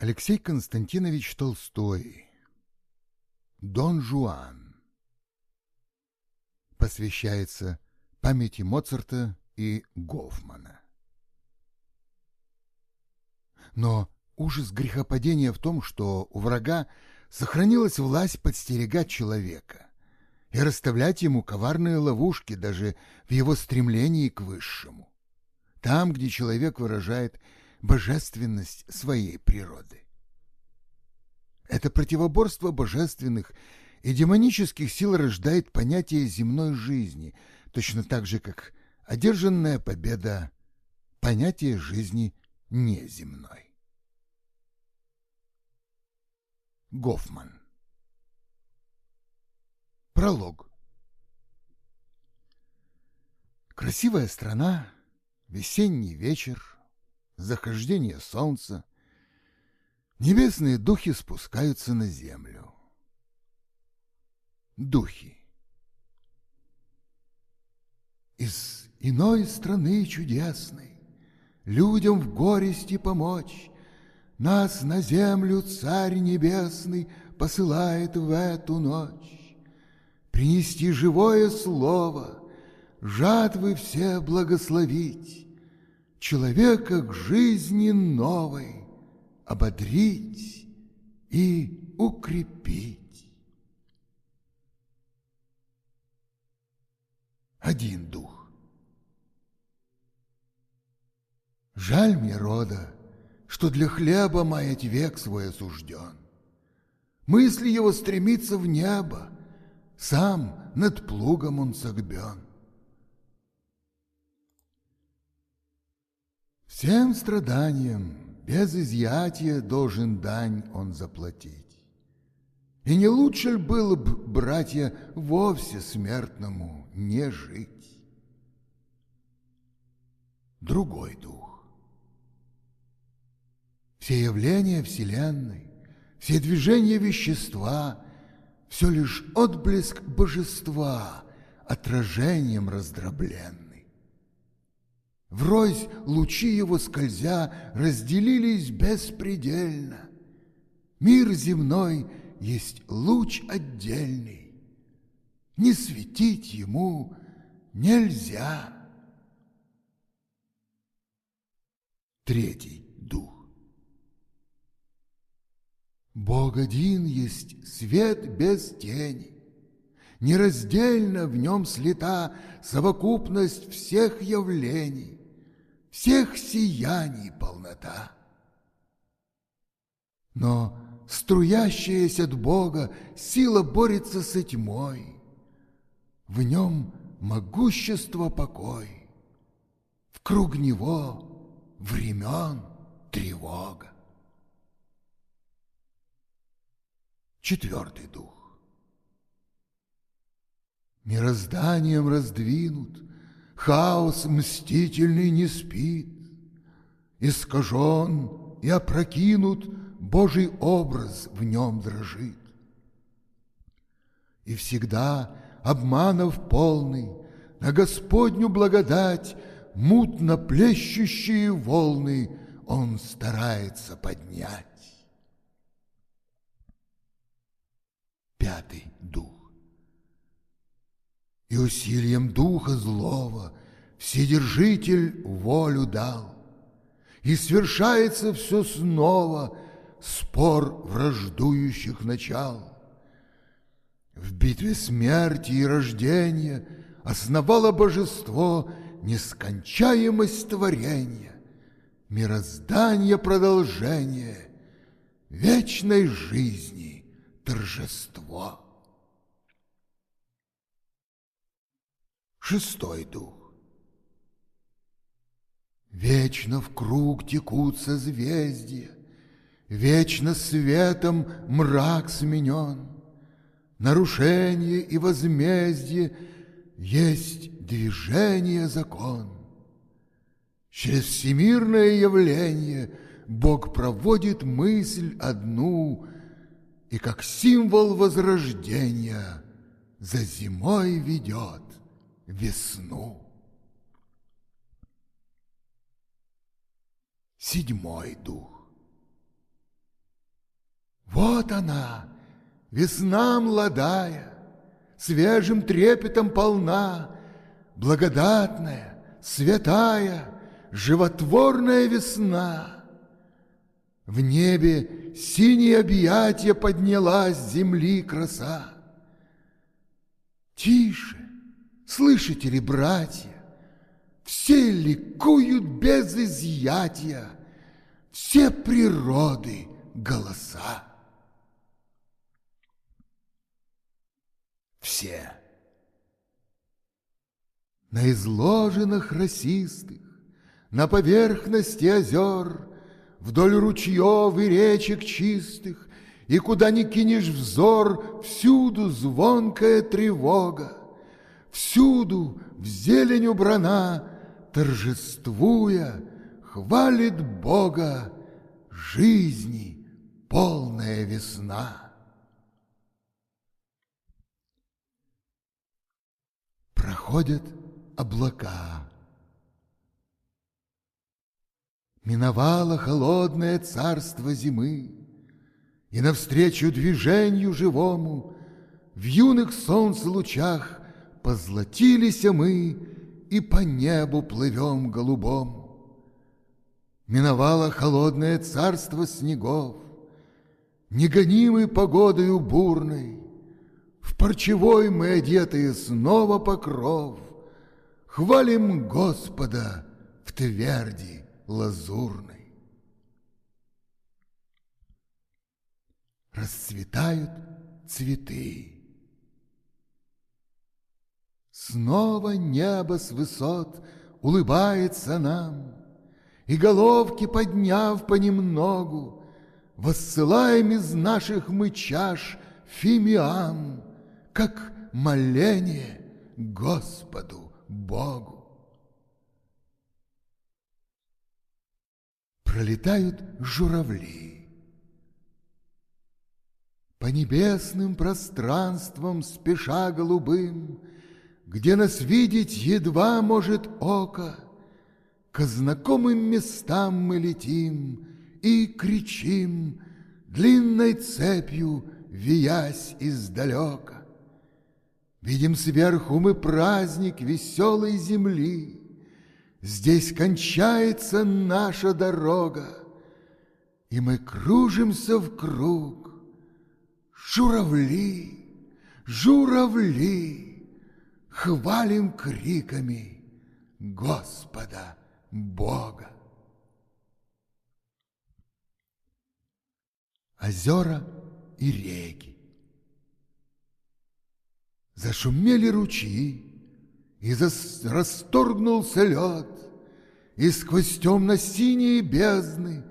Алексей Константинович Толстой. Дон Жуан. Посвящается памяти Моцарта и Гофмана. Но ужас грехопадения в том, что у врага сохранилась власть подстерегать человека и расставлять ему коварные ловушки даже в его стремлении к высшему, там, где человек выражает божественность своей природы. Это противоборство божественных и демонических сил рождает понятие земной жизни, точно так же, как одержанная победа – понятие жизни неземной. Гофман Пролог Красивая страна, весенний вечер – захождение солнца, небесные духи спускаются на землю. Духи. Из иной страны чудесной людям в горести помочь нас на землю Царь Небесный посылает в эту ночь. Принести живое слово, жатвы все благословить, человека к жизни новой ободрить и укрепить. Один дух. Жаль мне рода, что для хлеба маять век свой осужден. Мысли его стремится в небо, сам над плугом он согбен. Всем страданиям без изъятия должен дань он заплатить. И не лучше ли было бы, братья, вовсе смертному не жить? Другой дух. Все явления Вселенной, все движения вещества — все лишь отблеск божества, отражением раздробленным. Врозь лучи его скользя разделились беспредельно. Мир земной есть луч отдельный. Не светить ему нельзя. Третий дух. Бог один есть свет без тени. Нераздельно в нем слита совокупность всех явлений всех сияний полнота. Но струящаяся от Бога сила борется с тьмой, в нем могущество покой, в круг него времен тревога. Четвертый дух. Мирозданием раздвинут, хаос мстительный не спит, Искажен и опрокинут Божий образ в нем дрожит. И всегда обманов полный На Господню благодать Мутно плещущие волны Он старается поднять. Пятый дух и усилием духа злого Вседержитель волю дал. И свершается все снова спор враждующих начал. В битве смерти и рождения основало божество нескончаемость творения, мироздание продолжение, вечной жизни торжество. Шестой дух. Вечно в круг текут созвездия, Вечно светом мрак сменен. Нарушение и возмездие Есть движение закон. Через всемирное явление Бог проводит мысль одну И как символ возрождения За зимой ведет весну. Седьмой дух. Вот она, весна молодая, свежим трепетом полна, благодатная, святая, животворная весна. В небе синие объятия поднялась земли краса. Тише, слышите ли, братья, все ликуют без изъятия, все природы голоса. Все. На изложенных росистых, на поверхности озер, Вдоль ручьев и речек чистых, И куда ни кинешь взор, Всюду звонкая тревога, Всюду в зелень убрана, Торжествуя, хвалит Бога Жизни полная весна. Проходят облака, Миновало холодное царство зимы, И навстречу движению живому В юных солнце лучах Позлатились мы И по небу плывем голубому. Миновало холодное царство снегов, Негонимый погодою бурной, В парчевой мы одетые снова покров, Хвалим Господа в тверди лазурной. Расцветают цветы. Снова небо с высот улыбается нам, И головки подняв понемногу, Воссылаем из наших мы чаш фимиам, Как моление Господу Богу. пролетают журавли. По небесным пространствам спеша голубым, Где нас видеть едва может око, К знакомым местам мы летим И кричим, длинной цепью Виясь издалека. Видим сверху мы праздник веселой земли, Здесь кончается наша дорога, И мы кружимся в круг. Журавли, журавли, Хвалим криками Господа Бога. Озера и реки. Зашумели ручьи, и зас... расторгнулся лед, И сквозь темно-синие бездны,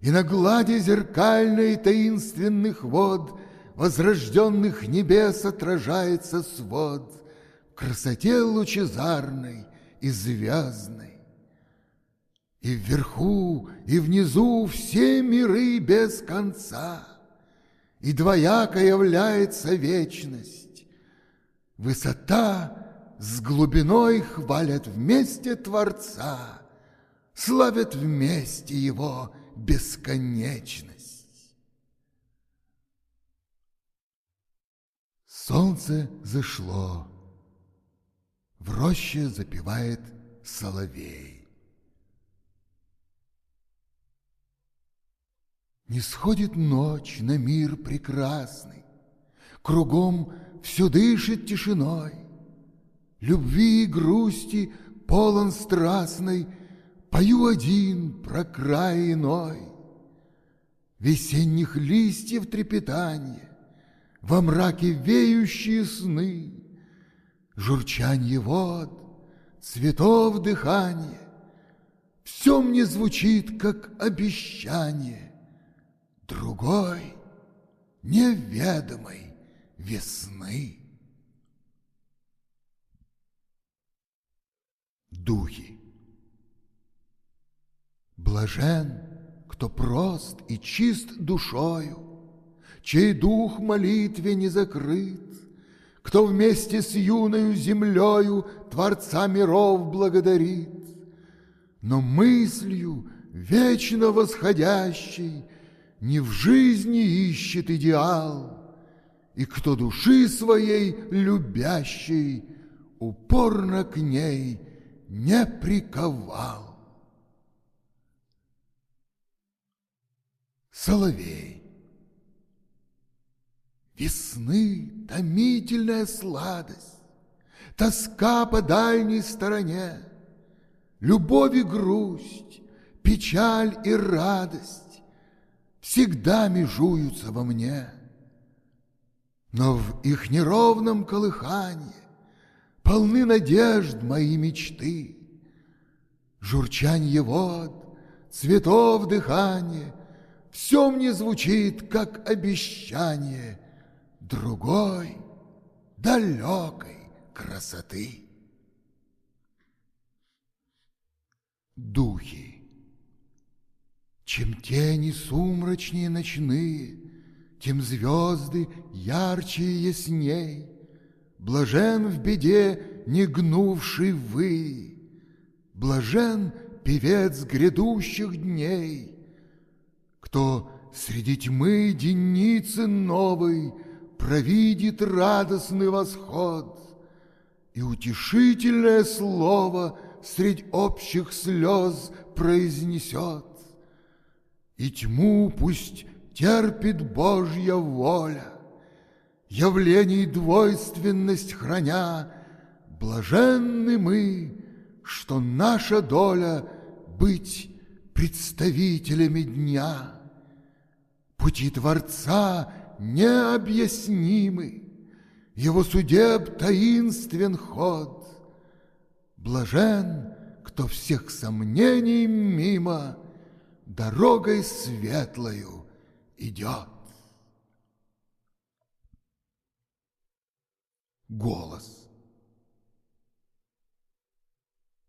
И на глади зеркальной таинственных вод Возрожденных небес отражается свод красоте лучезарной и звездной. И вверху, и внизу все миры без конца, И двояко является вечность, Высота с глубиной хвалят вместе Творца, славят вместе Его бесконечность. Солнце зашло, в роще запевает соловей. Не сходит ночь на мир прекрасный, Кругом все дышит тишиной, любви и грусти полон страстной, Пою один про край иной. Весенних листьев трепетание, Во мраке веющие сны, Журчанье вод, цветов дыхание, Все мне звучит, как обещание Другой, неведомой весны. духи. Блажен, кто прост и чист душою, Чей дух молитве не закрыт, Кто вместе с юною землею Творца миров благодарит, Но мыслью вечно восходящей не в жизни ищет идеал, и кто души своей любящей упорно к ней не приковал. Соловей Весны томительная сладость, Тоска по дальней стороне, Любовь и грусть, печаль и радость Всегда межуются во мне. Но в их неровном колыхании Полны надежд мои мечты. Журчанье вод, цветов дыхание Все мне звучит, как обещание Другой, далекой красоты. Духи. Чем тени сумрачнее ночные, Тем звезды ярче и ясней. Блажен в беде не гнувший вы, Блажен певец грядущих дней, Кто среди тьмы деницы новой Провидит радостный восход И утешительное слово Средь общих слез произнесет. И тьму пусть терпит Божья воля, Явлений двойственность храня, Блаженны мы, что наша доля Быть представителями дня. Пути Творца необъяснимы, Его судеб таинствен ход. Блажен, кто всех сомнений мимо Дорогой светлою идет. Голос.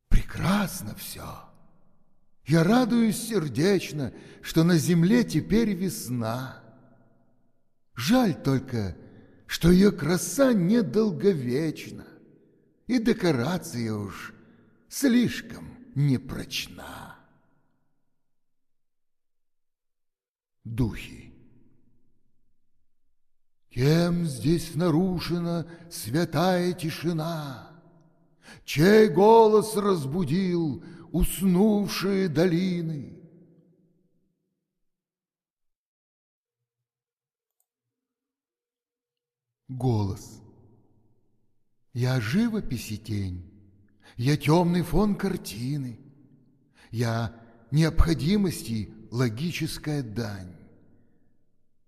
Прекрасно все. Я радуюсь сердечно, что на земле теперь весна. Жаль только, что ее краса недолговечна, и декорация уж слишком непрочна. Духи. Кем здесь нарушена святая тишина? Чей голос разбудил уснувшие долины? Голос. Я живопись и тень, я темный фон картины, я необходимости логическая дань.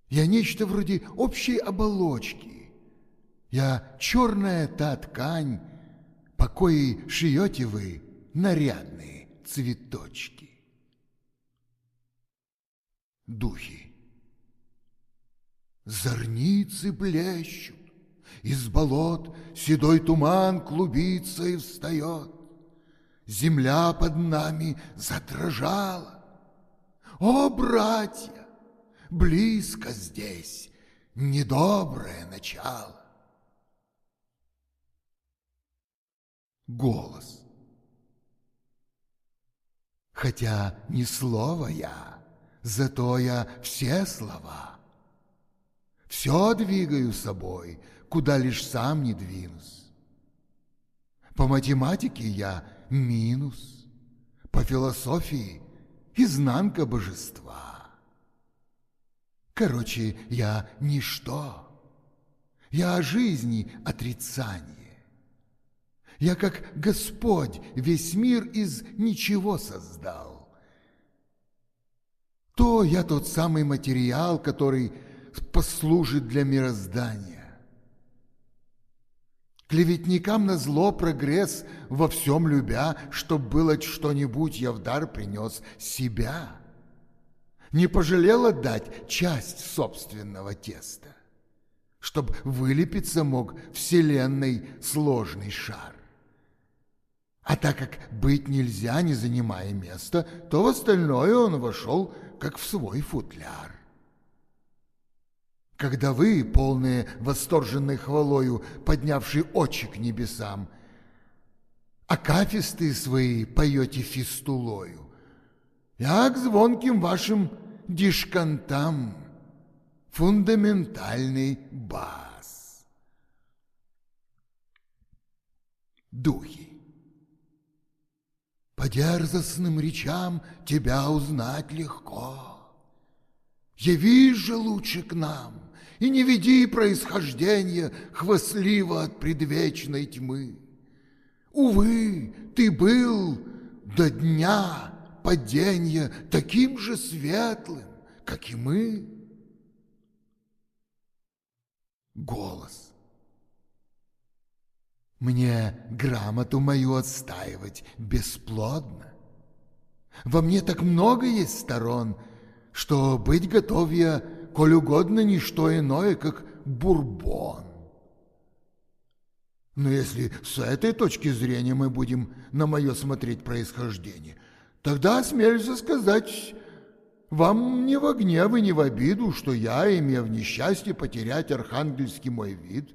Я нечто вроде общей оболочки, я черная та ткань, по коей шьете вы нарядные цветочки. Духи. Зорницы блещут, из болот седой туман клубится и встает. Земля под нами задрожала. О, братья, близко здесь недоброе начало. Голос. Хотя ни слова я, зато я все слова. Все двигаю собой, куда лишь сам не двинусь. По математике я минус, по философии изнанка божества. Короче, я ничто, я о жизни отрицание. Я как Господь весь мир из ничего создал. То я тот самый материал, который послужит для мироздания. Клеветникам на зло прогресс во всем любя, Чтоб было что-нибудь я в дар принес себя. Не пожалела дать часть собственного теста, Чтоб вылепиться мог вселенной сложный шар. А так как быть нельзя, не занимая места, то в остальное он вошел, как в свой футляр. Когда вы, полные восторженной хвалою, поднявшие очи к небесам, акафисты свои поете фистулою, я к звонким вашим дишкантам, фундаментальный бас. Духи. По дерзостным речам тебя узнать легко. Явись же лучше к нам и не веди происхождение хвастливо от предвечной тьмы. Увы, ты был до дня падения таким же светлым, как и мы. Голос. Мне грамоту мою отстаивать бесплодно. Во мне так много есть сторон, что быть готов я, коль угодно, не что иное, как бурбон. Но если с этой точки зрения мы будем на мое смотреть происхождение, тогда осмелюсь сказать вам не во гнев и не в обиду, что я, имея в несчастье потерять архангельский мой вид,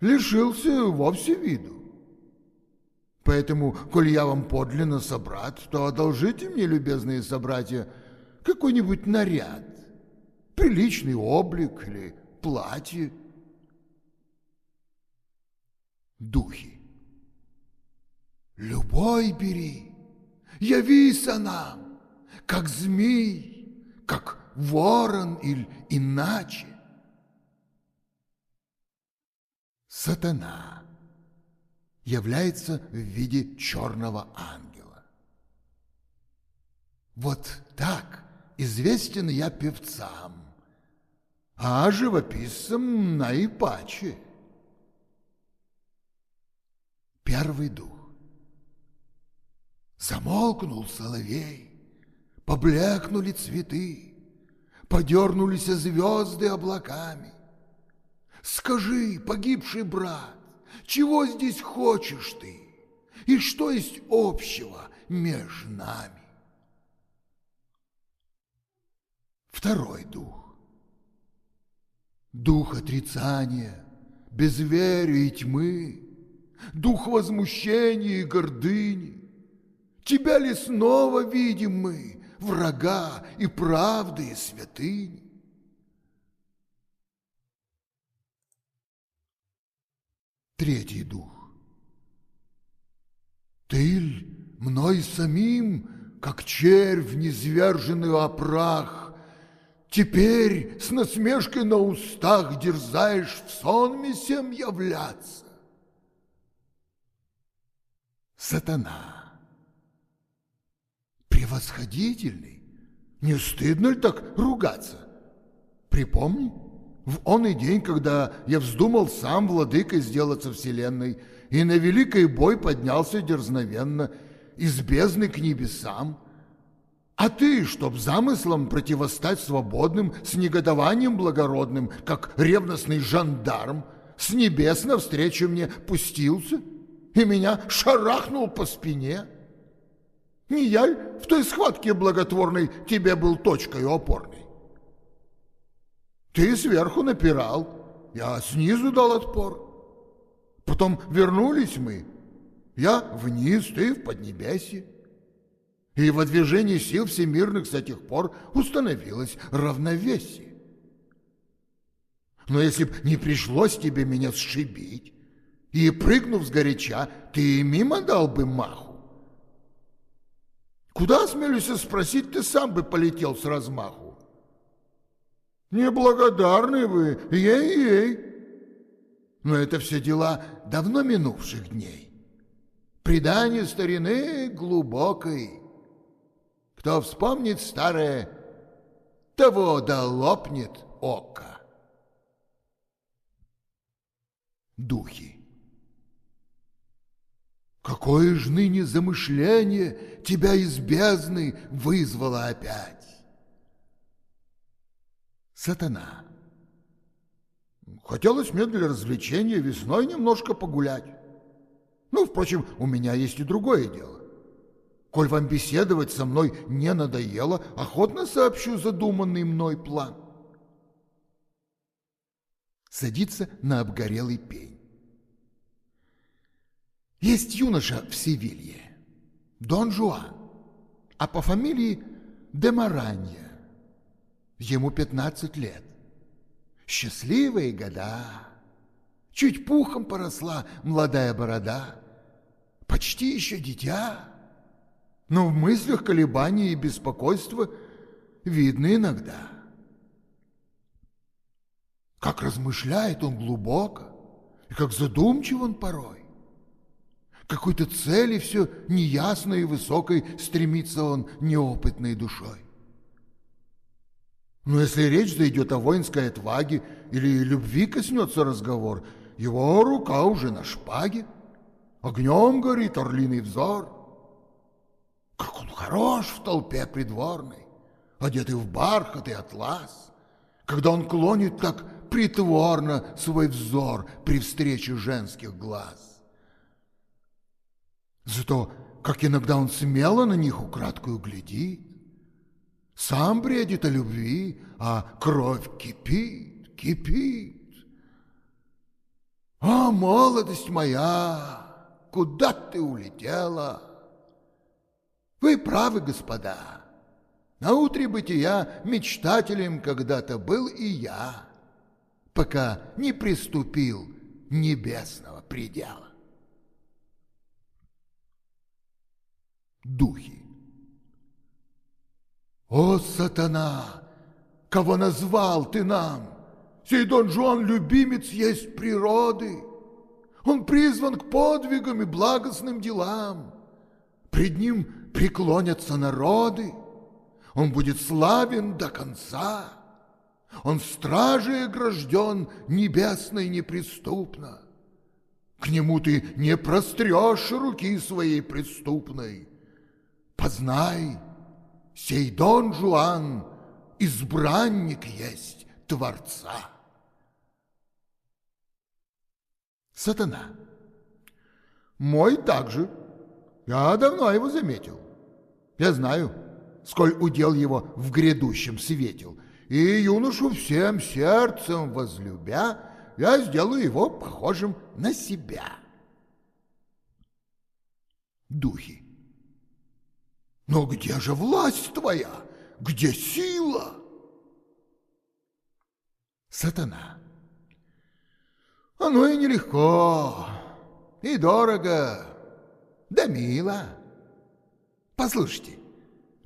лишился вовсе виду. Поэтому, коль я вам подлинно собрат, то одолжите мне, любезные собратья, какой-нибудь наряд, приличный облик или платье, духи. Любой бери, явися нам, как змей, как ворон или иначе. Сатана является в виде черного ангела. Вот так известен я певцам, а живописцам наипаче первый дух. Замолкнул соловей, поблекнули цветы, подернулись звезды облаками. Скажи, погибший брат, чего здесь хочешь ты, и что есть общего между нами? Второй дух. Дух отрицания, безверия и тьмы, дух возмущения и гордыни. Тебя ли снова видим мы, врага и правды и святыни? Третий дух. Ты ль мной самим, как червь, низверженный опрах, Теперь с насмешкой на устах дерзаешь в сонме всем являться? сатана. Превосходительный, не стыдно ли так ругаться? Припомни, в он и день, когда я вздумал сам владыкой сделаться вселенной, и на великий бой поднялся дерзновенно из бездны к небесам, а ты, чтоб замыслом противостать свободным, с негодованием благородным, как ревностный жандарм, с небес навстречу мне пустился — и меня шарахнул по спине. Не я в той схватке благотворной тебе был точкой опорной? Ты сверху напирал, я снизу дал отпор. Потом вернулись мы, я вниз, ты в Поднебесье. И во движении сил всемирных с этих пор установилось равновесие. Но если б не пришлось тебе меня сшибить, и, прыгнув с горяча, ты мимо дал бы маху. Куда, смелюсь спросить, ты сам бы полетел с размаху? Неблагодарны вы, ей-ей. Но это все дела давно минувших дней. Предание старины глубокой. Кто вспомнит старое, того да лопнет око. Духи. Какое ж ныне замышление тебя из бездны вызвало опять? Сатана. Хотелось мне для развлечения весной немножко погулять. Ну, впрочем, у меня есть и другое дело. Коль вам беседовать со мной не надоело, охотно сообщу задуманный мной план. Садится на обгорелый пень. Есть юноша в Севилье, Дон Жуан, а по фамилии де Маранья, Ему пятнадцать лет. Счастливые года. Чуть пухом поросла молодая борода. Почти еще дитя. Но в мыслях колебания и беспокойства видно иногда. Как размышляет он глубоко, и как задумчив он порой. Какой-то цели все неясной и высокой стремится он неопытной душой. Но если речь зайдет о воинской отваге или любви коснется разговор, его рука уже на шпаге, огнем горит орлиный взор. Как он хорош в толпе придворной, одетый в бархат и атлас, когда он клонит так притворно свой взор при встрече женских глаз. Зато, как иногда он смело на них украдкую глядит, сам бредит о любви, а кровь кипит, кипит. А, молодость моя, куда ты улетела? Вы правы, господа. На утре бытия мечтателем когда-то был и я, пока не приступил небесного предела. Духи. «О, сатана! Кого назвал ты нам? Сей Дон Жуан любимец есть природы. Он призван к подвигам и благостным делам. Пред ним преклонятся народы. Он будет славен до конца. Он в страже огражден небесной неприступно. К нему ты не прострешь руки своей преступной. Познай, Сей Дон Жуан избранник есть Творца. Сатана. Мой также. Я давно его заметил. Я знаю, сколь удел его в грядущем светил. И юношу всем сердцем возлюбя, я сделаю его похожим на себя. Духи. Но где же власть твоя? Где сила? Сатана. Оно и нелегко, и дорого, да мило. Послушайте,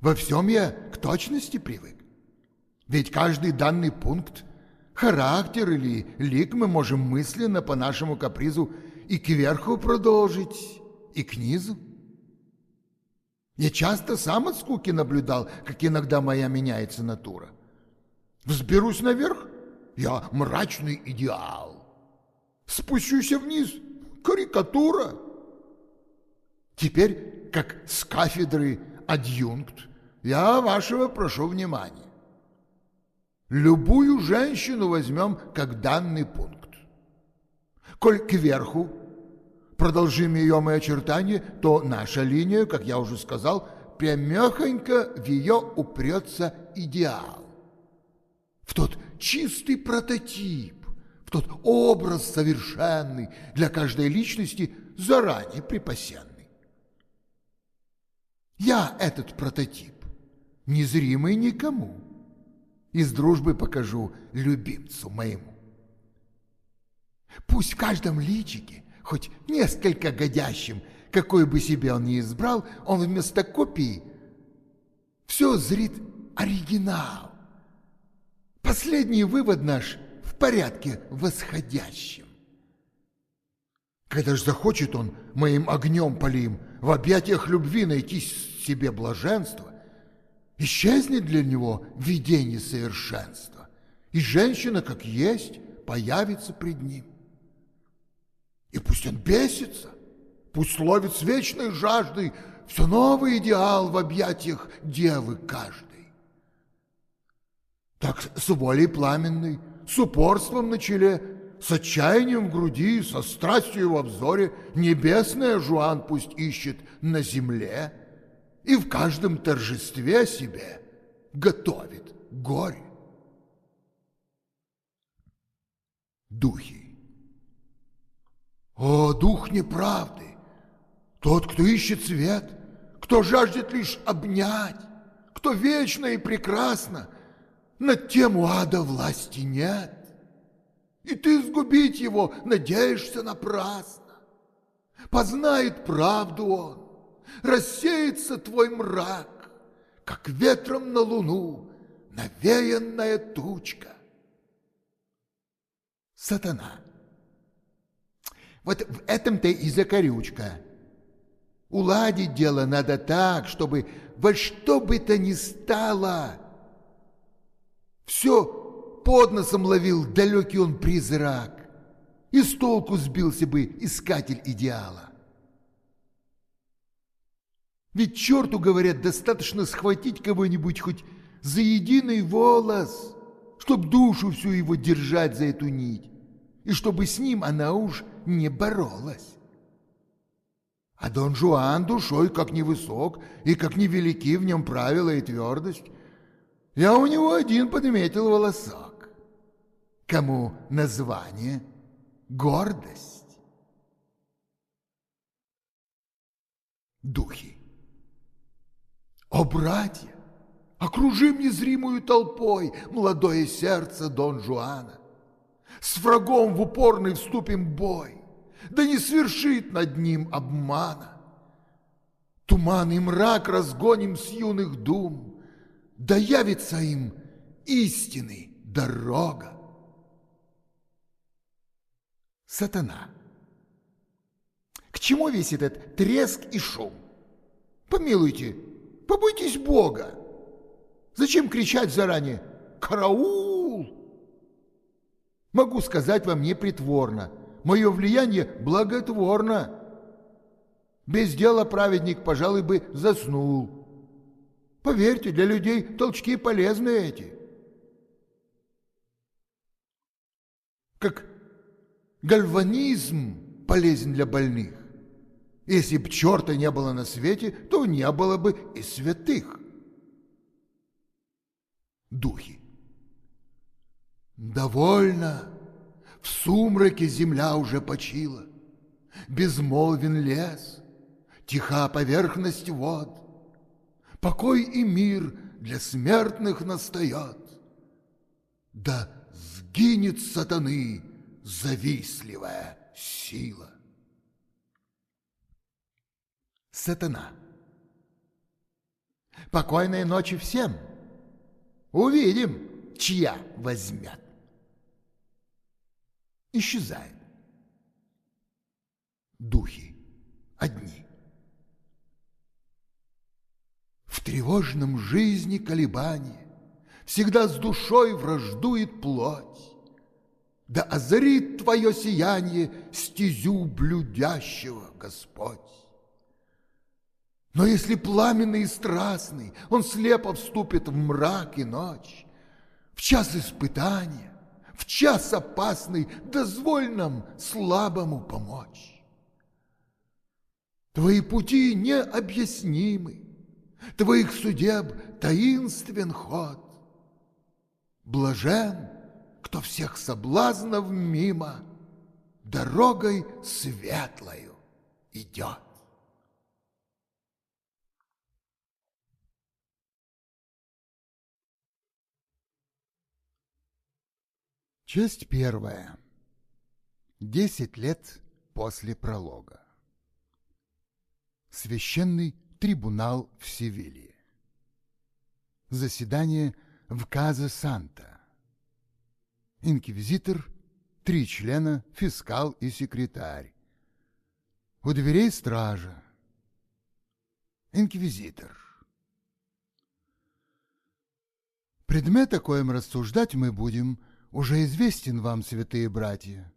во всем я к точности привык. Ведь каждый данный пункт, характер или лик мы можем мысленно по нашему капризу и кверху продолжить, и к низу. Я часто сам от скуки наблюдал, как иногда моя меняется натура. Взберусь наверх, я мрачный идеал. Спущусь вниз, карикатура. Теперь, как с кафедры адъюнкт, я вашего прошу внимания. Любую женщину возьмем как данный пункт. Коль кверху продолжим ее мы очертания, то наша линия, как я уже сказал, прямехонько в ее упрется идеал. В тот чистый прототип, в тот образ совершенный для каждой личности заранее припасенный. Я этот прототип, незримый никому, из дружбы покажу любимцу моему. Пусть в каждом личике хоть несколько годящим, какой бы себе он ни избрал, он вместо копии все зрит оригинал. Последний вывод наш в порядке восходящем. Когда ж захочет он моим огнем полим в объятиях любви найти себе блаженство, исчезнет для него видение совершенства, и женщина, как есть, появится пред ним. И пусть он бесится, пусть ловит с вечной жаждой все новый идеал в объятиях девы каждой. Так с волей пламенной, с упорством на челе, с отчаянием в груди, со страстью во взоре небесная Жуан пусть ищет на земле и в каждом торжестве себе готовит горе. Духи. О, дух неправды! Тот, кто ищет свет, кто жаждет лишь обнять, кто вечно и прекрасно над тем у ада власти нет, и ты сгубить его надеешься напрасно. Познает правду он, рассеется твой мрак, как ветром на луну навеянная тучка. Сатана. Вот в этом-то и закорючка. Уладить дело надо так, чтобы во что бы то ни стало. Все под носом ловил далекий он призрак, и с толку сбился бы искатель идеала. Ведь черту, говорят, достаточно схватить кого-нибудь хоть за единый волос, чтоб душу всю его держать за эту нить, и чтобы с ним она уж не боролась. А Дон Жуан душой как невысок и как невелики в нем правила и твердость. Я у него один подметил волосок. Кому название — гордость. Духи. О, братья, окружим незримую толпой молодое сердце Дон Жуана. С врагом в упорный вступим бой да не свершит над ним обмана. Туман и мрак разгоним с юных дум, да явится им истины дорога. Сатана. К чему весь этот треск и шум? Помилуйте, побойтесь Бога. Зачем кричать заранее «Караул!» Могу сказать вам непритворно – мое влияние благотворно. Без дела праведник, пожалуй, бы заснул. Поверьте, для людей толчки полезны эти. Как гальванизм полезен для больных. Если б черта не было на свете, то не было бы и святых. Духи. Довольно. В сумраке земля уже почила, Безмолвен лес, тиха поверхность вод, Покой и мир для смертных настает. Да сгинет сатаны завистливая сила. Сатана. Покойной ночи всем. Увидим, чья возьмет исчезает. Духи одни. В тревожном жизни колебания Всегда с душой враждует плоть. Да озарит твое сияние Стезю блюдящего Господь. Но если пламенный и страстный Он слепо вступит в мрак и ночь, В час испытания, в час опасный дозволь нам слабому помочь. Твои пути необъяснимы, Твоих судеб таинствен ход. Блажен, кто всех соблазнов мимо Дорогой светлою идет. Часть первая. Десять лет после пролога. Священный трибунал в Севилье. Заседание в Каза-Санта. Инквизитор, три члена, фискал и секретарь. У дверей стража. Инквизитор. Предмет, о коем рассуждать мы будем – уже известен вам, святые братья,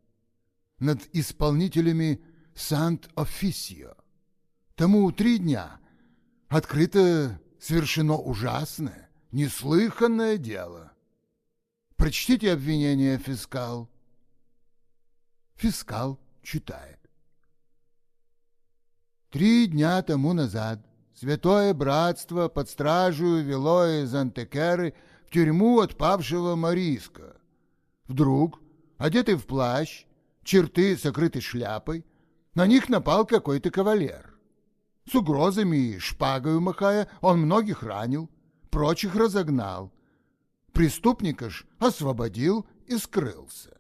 над исполнителями Сант-Офисио. Тому три дня открыто совершено ужасное, неслыханное дело. Прочтите обвинение, фискал. Фискал читает. Три дня тому назад Святое Братство под стражу вело из Антекеры в тюрьму отпавшего Мариска, Вдруг, одетый в плащ, черты сокрыты шляпой, на них напал какой-то кавалер. С угрозами и шпагою махая, он многих ранил, прочих разогнал. Преступника ж освободил и скрылся.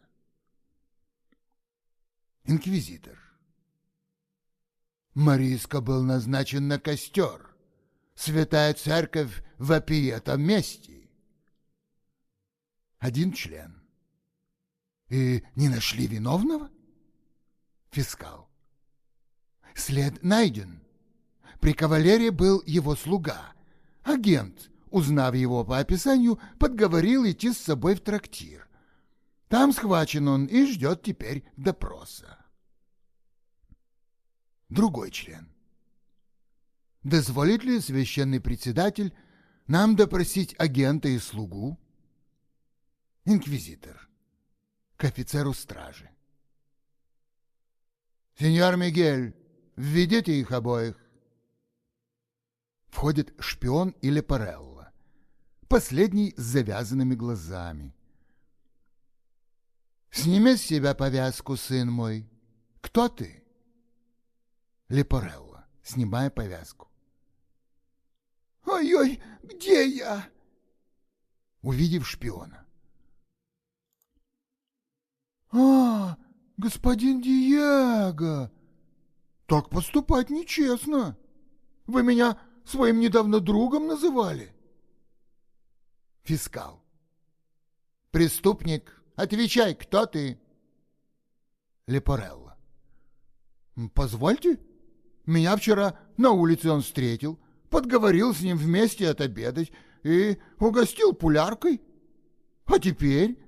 Инквизитор. Мариска был назначен на костер. Святая церковь вопиет о мести. Один член. И не нашли виновного? Фискал. След найден. При кавалере был его слуга. Агент, узнав его по описанию, подговорил идти с собой в трактир. Там схвачен он и ждет теперь допроса. Другой член. Дозволит ли священный председатель нам допросить агента и слугу? Инквизитор. К офицеру стражи. Сеньор Мигель, введите их обоих. Входит шпион или Парелла. Последний с завязанными глазами. Сними с себя повязку, сын мой. Кто ты? Лепорелла, снимая повязку. «Ой-ой, где я?» Увидев шпиона. «А, господин Диего, так поступать нечестно. Вы меня своим недавно другом называли?» Фискал. «Преступник, отвечай, кто ты?» Лепорелла. «Позвольте?» Меня вчера на улице он встретил, подговорил с ним вместе отобедать и угостил пуляркой. А теперь...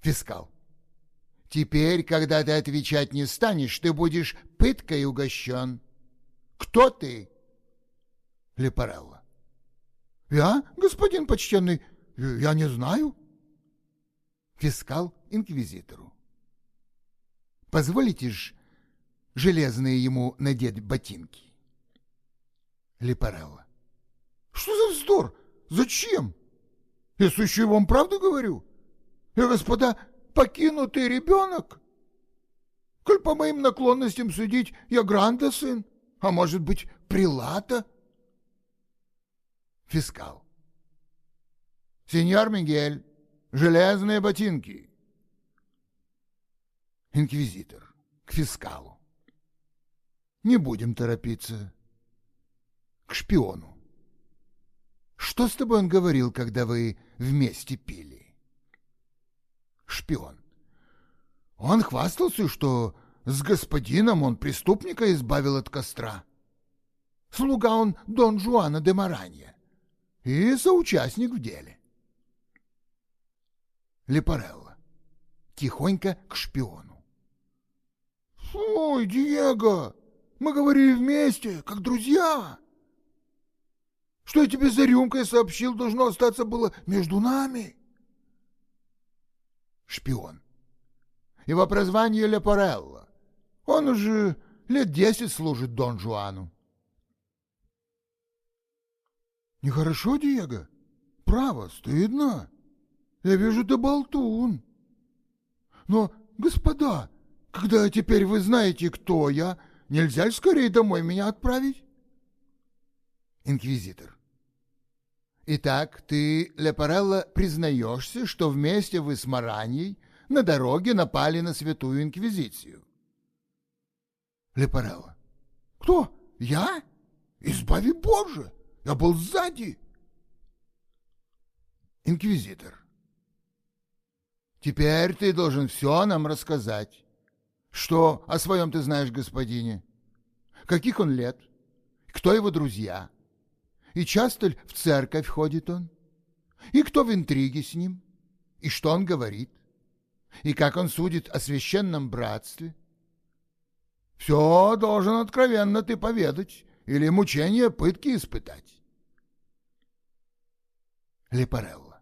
Фискал. Теперь, когда ты отвечать не станешь, ты будешь пыткой угощен. Кто ты? Лепарелла. Я, господин почтенный, я не знаю. Фискал инквизитору. Позволите ж железные ему надеть ботинки. Лепарелла. Что за вздор? Зачем? Я сущую вам правду говорю. Я, господа, покинутый ребенок. Коль по моим наклонностям судить, я Гранда сын, а может быть, Прилата. Фискал. Сеньор Мигель, железные ботинки. Инквизитор к фискалу. Не будем торопиться. К шпиону. Что с тобой он говорил, когда вы вместе пили? Шпион. Он хвастался, что с господином он преступника избавил от костра. Слуга он Дон Жуана де Маранья и соучастник в деле. Лепарелло. Тихонько к шпиону. «Ой, Диего, мы говорили вместе, как друзья. Что я тебе за рюмкой сообщил, должно остаться было между нами. Шпион. Его прозвание Лепорелло. Он уже лет десять служит Дон Жуану. Нехорошо, Диего? Право, стыдно. Я вижу, ты болтун. Но, господа, когда теперь вы знаете, кто я, Нельзя ли скорее домой меня отправить? Инквизитор. Итак, ты, Лепарелло, признаешься, что вместе вы с Мараньей на дороге напали на Святую Инквизицию? Лепарелло. Кто? Я? Избави Боже! Я был сзади. Инквизитор. Теперь ты должен все нам рассказать. Что о своем ты знаешь, господине? Каких он лет? Кто его друзья? И часто ли в церковь ходит он? И кто в интриге с ним? И что он говорит? И как он судит о священном братстве? Все должен откровенно ты поведать или мучения пытки испытать. Лепарелла.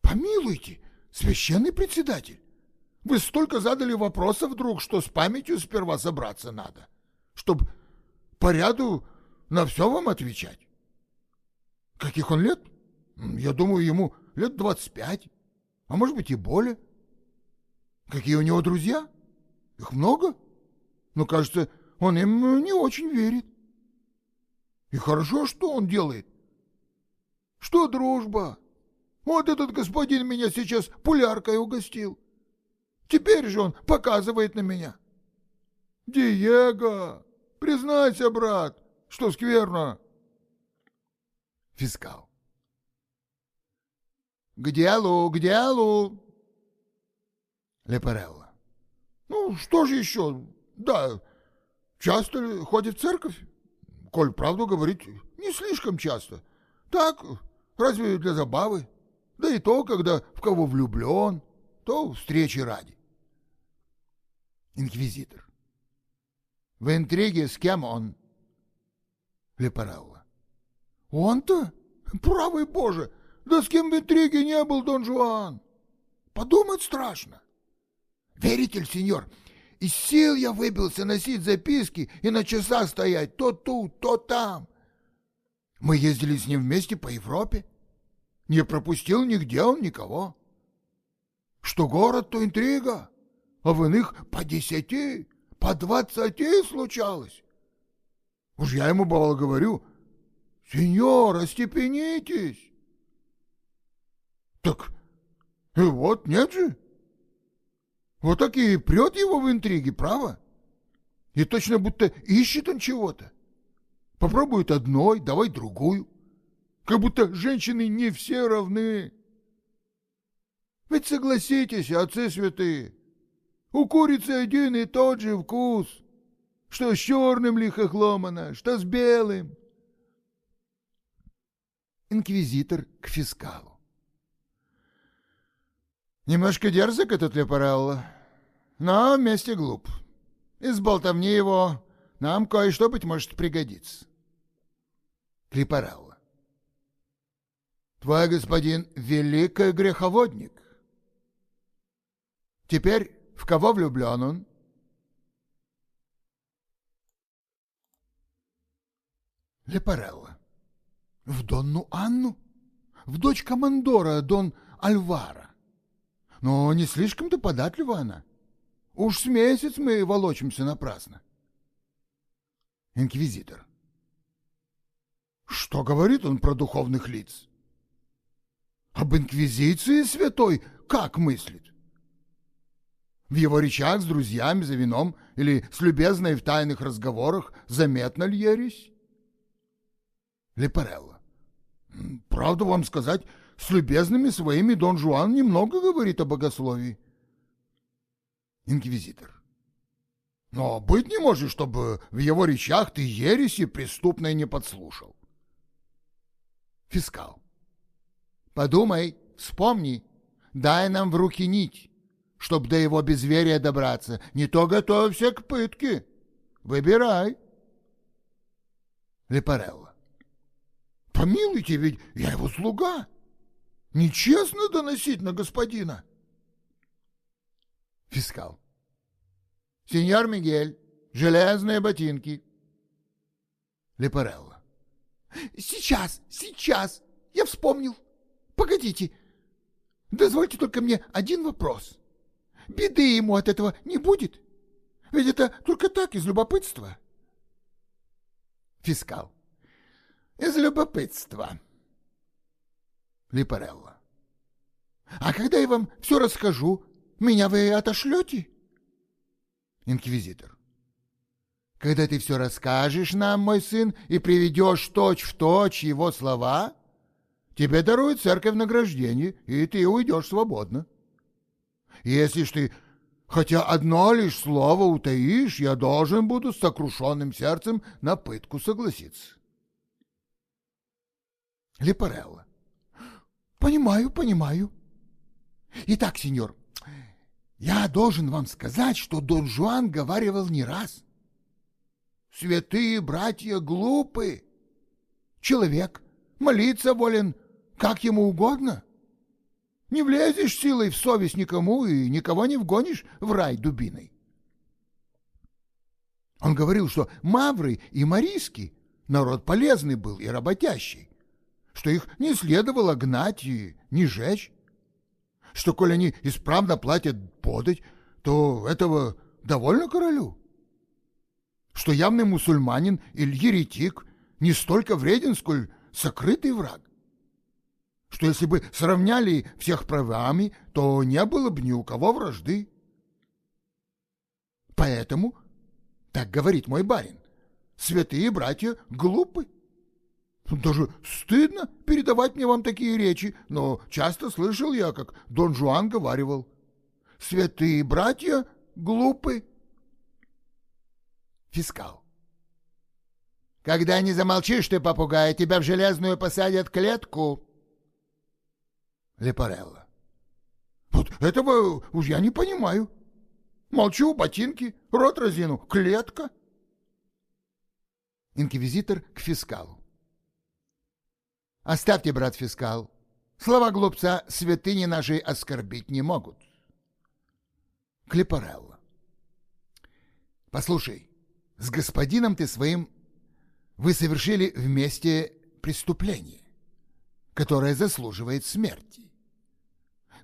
Помилуйте, священный председатель, вы столько задали вопросов вдруг, что с памятью сперва собраться надо, чтобы по ряду на все вам отвечать. Каких он лет? Я думаю, ему лет двадцать пять, а может быть и более. Какие у него друзья? Их много? Но, кажется, он им не очень верит. И хорошо, что он делает. Что дружба? Вот этот господин меня сейчас пуляркой угостил. Теперь же он показывает на меня. Диего, признайся, брат, что скверно. Фискал. К делу, к делу. Лепарелло. Ну, что же еще? Да, часто ходит в церковь? Коль правду говорить, не слишком часто. Так, разве для забавы? Да и то, когда в кого влюблен, то встречи ради. Инквизитор. В интриге с кем он? Лепарелло. Он-то? Правый Боже! Да с кем в интриге не был Дон Жуан? Подумать страшно. Верите ли, сеньор, из сил я выбился носить записки и на часах стоять то тут, то там. Мы ездили с ним вместе по Европе. Не пропустил нигде он никого. Что город, то интрига, а в иных по десяти, по двадцати случалось. Уж я ему бывало говорю, сеньор, остепенитесь. Так и вот нет же. Вот так и прет его в интриги, право? И точно будто ищет он чего-то. Попробует одной, давай другую. Как будто женщины не все равны. Ведь согласитесь, отцы святые, у курицы один и тот же вкус, что с черным лихохломано, что с белым. Инквизитор к фискалу. Немножко дерзок этот Лепарелло, но вместе глуп. Из болтовни его нам кое-что, быть может, пригодится. Лепарелло. Твой господин — великий греховодник. Теперь в кого влюблен он? Лепарелло. В Донну Анну? В дочь командора Дон Альвара. Но не слишком-то податлива она. Уж с месяц мы волочимся напрасно. Инквизитор. Что говорит он про духовных лиц? Об инквизиции святой как мыслит? В его речах с друзьями за вином или с любезной в тайных разговорах заметна ли ересь? Лепарелло. Правду вам сказать, с любезными своими Дон Жуан немного говорит о богословии. Инквизитор. Но быть не может, чтобы в его речах ты ереси преступной не подслушал. Фискал. Подумай, вспомни, дай нам в руки нить, чтоб до его безверия добраться. Не то готовься к пытке. Выбирай. Лепарелло. Помилуйте, ведь я его слуга. Нечестно доносить на господина. Фискал. Сеньор Мигель, железные ботинки. Лепарелло. Сейчас, сейчас, я вспомнил. Погодите. Дозвольте только мне один вопрос. Беды ему от этого не будет? Ведь это только так, из любопытства. Фискал. Из любопытства. Липарелло. А когда я вам все расскажу, меня вы отошлете? Инквизитор. Когда ты все расскажешь нам, мой сын, и приведешь точь в точь его слова, тебе дарует церковь награждение, и ты уйдешь свободно. Если ж ты хотя одно лишь слово утаишь, я должен буду с сокрушенным сердцем на пытку согласиться. Липарелло. Понимаю, понимаю. Итак, сеньор, я должен вам сказать, что Дон Жуан говаривал не раз. Святые братья глупы. Человек молиться волен как ему угодно. Не влезешь силой в совесть никому и никого не вгонишь в рай дубиной. Он говорил, что мавры и мариски народ полезный был и работящий что их не следовало гнать и не жечь, что, коль они исправно платят подать, то этого довольно королю, что явный мусульманин или еретик не столько вреден, сколь сокрытый враг, что если бы сравняли всех правами, то не было бы ни у кого вражды. Поэтому, так говорит мой барин, святые братья глупы. Даже стыдно передавать мне вам такие речи, но часто слышал я, как Дон Жуан говаривал. Святые братья глупы. Фискал. Когда не замолчишь ты, попугай, тебя в железную посадят клетку. Лепарелло. Вот этого уж я не понимаю. Молчу, ботинки, рот разину, клетка. Инквизитор к фискалу. Оставьте, брат фискал. Слова глупца святыни нашей оскорбить не могут. Клепарелло. Послушай, с господином ты своим вы совершили вместе преступление, которое заслуживает смерти.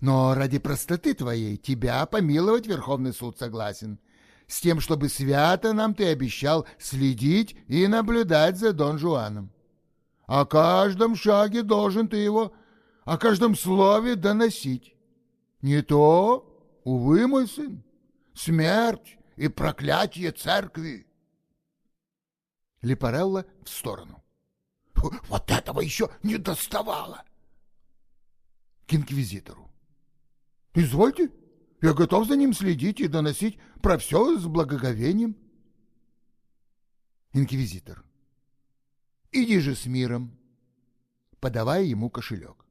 Но ради простоты твоей тебя помиловать Верховный суд согласен, с тем, чтобы свято нам ты обещал следить и наблюдать за Дон Жуаном. О каждом шаге должен ты его, о каждом слове доносить. Не то, увы, мой сын, смерть и проклятие церкви. Лепарелло в сторону. Вот этого еще не доставало. К инквизитору. Извольте, я готов за ним следить и доносить про все с благоговением. Инквизитор. Иди же с миром, подавая ему кошелек.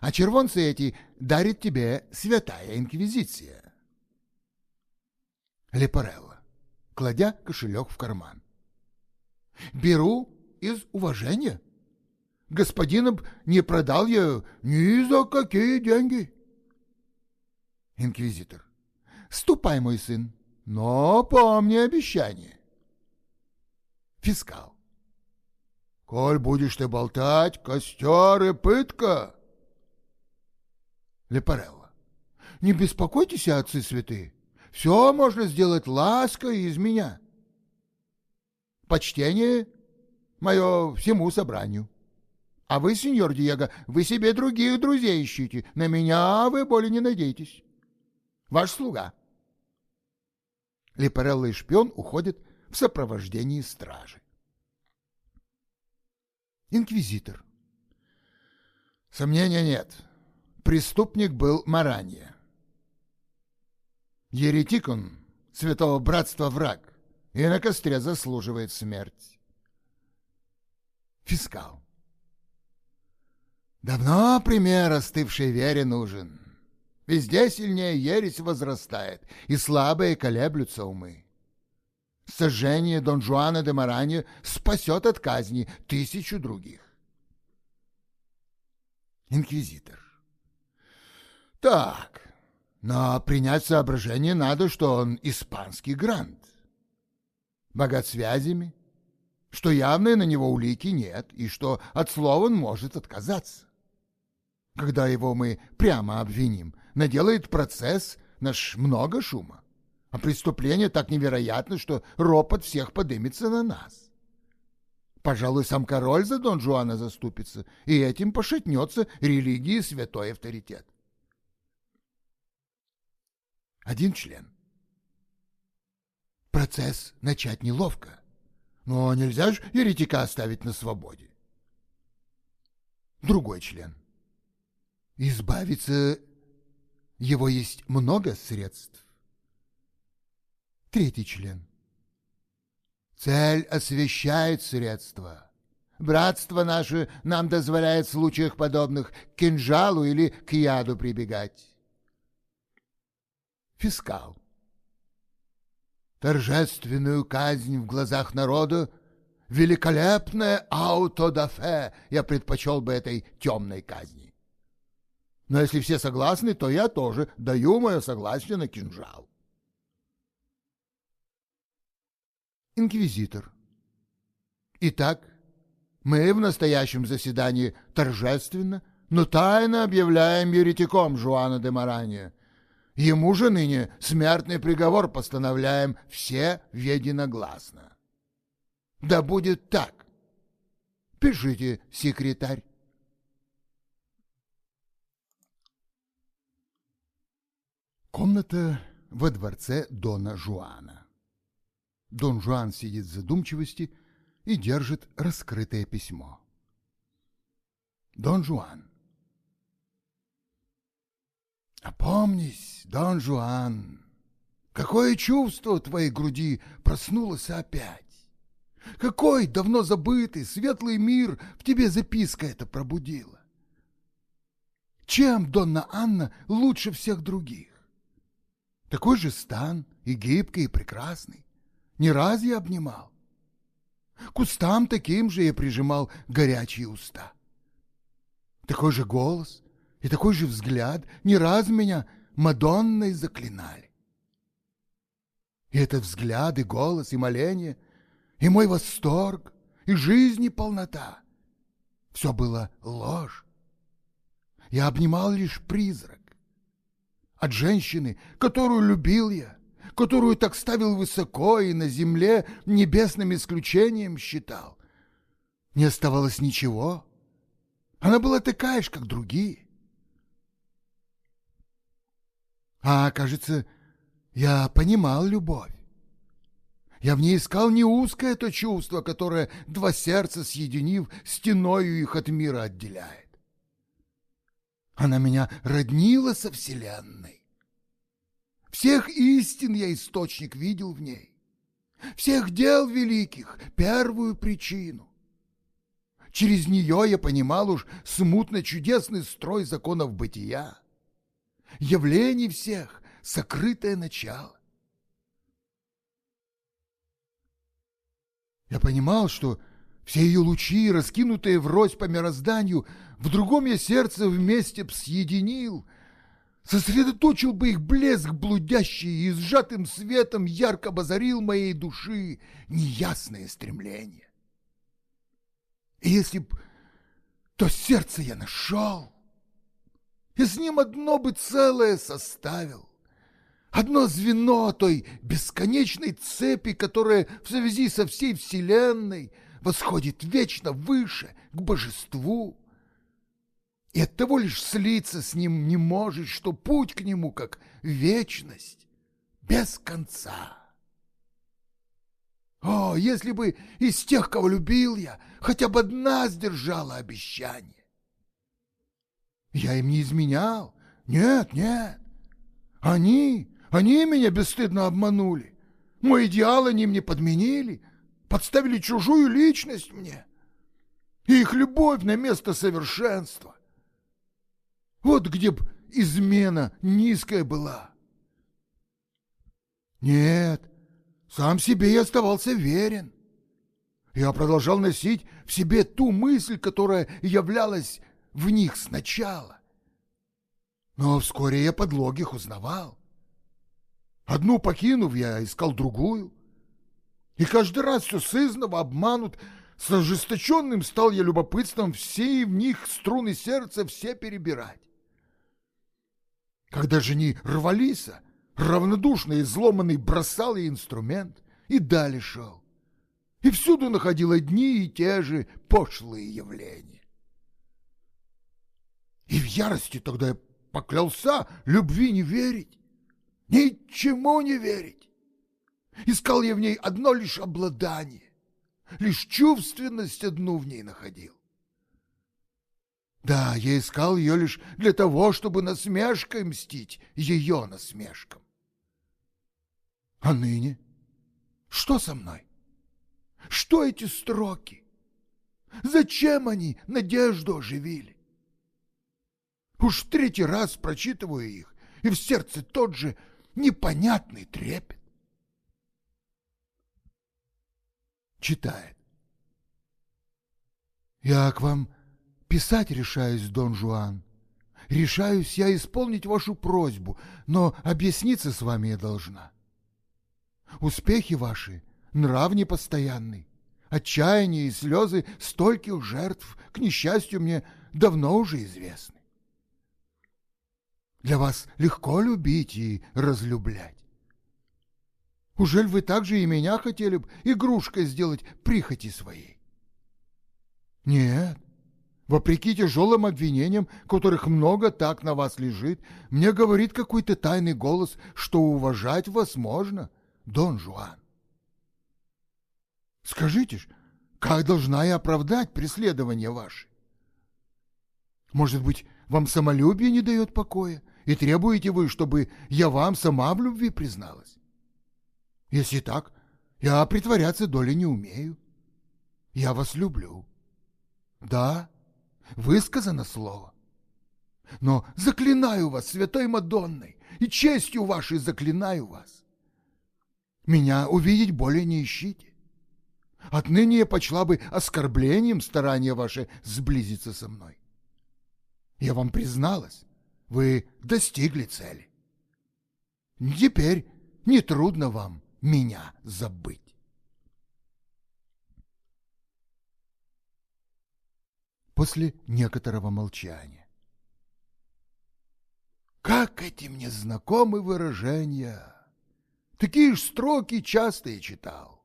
А червонцы эти дарит тебе святая инквизиция. Лепарелло, кладя кошелек в карман. Беру из уважения. Господина не продал я ни за какие деньги. Инквизитор. Ступай, мой сын, но помни обещание. Фискал. Коль будешь ты болтать, костер и пытка. Лепарелло. Не беспокойтесь, отцы святые. Все можно сделать лаской из меня почтение мое всему собранию. А вы, сеньор Диего, вы себе других друзей ищите, на меня вы более не надейтесь. Ваш слуга. Лепарелло и шпион уходят в сопровождении стражи. Инквизитор. Сомнения нет. Преступник был Маранья. Еретик он, святого братства враг и на костре заслуживает смерть. Фискал. Давно пример остывшей вере нужен. Везде сильнее ересь возрастает, и слабые колеблются умы. Сожжение Дон Жуана де Маранья спасет от казни тысячу других. Инквизитор. Так, но принять соображение надо, что он испанский грант богат связями, что явной на него улики нет и что от слова он может отказаться. Когда его мы прямо обвиним, наделает процесс наш много шума, а преступление так невероятно, что ропот всех подымется на нас. Пожалуй, сам король за Дон Жуана заступится, и этим пошатнется религии святой авторитет. Один член Процесс начать неловко. Но нельзя же еретика оставить на свободе. Другой член. Избавиться его есть много средств. Третий член. Цель освещает средства. Братство наше нам дозволяет в случаях подобных к кинжалу или к яду прибегать. Фискал торжественную казнь в глазах народа, великолепное аутодафе я предпочел бы этой темной казни. Но если все согласны, то я тоже даю мое согласие на кинжал. Инквизитор. Итак, мы в настоящем заседании торжественно, но тайно объявляем еретиком Жуана де Марания, Ему же ныне смертный приговор постановляем все единогласно. Да будет так. Пишите, секретарь. Комната во дворце Дона Жуана. Дон Жуан сидит в задумчивости и держит раскрытое письмо. Дон Жуан. Опомнись, Дон Жуан, какое чувство твоей груди проснулось опять? Какой давно забытый светлый мир в тебе записка эта пробудила? Чем Донна Анна лучше всех других? Такой же стан и гибкий, и прекрасный. Не раз я обнимал. К устам таким же я прижимал горячие уста. Такой же голос и такой же взгляд не раз меня Мадонной заклинали. И этот взгляд, и голос, и моление, и мой восторг, и жизнь, и полнота — все было ложь. Я обнимал лишь призрак. От женщины, которую любил я, которую так ставил высоко и на земле небесным исключением считал, не оставалось ничего. Она была такая же, как другие. А, кажется, я понимал любовь. Я в ней искал не узкое то чувство, которое два сердца, съединив, стеною их от мира отделяет. Она меня роднила со Вселенной. Всех истин я источник видел в ней. Всех дел великих — первую причину. Через нее я понимал уж смутно чудесный строй законов бытия. Явлений всех — сокрытое начало. Я понимал, что все ее лучи, раскинутые врозь по мирозданию, в другом я сердце вместе б съединил, сосредоточил бы их блеск блудящий и сжатым светом ярко обозарил моей души неясное стремление. И если б то сердце я нашел, и с ним одно бы целое составил, одно звено той бесконечной цепи, которая в связи со всей Вселенной восходит вечно выше, к божеству. И от того лишь слиться с ним не может, что путь к нему, как вечность, без конца. О, если бы из тех, кого любил я, хотя бы одна сдержала обещание. Я им не изменял. Нет, нет. Они, они меня бесстыдно обманули. Мой идеал они мне подменили, подставили чужую личность мне. И их любовь на место совершенства. Вот где б измена низкая была. Нет, сам себе я оставался верен. Я продолжал носить в себе ту мысль, которая являлась в них сначала. Но вскоре я подлогих узнавал. Одну покинув, я искал другую. И каждый раз все сызново обманут, с ожесточенным стал я любопытством все в них струны сердца все перебирать. Когда же они рвались, равнодушно и изломанный бросал я инструмент и далее шел. И всюду находил одни и те же пошлые явления. Ярости тогда я поклялся любви не верить, ничему не верить. Искал я в ней одно лишь обладание, лишь чувственность одну в ней находил. Да, я искал ее лишь для того, чтобы насмешкой мстить ее насмешкам. А ныне? Что со мной? Что эти строки? Зачем они надежду оживили? Уж третий раз прочитываю их, и в сердце тот же непонятный трепет. Читает. Я к вам писать решаюсь, Дон Жуан. Решаюсь я исполнить вашу просьбу, но объясниться с вами я должна. Успехи ваши, нрав непостоянный, отчаяние и слезы стольких жертв, к несчастью, мне давно уже известны. Для вас легко любить и разлюблять. Ужель вы также и меня хотели бы игрушкой сделать прихоти своей? Нет, Вопреки тяжелым обвинениям, которых много так на вас лежит, мне говорит какой-то тайный голос, что уважать вас можно, Дон Жуан. Скажите ж, как должна я оправдать преследование ваше? Может быть, вам самолюбие не дает покоя, и требуете вы, чтобы я вам сама в любви призналась? Если так, я притворяться доли не умею. Я вас люблю. Да, высказано слово. Но заклинаю вас, святой Мадонной, и честью вашей заклинаю вас. Меня увидеть более не ищите. Отныне я почла бы оскорблением старания ваше сблизиться со мной. Я вам призналась, вы достигли цели. Теперь нетрудно вам меня забыть. После некоторого молчания. Как эти мне знакомы выражения! Такие ж строки часто я читал.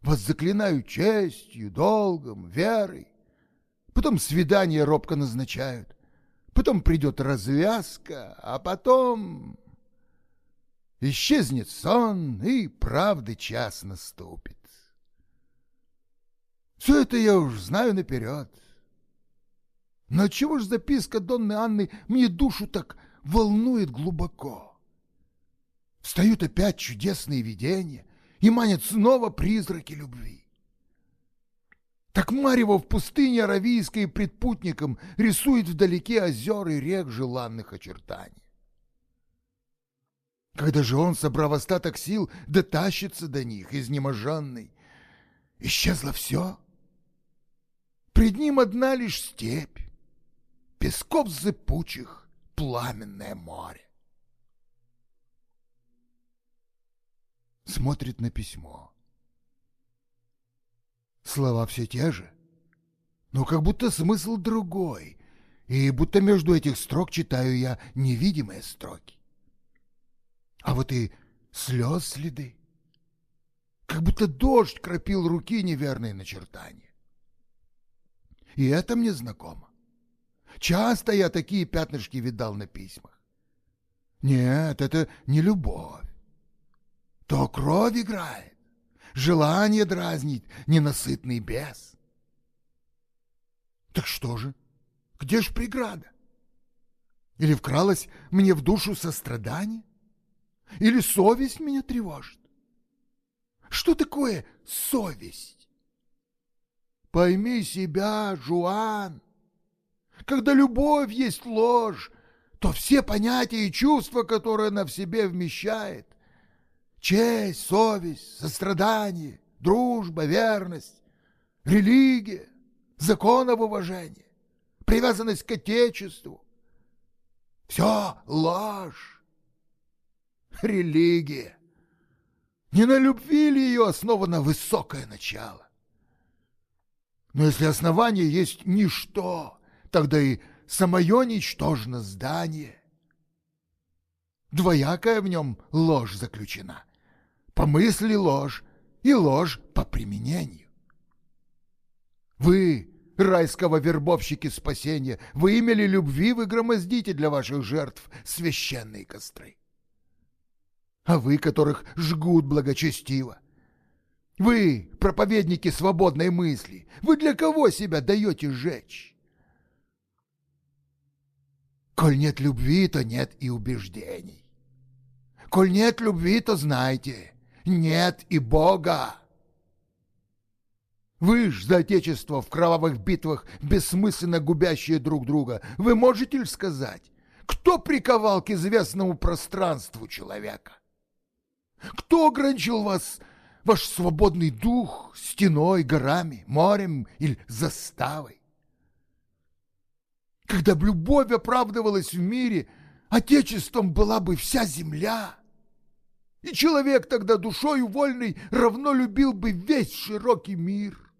Вас заклинаю честью, долгом, верой. Потом свидание робко назначают. Потом придет развязка, а потом... Исчезнет сон, и правды час наступит. Все это я уж знаю наперед. Но чего ж записка Донны Анны мне душу так волнует глубоко? Встают опять чудесные видения и манят снова призраки любви. Так Марева в пустыне Аравийской предпутником рисует вдалеке озер и рек желанных очертаний. Когда же он, собрав остаток сил, дотащится до них, изнеможенный, исчезло все. Пред ним одна лишь степь, песков зыбучих пламенное море. Смотрит на письмо. Слова все те же, но как будто смысл другой, и будто между этих строк читаю я невидимые строки. А вот и слез следы, как будто дождь кропил руки неверные начертания. И это мне знакомо. Часто я такие пятнышки видал на письмах. Нет, это не любовь. То кровь играет, желание дразнить ненасытный бес. Так что же, где ж преграда? Или вкралось мне в душу сострадание? Или совесть меня тревожит? Что такое совесть? Пойми себя, Жуан. Когда любовь есть ложь, то все понятия и чувства, которые она в себе вмещает, честь, совесть, сострадание, дружба, верность, религия, закон об уважении, привязанность к Отечеству, все ложь, религия. Не на любви ли ее основано высокое начало? Но если основание есть ничто, тогда и самое ничтожно здание. Двоякая в нем ложь заключена. По мысли ложь и ложь по применению. Вы, райского вербовщики спасения, вы имели любви вы громоздите для ваших жертв священные костры. А вы, которых жгут благочестиво, вы, проповедники свободной мысли, вы для кого себя даете жечь? Коль нет любви, то нет и убеждений. Коль нет любви, то знайте, нет и Бога. Вы ж за Отечество в кровавых битвах, бессмысленно губящие друг друга, вы можете ли сказать, кто приковал к известному пространству человека? Кто ограничил вас, ваш свободный дух, стеной, горами, морем или заставой? Когда б любовь оправдывалась в мире, отечеством была бы вся земля. И человек тогда душою вольной равно любил бы весь широкий мир.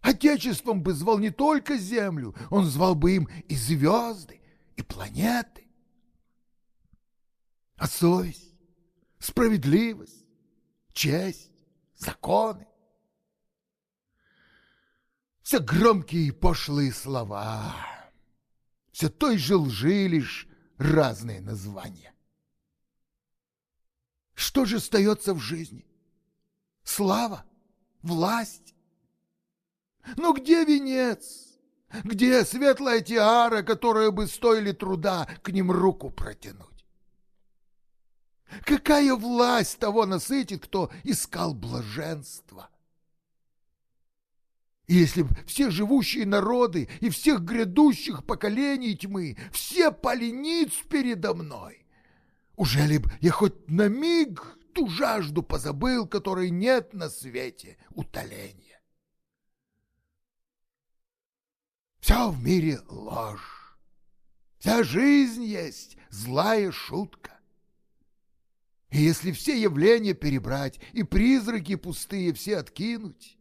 Отечеством бы звал не только землю, он звал бы им и звезды, и планеты. А совесть, справедливость, честь, законы. Все громкие и пошлые слова, все той же лжи лишь разные названия. Что же остается в жизни? Слава? Власть? Но где венец? Где светлая тиара, которая бы стоили труда к ним руку протянуть? Какая власть того насытит, кто искал блаженства? Если б все живущие народы и всех грядущих поколений тьмы все пали передо мной, уже ли б я хоть на миг ту жажду позабыл, которой нет на свете утоления? Все в мире ложь, вся жизнь есть злая шутка. И если все явления перебрать и призраки пустые все откинуть,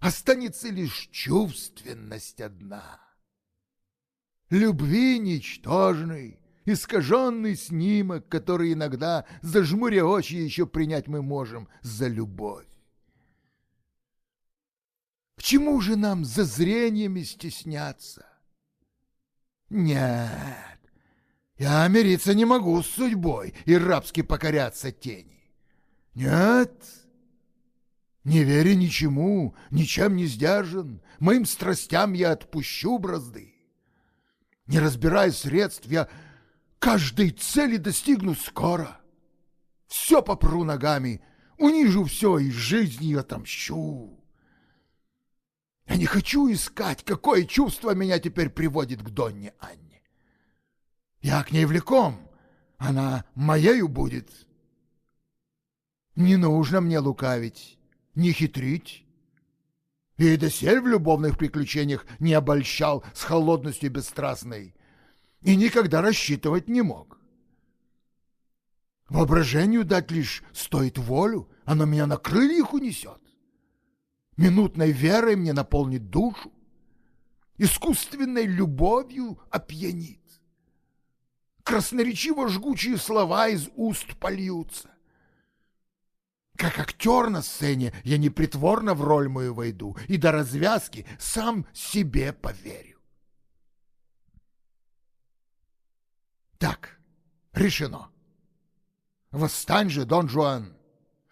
останется лишь чувственность одна. Любви ничтожный, искаженный снимок, который иногда, зажмуря очи, еще принять мы можем за любовь. К чему же нам за зрениями стесняться? Нет, я мириться не могу с судьбой и рабски покоряться тени. Нет, не веря ничему, ничем не сдержан, моим страстям я отпущу бразды. Не разбирая средств, я каждой цели достигну скоро. Все попру ногами, унижу все и жизнью отомщу. Я не хочу искать, какое чувство меня теперь приводит к Донне Анне. Я к ней влеком, она моею будет. Не нужно мне лукавить не хитрить. И досель в любовных приключениях не обольщал с холодностью бесстрастной и никогда рассчитывать не мог. Воображению дать лишь стоит волю, оно меня на крыльях унесет. Минутной верой мне наполнит душу, искусственной любовью опьянит. Красноречиво жгучие слова из уст польются. Как актер на сцене я непритворно в роль мою войду и до развязки сам себе поверю. Так, решено. Восстань же, Дон Жуан,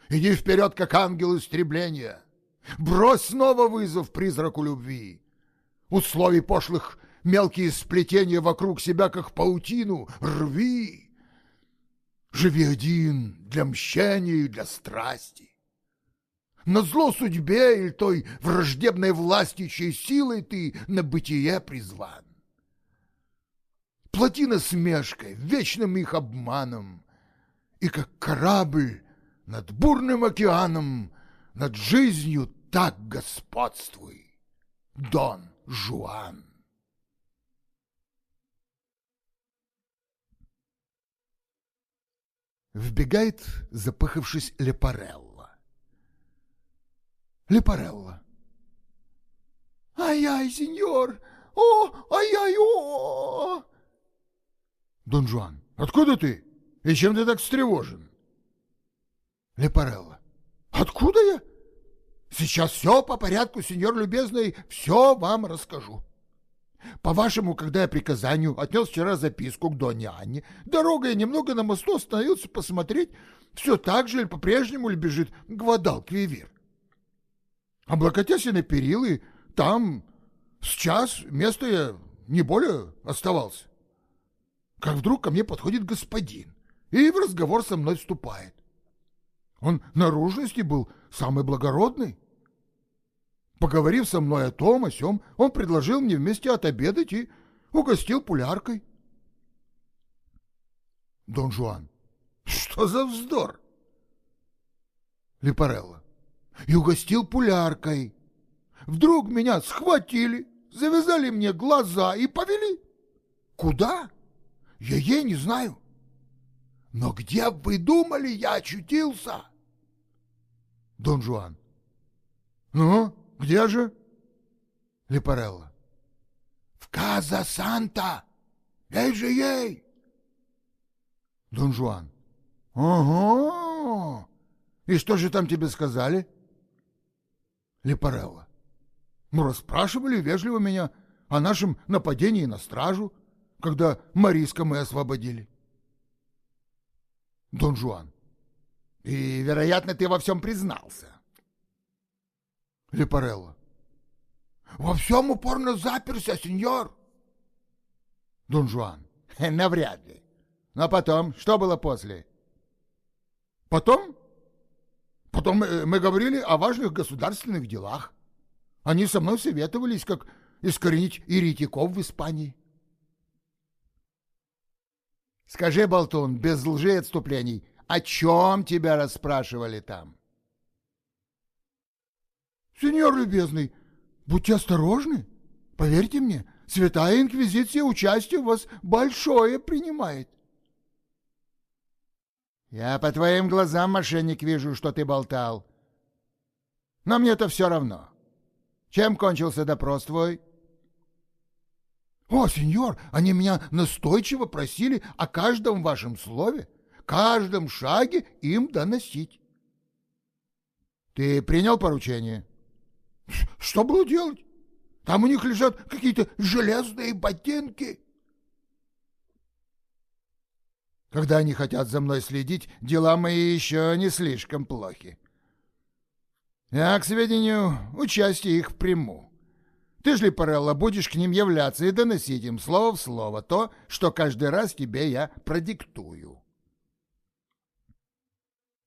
иди вперед, как ангел истребления. Брось снова вызов призраку любви. Условий пошлых мелкие сплетения вокруг себя, как паутину, рви. Живи один для мщения и для страсти. На зло судьбе или той враждебной власти, чьей силой ты на бытие призван. Плати насмешкой, вечным их обманом, и как корабль над бурным океаном, над жизнью так господствуй, Дон Жуан. Вбегает, запыхавшись, Лепарелла. Лепарелла. «Ай-ай, сеньор! О, ай-ай, о!» Дон Жуан. «Откуда ты? И чем ты так встревожен?» Лепарелла. «Откуда я? Сейчас все по порядку, сеньор любезный, все вам расскажу. По-вашему, когда я приказанию отнес вчера записку к Доне Анне, дорогой немного на мосту остановился посмотреть, все так же или по-прежнему ли бежит Гвадалквивир. Облокотясь на перилы, там с час места я не более оставался. Как вдруг ко мне подходит господин и в разговор со мной вступает. Он наружности был самый благородный, Поговорив со мной о том, о сём, он предложил мне вместе отобедать и угостил пуляркой. Дон Жуан. Что за вздор? Липарелло. И угостил пуляркой. Вдруг меня схватили, завязали мне глаза и повели. Куда? Я ей не знаю. Но где вы думали, я очутился? Дон Жуан. Ну, где же? Лепарелло. В Каза Санта. Ей же ей. Дон Жуан. Ого! И что же там тебе сказали? Лепарелло. Расспрашивали вежливо меня о нашем нападении на стражу, когда Мариска мы освободили. Дон Жуан. И, вероятно, ты во всем признался. Лепарелло. Во всем упорно заперся, сеньор. Дон Жуан. Навряд ли. Но потом, что было после? Потом? Потом мы, мы говорили о важных государственных делах. Они со мной советовались, как искоренить еретиков в Испании. Скажи, Болтун, без лжи и отступлений, о чем тебя расспрашивали там? Сеньор любезный, будьте осторожны. Поверьте мне, Святая Инквизиция участие у вас большое принимает. Я по твоим глазам, мошенник, вижу, что ты болтал. Но мне-то все равно. Чем кончился допрос твой? О, сеньор, они меня настойчиво просили о каждом вашем слове, каждом шаге им доносить. Ты принял поручение? Что было делать? Там у них лежат какие-то железные ботинки. Когда они хотят за мной следить, дела мои еще не слишком плохи. Я, к сведению, участие их приму. Ты ж ли, Парелла, будешь к ним являться и доносить им слово в слово то, что каждый раз тебе я продиктую.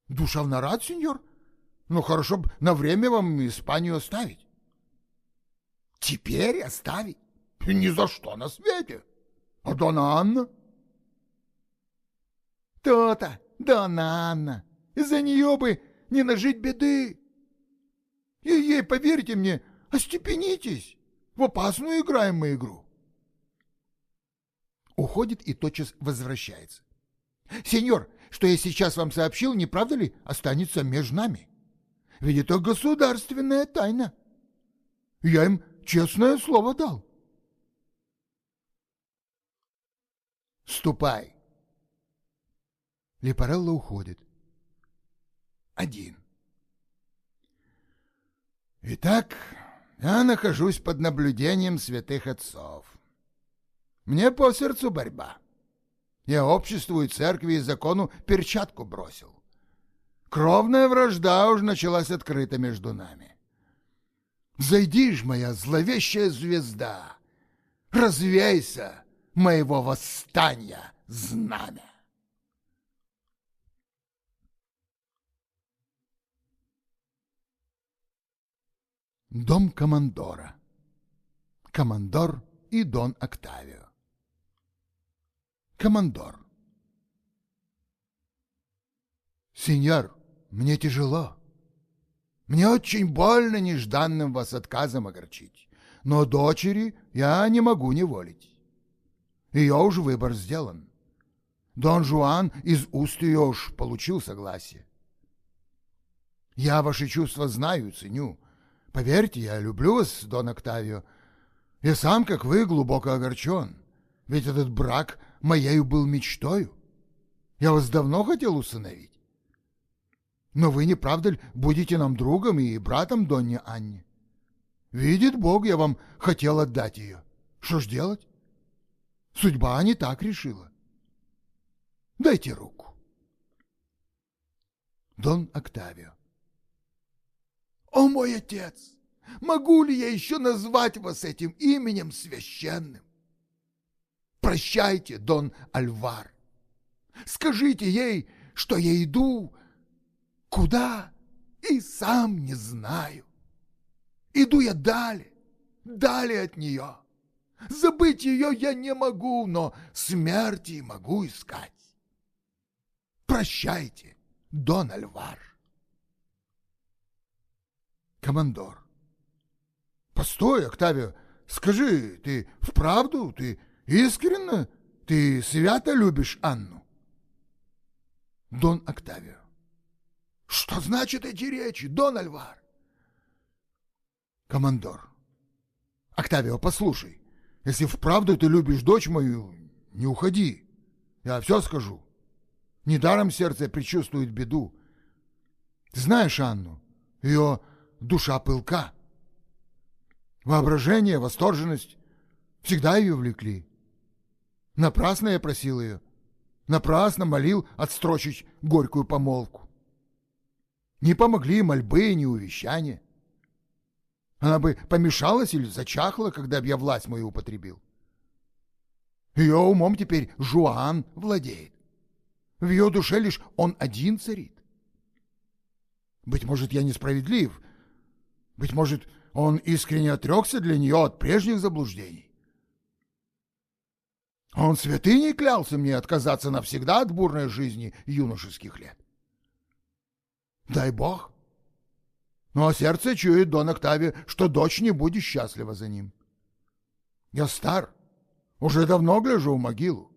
Душевно рад, сеньор. Ну, хорошо бы на время вам Испанию оставить. Теперь оставить? Ни за что на свете. А Дона Анна? То-то, Дона Анна. Из-за нее бы не нажить беды. И ей, поверьте мне, остепенитесь. В опасную играем мы игру. Уходит и тотчас возвращается. Сеньор, что я сейчас вам сообщил, не правда ли, останется между нами? Ведь это государственная тайна. Я им Честное слово дал. Ступай. Лепарелло уходит. Один. Итак, я нахожусь под наблюдением святых отцов. Мне по сердцу борьба. Я обществу и церкви и закону перчатку бросил. Кровная вражда уж началась открыто между нами. Зайди ж, моя зловещая звезда, развейся моего восстания знамя. Дом командора. Командор и Дон Октавио. Командор. Сеньор, мне тяжело. Мне очень больно нежданным вас отказом огорчить, но дочери я не могу не волить. Ее уж выбор сделан. Дон Жуан из уст ее уж получил согласие. Я ваши чувства знаю и ценю. Поверьте, я люблю вас, Дон Октавио. Я сам, как вы, глубоко огорчен. Ведь этот брак моею был мечтою. Я вас давно хотел усыновить. Но вы, не правда ли, будете нам другом и братом Донне Анне? Видит Бог, я вам хотел отдать ее. Что ж делать? Судьба не так решила. Дайте руку. Дон Октавио. О, мой отец! Могу ли я еще назвать вас этим именем священным? Прощайте, Дон Альвар. Скажите ей, что я иду Куда? И сам не знаю. Иду я далее, далее от нее. Забыть ее я не могу, но смерти могу искать. Прощайте, Дон Альвар. Командор. Постой, Октавио, скажи, ты вправду, ты искренне, ты свято любишь Анну? Дон Октавио. Что значит эти речи, Дон Альвар? Командор. Октавио, послушай, если вправду ты любишь дочь мою, не уходи. Я все скажу. Недаром сердце предчувствует беду. Ты знаешь Анну, ее душа пылка. Воображение, восторженность всегда ее влекли. Напрасно я просил ее, напрасно молил отстрочить горькую помолвку. Не помогли мольбы, ни увещания. Она бы помешалась или зачахла, когда б я власть мою употребил. Ее умом теперь Жуан владеет. В ее душе лишь он один царит. Быть может, я несправедлив. Быть может, он искренне отрекся для нее от прежних заблуждений. Он святыней клялся мне отказаться навсегда от бурной жизни юношеских лет. Дай бог. Но ну, а сердце чует Дон Октаве, что дочь не будет счастлива за ним. Я стар, уже давно гляжу в могилу.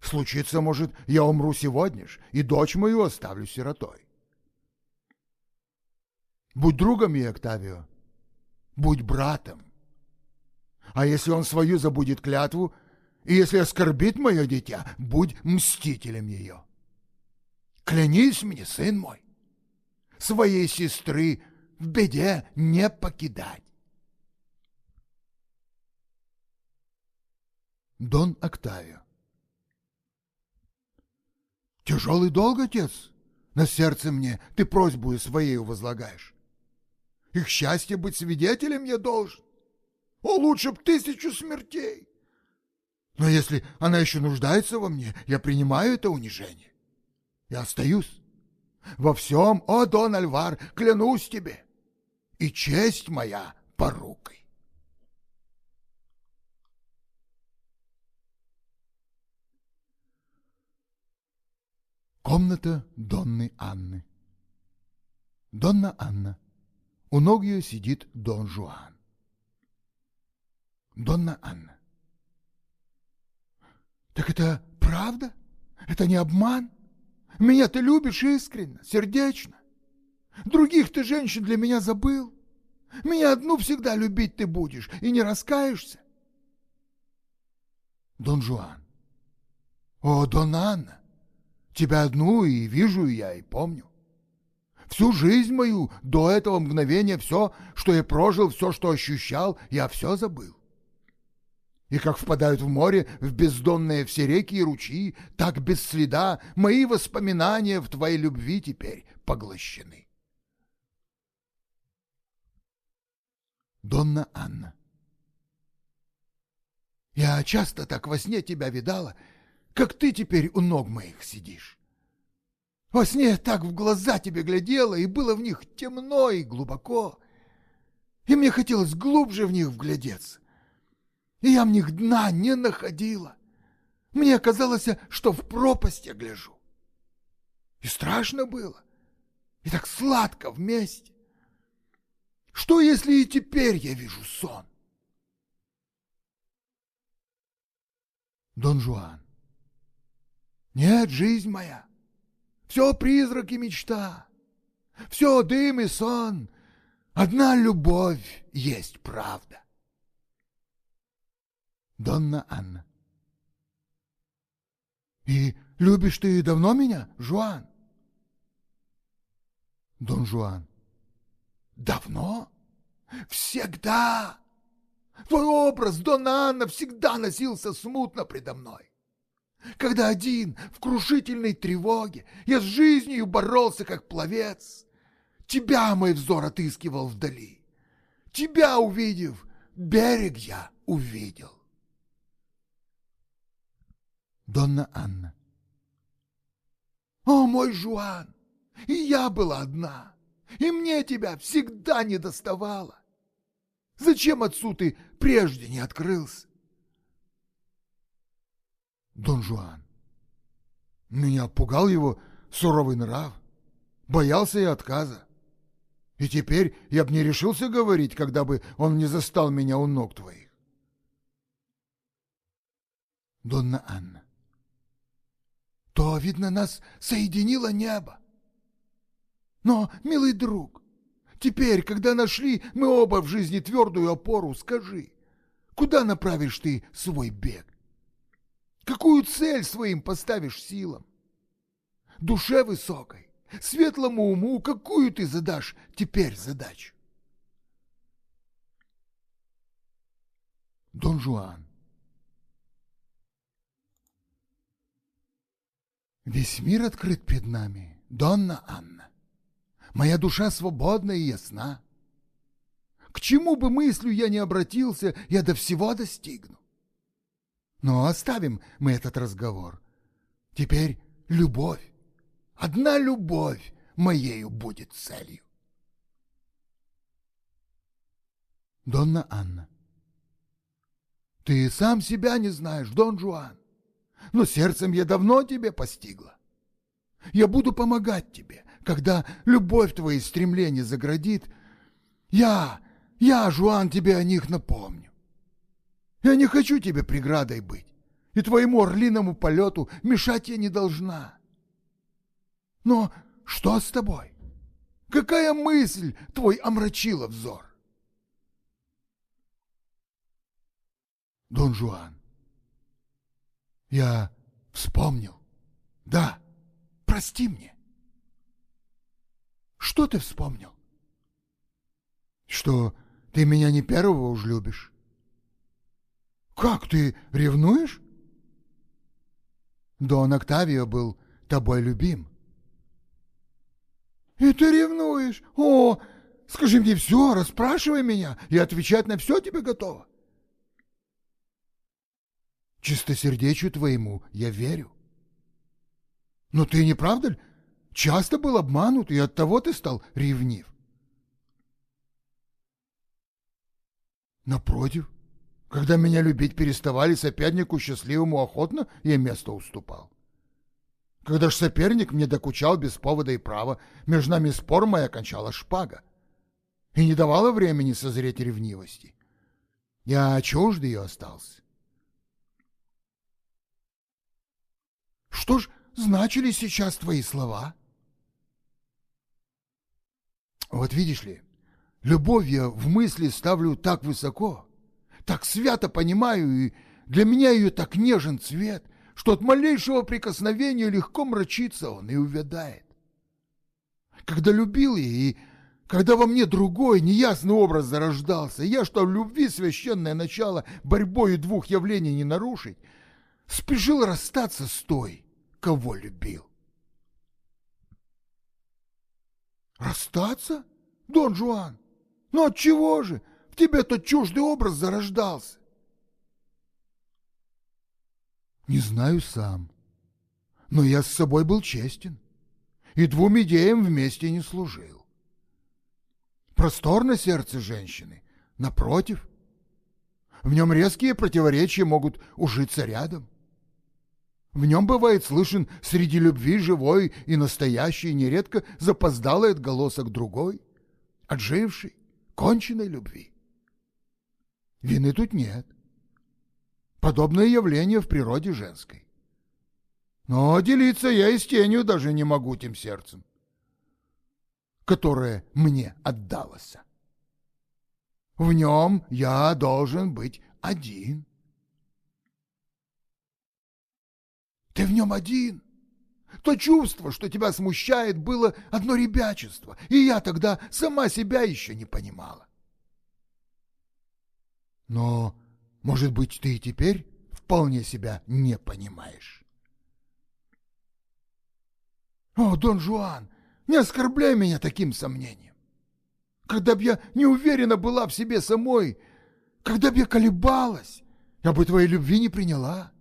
Случится, может, я умру сегодня ж, и дочь мою оставлю сиротой. Будь другом ей, Октавио, будь братом. А если он свою забудет клятву, и если оскорбит мое дитя, будь мстителем ее. Клянись мне, сын мой, своей сестры в беде не покидать. Дон Октавио Тяжелый долг, отец, на сердце мне ты просьбу своею возлагаешь. Их счастье быть свидетелем я должен. О, лучше б тысячу смертей. Но если она еще нуждается во мне, я принимаю это унижение. Я остаюсь. Во всем, о, Дон Альвар, клянусь тебе, и честь моя порукой. Комната Донны Анны. Донна Анна. У ног ее сидит Дон Жуан. Донна Анна. Так это правда? Это не обман? Меня ты любишь искренне, сердечно. Других ты женщин для меня забыл. Меня одну всегда любить ты будешь и не раскаешься. Дон Жуан. О, Дон Анна, тебя одну и вижу я, и помню. Всю жизнь мою до этого мгновения все, что я прожил, все, что ощущал, я все забыл и как впадают в море в бездонные все реки и ручьи, так без следа мои воспоминания в твоей любви теперь поглощены. Донна Анна Я часто так во сне тебя видала, как ты теперь у ног моих сидишь. Во сне так в глаза тебе глядела, и было в них темно и глубоко, и мне хотелось глубже в них вглядеться и я в них дна не находила. Мне казалось, что в пропасть я гляжу. И страшно было, и так сладко вместе. Что, если и теперь я вижу сон? Дон Жуан. Нет, жизнь моя, все призрак и мечта, все дым и сон, одна любовь есть правда. Донна Анна. «И любишь ты давно меня, Жуан?» Дон Жуан. «Давно? Всегда! Твой образ, Донна Анна, всегда носился смутно предо мной. Когда один в крушительной тревоге я с жизнью боролся, как пловец, тебя мой взор отыскивал вдали. Тебя увидев, берег я увидел. Донна Анна. «О, мой Жуан! И я была одна, и мне тебя всегда не доставало. Зачем отцу ты прежде не открылся?» Дон Жуан. Меня пугал его суровый нрав. Боялся я отказа. И теперь я бы не решился говорить, когда бы он не застал меня у ног твоих. Донна Анна то, видно, нас соединило небо. Но, милый друг, теперь, когда нашли мы оба в жизни твердую опору, скажи, куда направишь ты свой бег? Какую цель своим поставишь силам? Душе высокой, светлому уму, какую ты задашь теперь задачу? Дон Жуан. Весь мир открыт пред нами, Донна Анна. Моя душа свободна и ясна. К чему бы мыслью я не обратился, я до всего достигну. Но оставим мы этот разговор. Теперь любовь, одна любовь моею будет целью. Донна Анна. Ты сам себя не знаешь, Дон Жуан, но сердцем я давно тебе постигла. Я буду помогать тебе, когда любовь твои стремления заградит. Я, я, Жуан, тебе о них напомню. Я не хочу тебе преградой быть, и твоему орлиному полету мешать я не должна. Но что с тобой? Какая мысль твой омрачила взор? Дон Жуан. Я вспомнил. Да, прости мне. Что ты вспомнил? Что ты меня не первого уж любишь. Как ты ревнуешь? Дон Октавио был тобой любим. И ты ревнуешь? О, скажи мне все, расспрашивай меня, и отвечать на все тебе готово. Чистосердечию твоему я верю. Но ты не правда ли? Часто был обманут, и оттого ты стал ревнив. Напротив, когда меня любить переставали, сопернику счастливому охотно я место уступал. Когда ж соперник мне докучал без повода и права, между нами спор моя кончала шпага и не давала времени созреть ревнивости. Я чужд ее остался. Что ж значили сейчас твои слова? Вот видишь ли, любовь я в мысли ставлю так высоко, так свято понимаю, и для меня ее так нежен цвет, что от малейшего прикосновения легко мрачится он и увядает. Когда любил я и когда во мне другой, неясный образ зарождался, я, что в любви священное начало борьбою двух явлений не нарушить, спешил расстаться с той, кого любил. Расстаться? Дон Жуан? Ну от чего же? В тебе тот чуждый образ зарождался. Не знаю сам, но я с собой был честен и двум идеям вместе не служил. Просторно сердце женщины, напротив. В нем резкие противоречия могут ужиться рядом. В нем бывает слышен среди любви живой и настоящей нередко запоздалый отголосок другой, отжившей, конченной любви. Вины тут нет. Подобное явление в природе женской. Но делиться я и с тенью даже не могу тем сердцем, которое мне отдалось. В нем я должен быть один. Ты в нем один. То чувство, что тебя смущает, было одно ребячество, и я тогда сама себя еще не понимала. Но, может быть, ты и теперь вполне себя не понимаешь. О, Дон Жуан, не оскорбляй меня таким сомнением. Когда б я не уверена была в себе самой, когда б я колебалась, я бы твоей любви не приняла.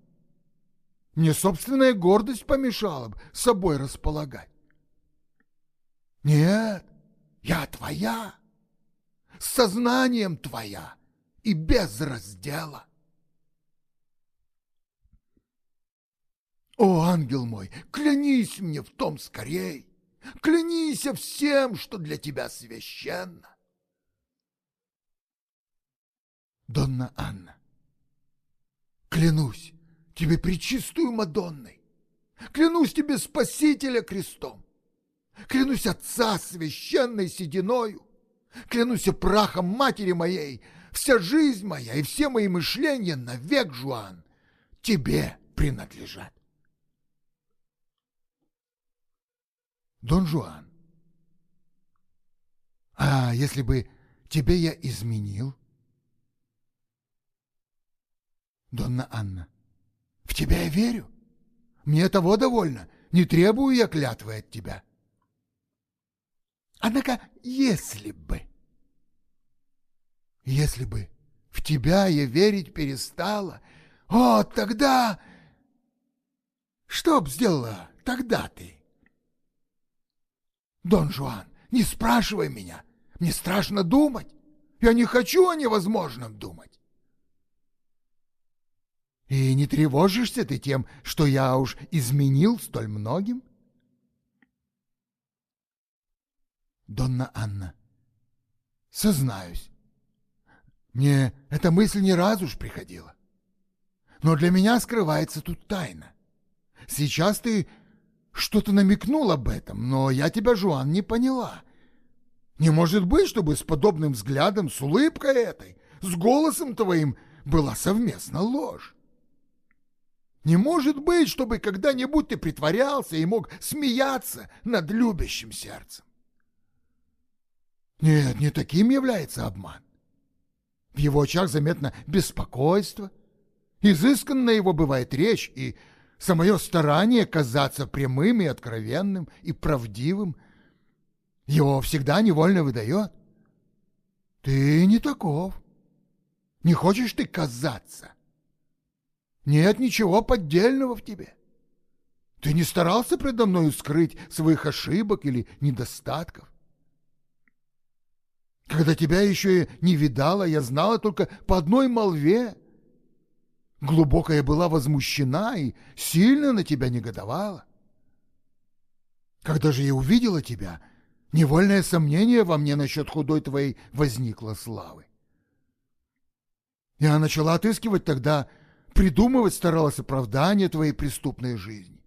Мне собственная гордость помешала бы собой располагать. Нет, я твоя, с сознанием твоя и без раздела. О, ангел мой, клянись мне в том скорей, клянись всем, что для тебя священно. Донна Анна, клянусь, тебе причистую Мадонной, клянусь тебе Спасителя крестом, клянусь Отца священной сединою, клянусь прахом матери моей, вся жизнь моя и все мои мышления навек, Жуан, тебе принадлежат. Дон Жуан, а если бы тебе я изменил? Донна Анна. В тебя я верю. Мне того довольно. Не требую я клятвы от тебя. Однако, если бы... Если бы в тебя я верить перестала, о, тогда... Что б сделала тогда ты? Дон Жуан, не спрашивай меня. Мне страшно думать. Я не хочу о невозможном думать. И не тревожишься ты тем, что я уж изменил столь многим? Донна Анна. Сознаюсь. Мне эта мысль не раз уж приходила. Но для меня скрывается тут тайна. Сейчас ты что-то намекнул об этом, но я тебя, Жуан, не поняла. Не может быть, чтобы с подобным взглядом, с улыбкой этой, с голосом твоим была совместна ложь. Не может быть, чтобы когда-нибудь ты притворялся и мог смеяться над любящим сердцем. Нет, не таким является обман. В его очах заметно беспокойство, изысканно его бывает речь, и самое старание казаться прямым и откровенным и правдивым его всегда невольно выдает. Ты не таков. Не хочешь ты казаться. Нет ничего поддельного в тебе. Ты не старался предо мною скрыть своих ошибок или недостатков. Когда тебя еще не видала, я знала только по одной молве. Глубоко я была возмущена и сильно на тебя негодовала. Когда же я увидела тебя, невольное сомнение во мне насчет худой твоей возникло славы. Я начала отыскивать тогда придумывать старалась оправдание твоей преступной жизни.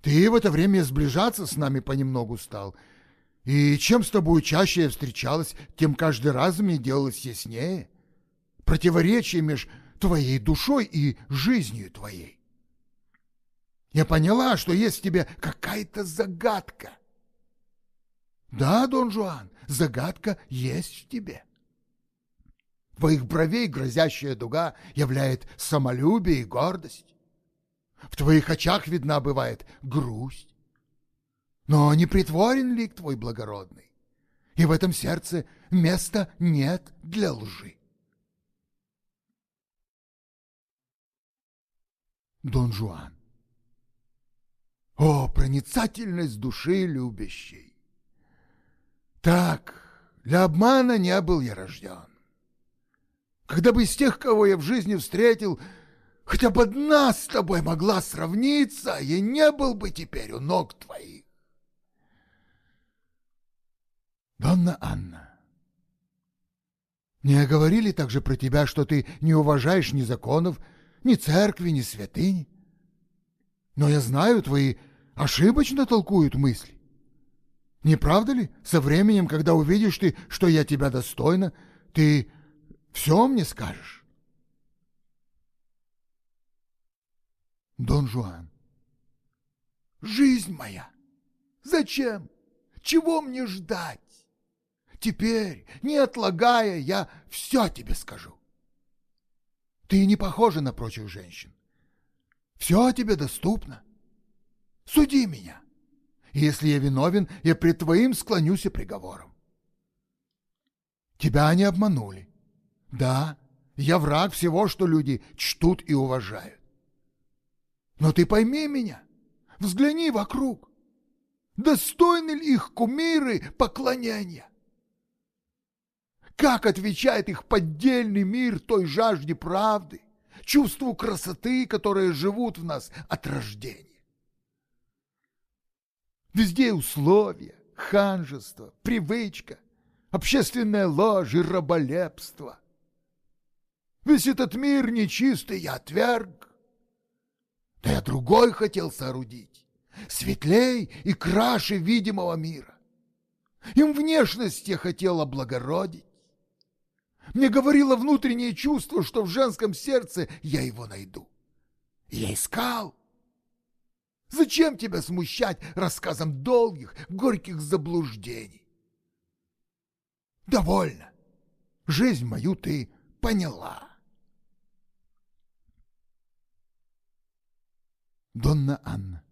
Ты в это время сближаться с нами понемногу стал, и чем с тобой чаще я встречалась, тем каждый раз мне делалось яснее противоречие между твоей душой и жизнью твоей. Я поняла, что есть в тебе какая-то загадка. Да, Дон Жуан, загадка есть в тебе. Твоих бровей грозящая дуга являет самолюбие и гордость. В твоих очах видна бывает грусть. Но не притворен лик твой благородный, и в этом сердце места нет для лжи. Дон Жуан. О, проницательность души любящей! Так, для обмана не был я рожден. Когда бы из тех, кого я в жизни встретил, хотя бы одна с тобой могла сравниться, я не был бы теперь у ног твоих. Донна Анна, не говорили также про тебя, что ты не уважаешь ни законов, ни церкви, ни святынь? Но я знаю, твои ошибочно толкуют мысли. Не правда ли, со временем, когда увидишь ты, что я тебя достойна, ты все мне скажешь? Дон Жуан. Жизнь моя! Зачем? Чего мне ждать? Теперь, не отлагая, я все тебе скажу. Ты не похожа на прочих женщин. Все тебе доступно. Суди меня. если я виновен, я пред твоим склонюсь и приговором. Тебя не обманули. Да, я враг всего, что люди чтут и уважают. Но ты пойми меня, взгляни вокруг. Достойны ли их кумиры поклонения? Как отвечает их поддельный мир той жажде правды, чувству красоты, которые живут в нас от рождения? Везде условия, ханжество, привычка, общественная ложь и раболепство. Весь этот мир нечистый я отверг. Да я другой хотел соорудить, светлей и краше видимого мира. Им внешность я хотел облагородить. Мне говорило внутреннее чувство, что в женском сердце я его найду. Я искал. Зачем тебя смущать рассказом долгих, горьких заблуждений? Довольно. Жизнь мою ты поняла. Донна Анна.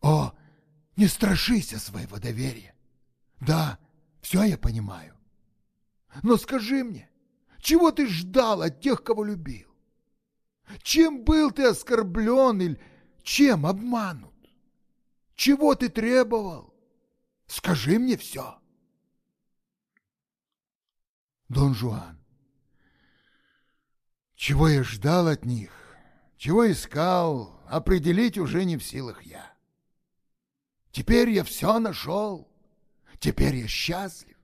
О, не страшися своего доверия. Да, все я понимаю. Но скажи мне, чего ты ждал от тех, кого любил? Чем был ты оскорблен или чем обманут? Чего ты требовал? Скажи мне все. Дон Жуан. Чего я ждал от них, чего искал, определить уже не в силах я. Теперь я все нашел, теперь я счастлив.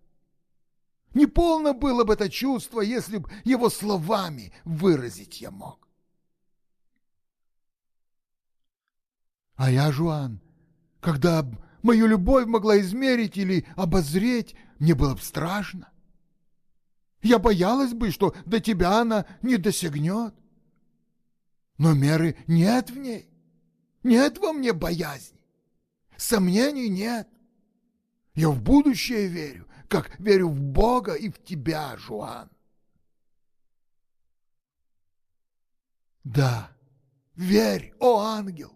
Неполно было бы это чувство, если б его словами выразить я мог. А я, Жуан, когда мою любовь могла измерить или обозреть, мне было бы страшно. Я боялась бы, что до тебя она не досягнет. Но меры нет в ней. Нет во мне боязни. Сомнений нет. Я в будущее верю, как верю в Бога и в тебя, Жуан. Да, верь, о ангел,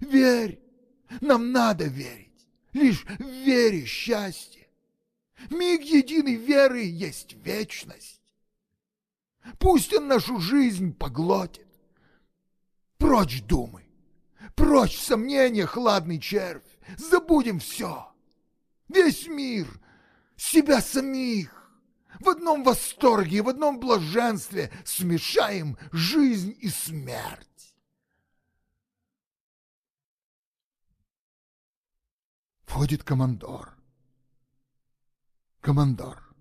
верь. Нам надо верить. Лишь в вере счастье. Миг единой веры есть вечность. Пусть он нашу жизнь поглотит. Прочь думы, прочь сомнения, хладный червь. Забудем все. Весь мир, себя самих. В одном восторге, в одном блаженстве смешаем жизнь и смерть. Входит командор. Командор.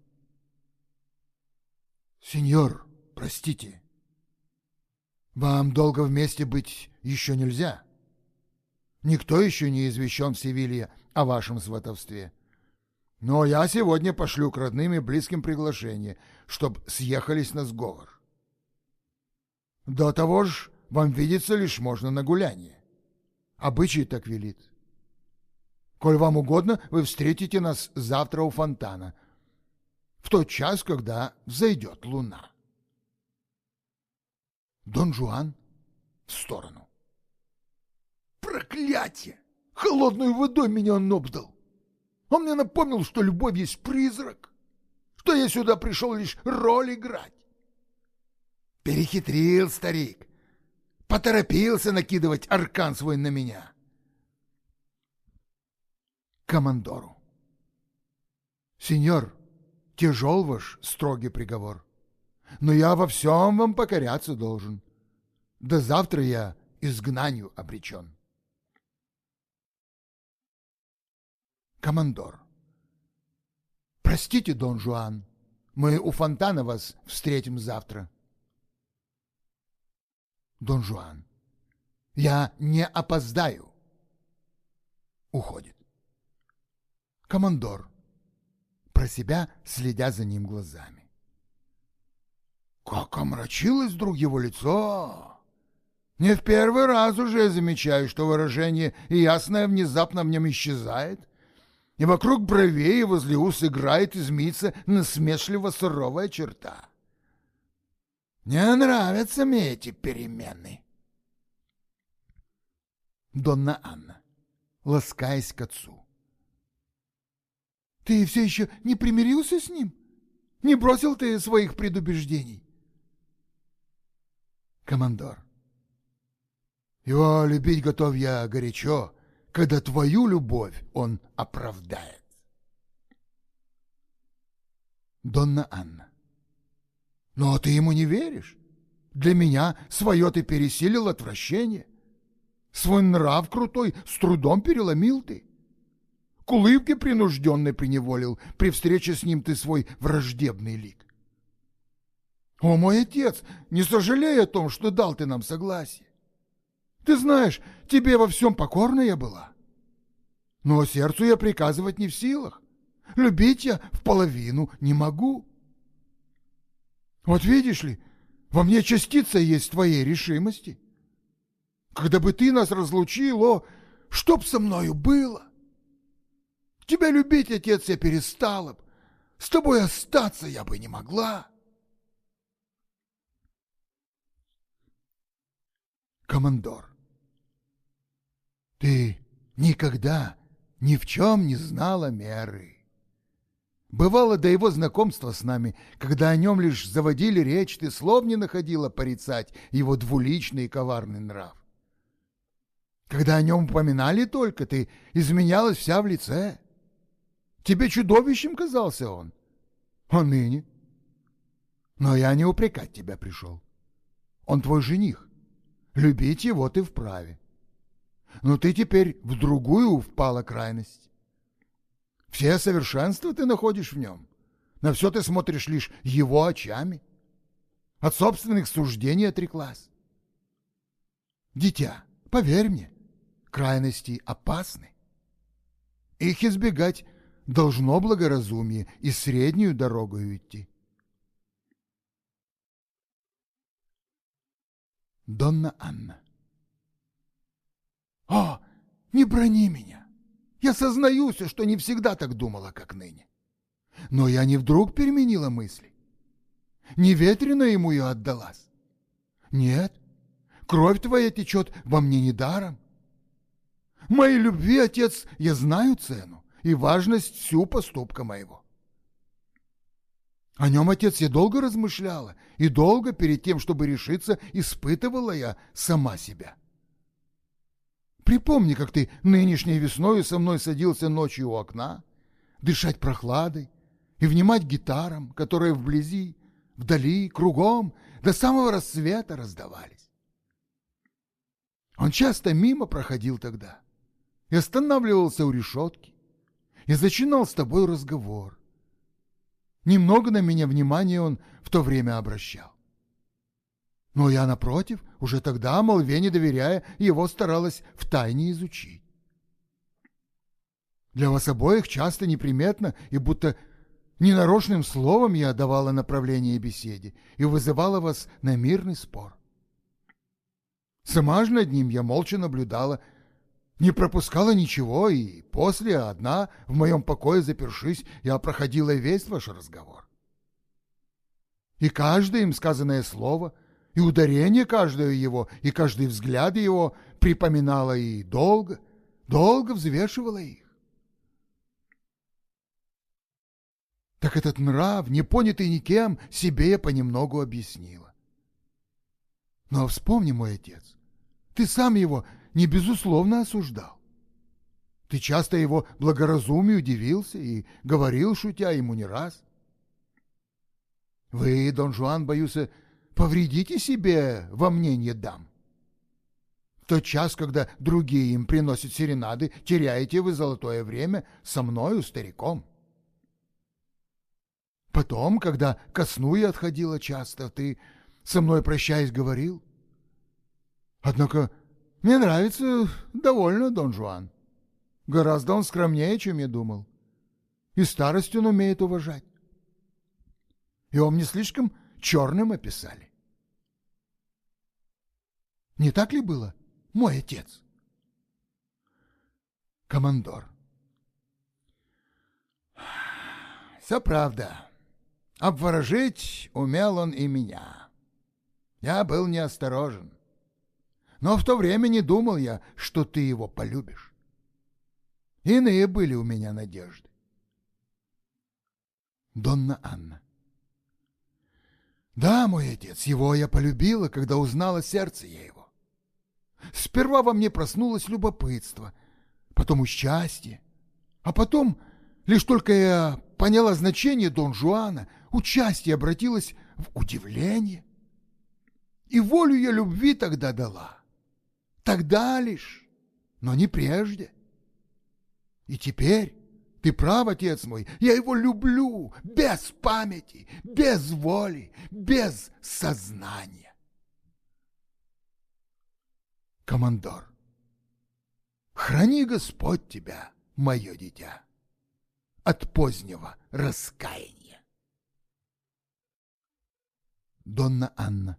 Сеньор, простите. Вам долго вместе быть еще нельзя. Никто еще не извещен в Севилье о вашем сватовстве. Но я сегодня пошлю к родным и близким приглашение, чтоб съехались на сговор. До того ж, вам видеться лишь можно на гуляние. Обычай так велит. Коль вам угодно, вы встретите нас завтра у фонтана, в тот час, когда взойдет луна. Дон Жуан в сторону. Проклятие! Холодной водой меня он обдал. Он мне напомнил, что любовь есть призрак, что я сюда пришел лишь роль играть. Перехитрил старик, поторопился накидывать аркан свой на меня командору. «Сеньор, тяжел ваш строгий приговор, но я во всем вам покоряться должен. До завтра я изгнанию обречен». Командор. «Простите, Дон Жуан, мы у фонтана вас встретим завтра». Дон Жуан. «Я не опоздаю». Уходит командор, про себя следя за ним глазами. Как омрачилось вдруг его лицо! Не в первый раз уже замечаю, что выражение ясное внезапно в нем исчезает, и вокруг бровей и возле ус играет измиться насмешливо суровая черта. Не нравятся мне эти перемены. Донна Анна, ласкаясь к отцу. Ты все еще не примирился с ним? Не бросил ты своих предубеждений? Командор. Его любить готов я горячо, когда твою любовь он оправдает. Донна Анна. Но ты ему не веришь. Для меня свое ты пересилил отвращение. Свой нрав крутой с трудом переломил ты к улыбке принужденной приневолил, при встрече с ним ты свой враждебный лик. О, мой отец, не сожалей о том, что дал ты нам согласие. Ты знаешь, тебе во всем покорна я была. Но сердцу я приказывать не в силах. Любить я в половину не могу. Вот видишь ли, во мне частица есть твоей решимости. Когда бы ты нас разлучил, о, что б со мною было? Тебя любить, отец, я перестала б. С тобой остаться я бы не могла. Командор. Ты никогда ни в чем не знала меры. Бывало до его знакомства с нами, когда о нем лишь заводили речь, ты слов не находила порицать его двуличный и коварный нрав. Когда о нем упоминали только, ты изменялась вся в лице. Тебе чудовищем казался он, а ныне. Но я не упрекать тебя пришел. Он твой жених. Любить его ты вправе. Но ты теперь в другую впала крайность. Все совершенства ты находишь в нем. На все ты смотришь лишь его очами. От собственных суждений отреклась. Дитя, поверь мне, крайности опасны. Их избегать должно благоразумие и среднюю дорогу идти. Донна Анна. «О, не брони меня! Я сознаюсь, что не всегда так думала, как ныне. Но я не вдруг переменила мысли. Не ветрено ему я отдалась. Нет, кровь твоя течет во мне недаром. Моей любви, отец, я знаю цену и важность всю поступка моего. О нем, отец, я долго размышляла, и долго перед тем, чтобы решиться, испытывала я сама себя. Припомни, как ты нынешней весной со мной садился ночью у окна, дышать прохладой и внимать гитарам, которые вблизи, вдали, кругом, до самого рассвета раздавались. Он часто мимо проходил тогда и останавливался у решетки и начинал с тобой разговор. Немного на меня внимания он в то время обращал. Но я, напротив, уже тогда, молве не доверяя, его старалась втайне изучить. Для вас обоих часто неприметно и будто ненарочным словом я давала направление беседе и вызывала вас на мирный спор. Сама же над ним я молча наблюдала, не пропускала ничего, и после одна, в моем покое запершись, я проходила весь ваш разговор. И каждое им сказанное слово — и ударение каждое его, и каждый взгляд его припоминало и долго, долго взвешивало их. Так этот нрав, не понятый никем, себе понемногу объяснила. Но вспомни, мой отец, ты сам его не безусловно осуждал. Ты часто его благоразумию удивился и говорил, шутя ему не раз. Вы, Дон Жуан, боюсь, повредите себе во мнение дам. В тот час, когда другие им приносят серенады, теряете вы золотое время со мною, стариком. Потом, когда ко сну я отходила часто, ты со мной прощаясь говорил. Однако мне нравится довольно Дон Жуан. Гораздо он скромнее, чем я думал. И старость он умеет уважать. Его мне слишком черным описали. Не так ли было, мой отец? Командор. Все правда. Обворожить умел он и меня. Я был неосторожен. Но в то время не думал я, что ты его полюбишь. Иные были у меня надежды. Донна Анна. Да, мой отец, его я полюбила, когда узнала сердце я его. Сперва во мне проснулось любопытство, потом участие, а потом, лишь только я поняла значение Дон Жуана, участие обратилось в удивление. И волю я любви тогда дала. Тогда лишь, но не прежде. И теперь ты прав, отец мой, я его люблю без памяти, без воли, без сознания. Командор, храни Господь тебя, мое дитя, от позднего раскаяния. Донна Анна,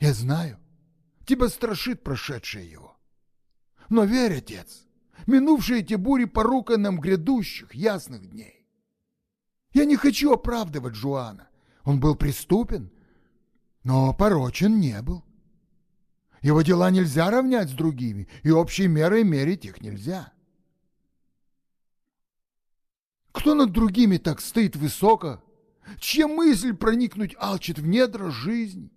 я знаю, тебя страшит прошедшее его. Но верь, отец, минувшие эти бури порука нам грядущих ясных дней. Я не хочу оправдывать Жуана. Он был преступен, но порочен не был. Его дела нельзя равнять с другими, и общей мерой мерить их нельзя. Кто над другими так стоит высоко, чья мысль проникнуть алчит в недра жизни?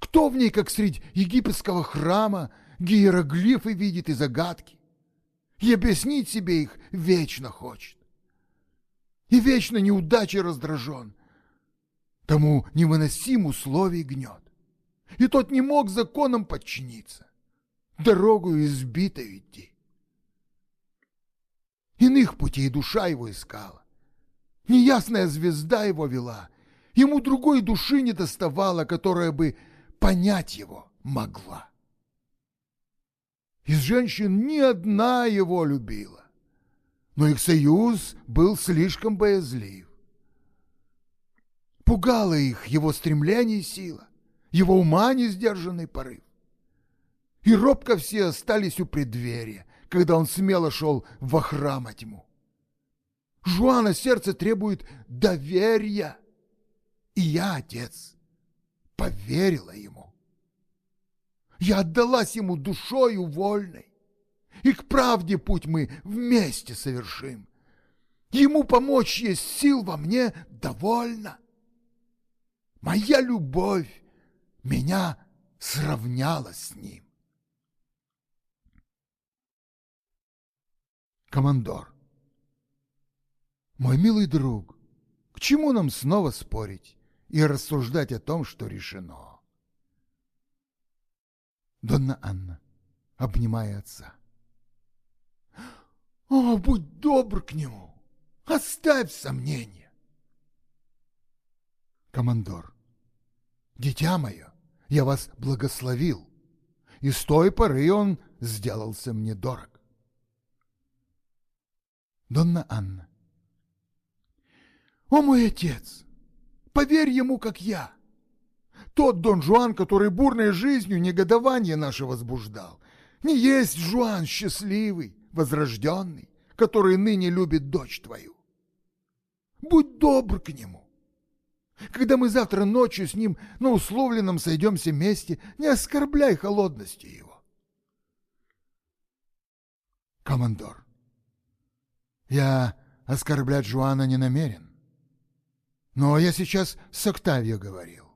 Кто в ней, как средь египетского храма, гиероглифы видит и загадки, и объяснить себе их вечно хочет? И вечно неудачей раздражен, тому невыносим условий гнет. И тот не мог законам подчиниться, дорогу избитую идти. Иных путей душа его искала. Неясная звезда его вела. Ему другой души не доставало, которая бы понять его могла. Из женщин ни одна его любила, но их союз был слишком боязлив. Пугала их его стремление и сила, его ума несдержанный порыв. И робко все остались у преддверия, когда он смело шел во храм тьму. Жуана сердце требует доверия, и я, отец, поверила ему. Я отдалась ему душою вольной, и к правде путь мы вместе совершим. Ему помочь есть сил во мне довольно. Моя любовь меня сравняла с ним. Командор. Мой милый друг, к чему нам снова спорить и рассуждать о том, что решено? Донна Анна, обнимая отца. О, будь добр к нему, оставь сомнения. Командор, дитя мое, я вас благословил, и с той поры он сделался мне дорог. Донна Анна. О, мой отец, поверь ему, как я. Тот Дон Жуан, который бурной жизнью негодование наше возбуждал, не есть Жуан счастливый, возрожденный, который ныне любит дочь твою. Будь добр к нему. Когда мы завтра ночью с ним на условленном сойдемся вместе, не оскорбляй холодностью его. Командор. Я оскорблять Жуана не намерен. Но я сейчас с Октавио говорил.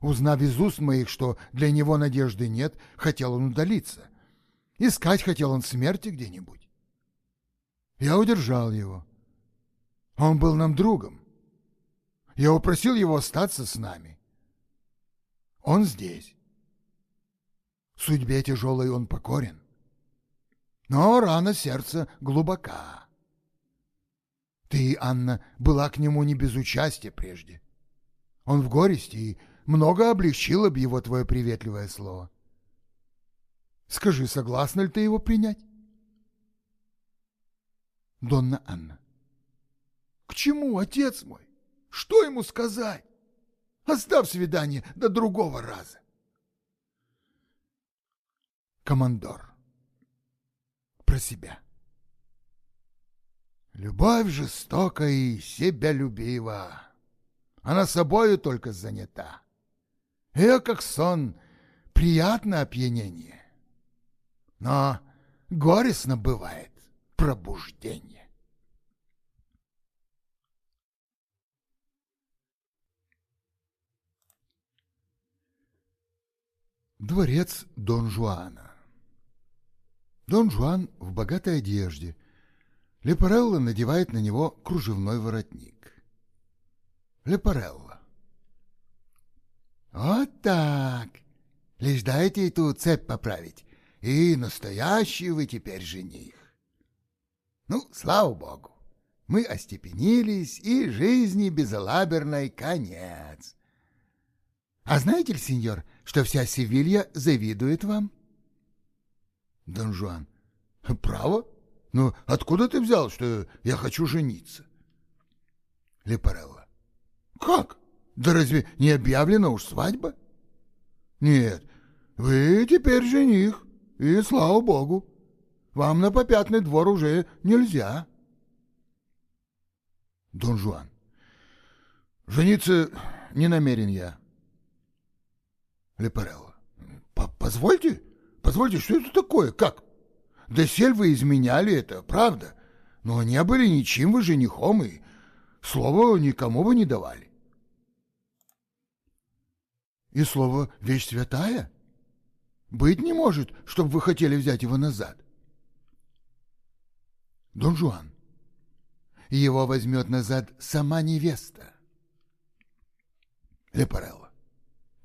Узнав из уст моих, что для него надежды нет, хотел он удалиться. Искать хотел он смерти где-нибудь. Я удержал его. Он был нам другом. Я упросил его остаться с нами. Он здесь. Судьбе тяжелой он покорен но рана сердца глубока. Ты, Анна, была к нему не без участия прежде. Он в горести, и много облегчило бы его твое приветливое слово. Скажи, согласна ли ты его принять? Донна Анна. К чему, отец мой? Что ему сказать? Оставь свидание до другого раза. Командор про себя. Любовь жестока и себялюбива. Она собою только занята. Ее, как сон, приятно опьянение. Но горестно бывает пробуждение. Дворец Дон Жуана Дон Жуан в богатой одежде. Лепарелла надевает на него кружевной воротник. Лепарелла. Вот так. Лишь дайте эту цепь поправить, и настоящий вы теперь жених. Ну, слава богу, мы остепенились, и жизни безалаберной конец. А знаете ли, сеньор, что вся Севилья завидует вам? — Дон Жуан. Право? Но откуда ты взял, что я хочу жениться? Лепарелла. Как? Да разве не объявлена уж свадьба? Нет, вы теперь жених, и слава богу. Вам на попятный двор уже нельзя. Дон Жуан. Жениться не намерен я. Лепарелла. Позвольте, позвольте, что это такое? Как? Досель вы изменяли это, правда, но не были ничем вы женихом и слова никому вы не давали. И слово «вещь святая»? Быть не может, чтобы вы хотели взять его назад. Дон Жуан. Его возьмет назад сама невеста. Лепарелло.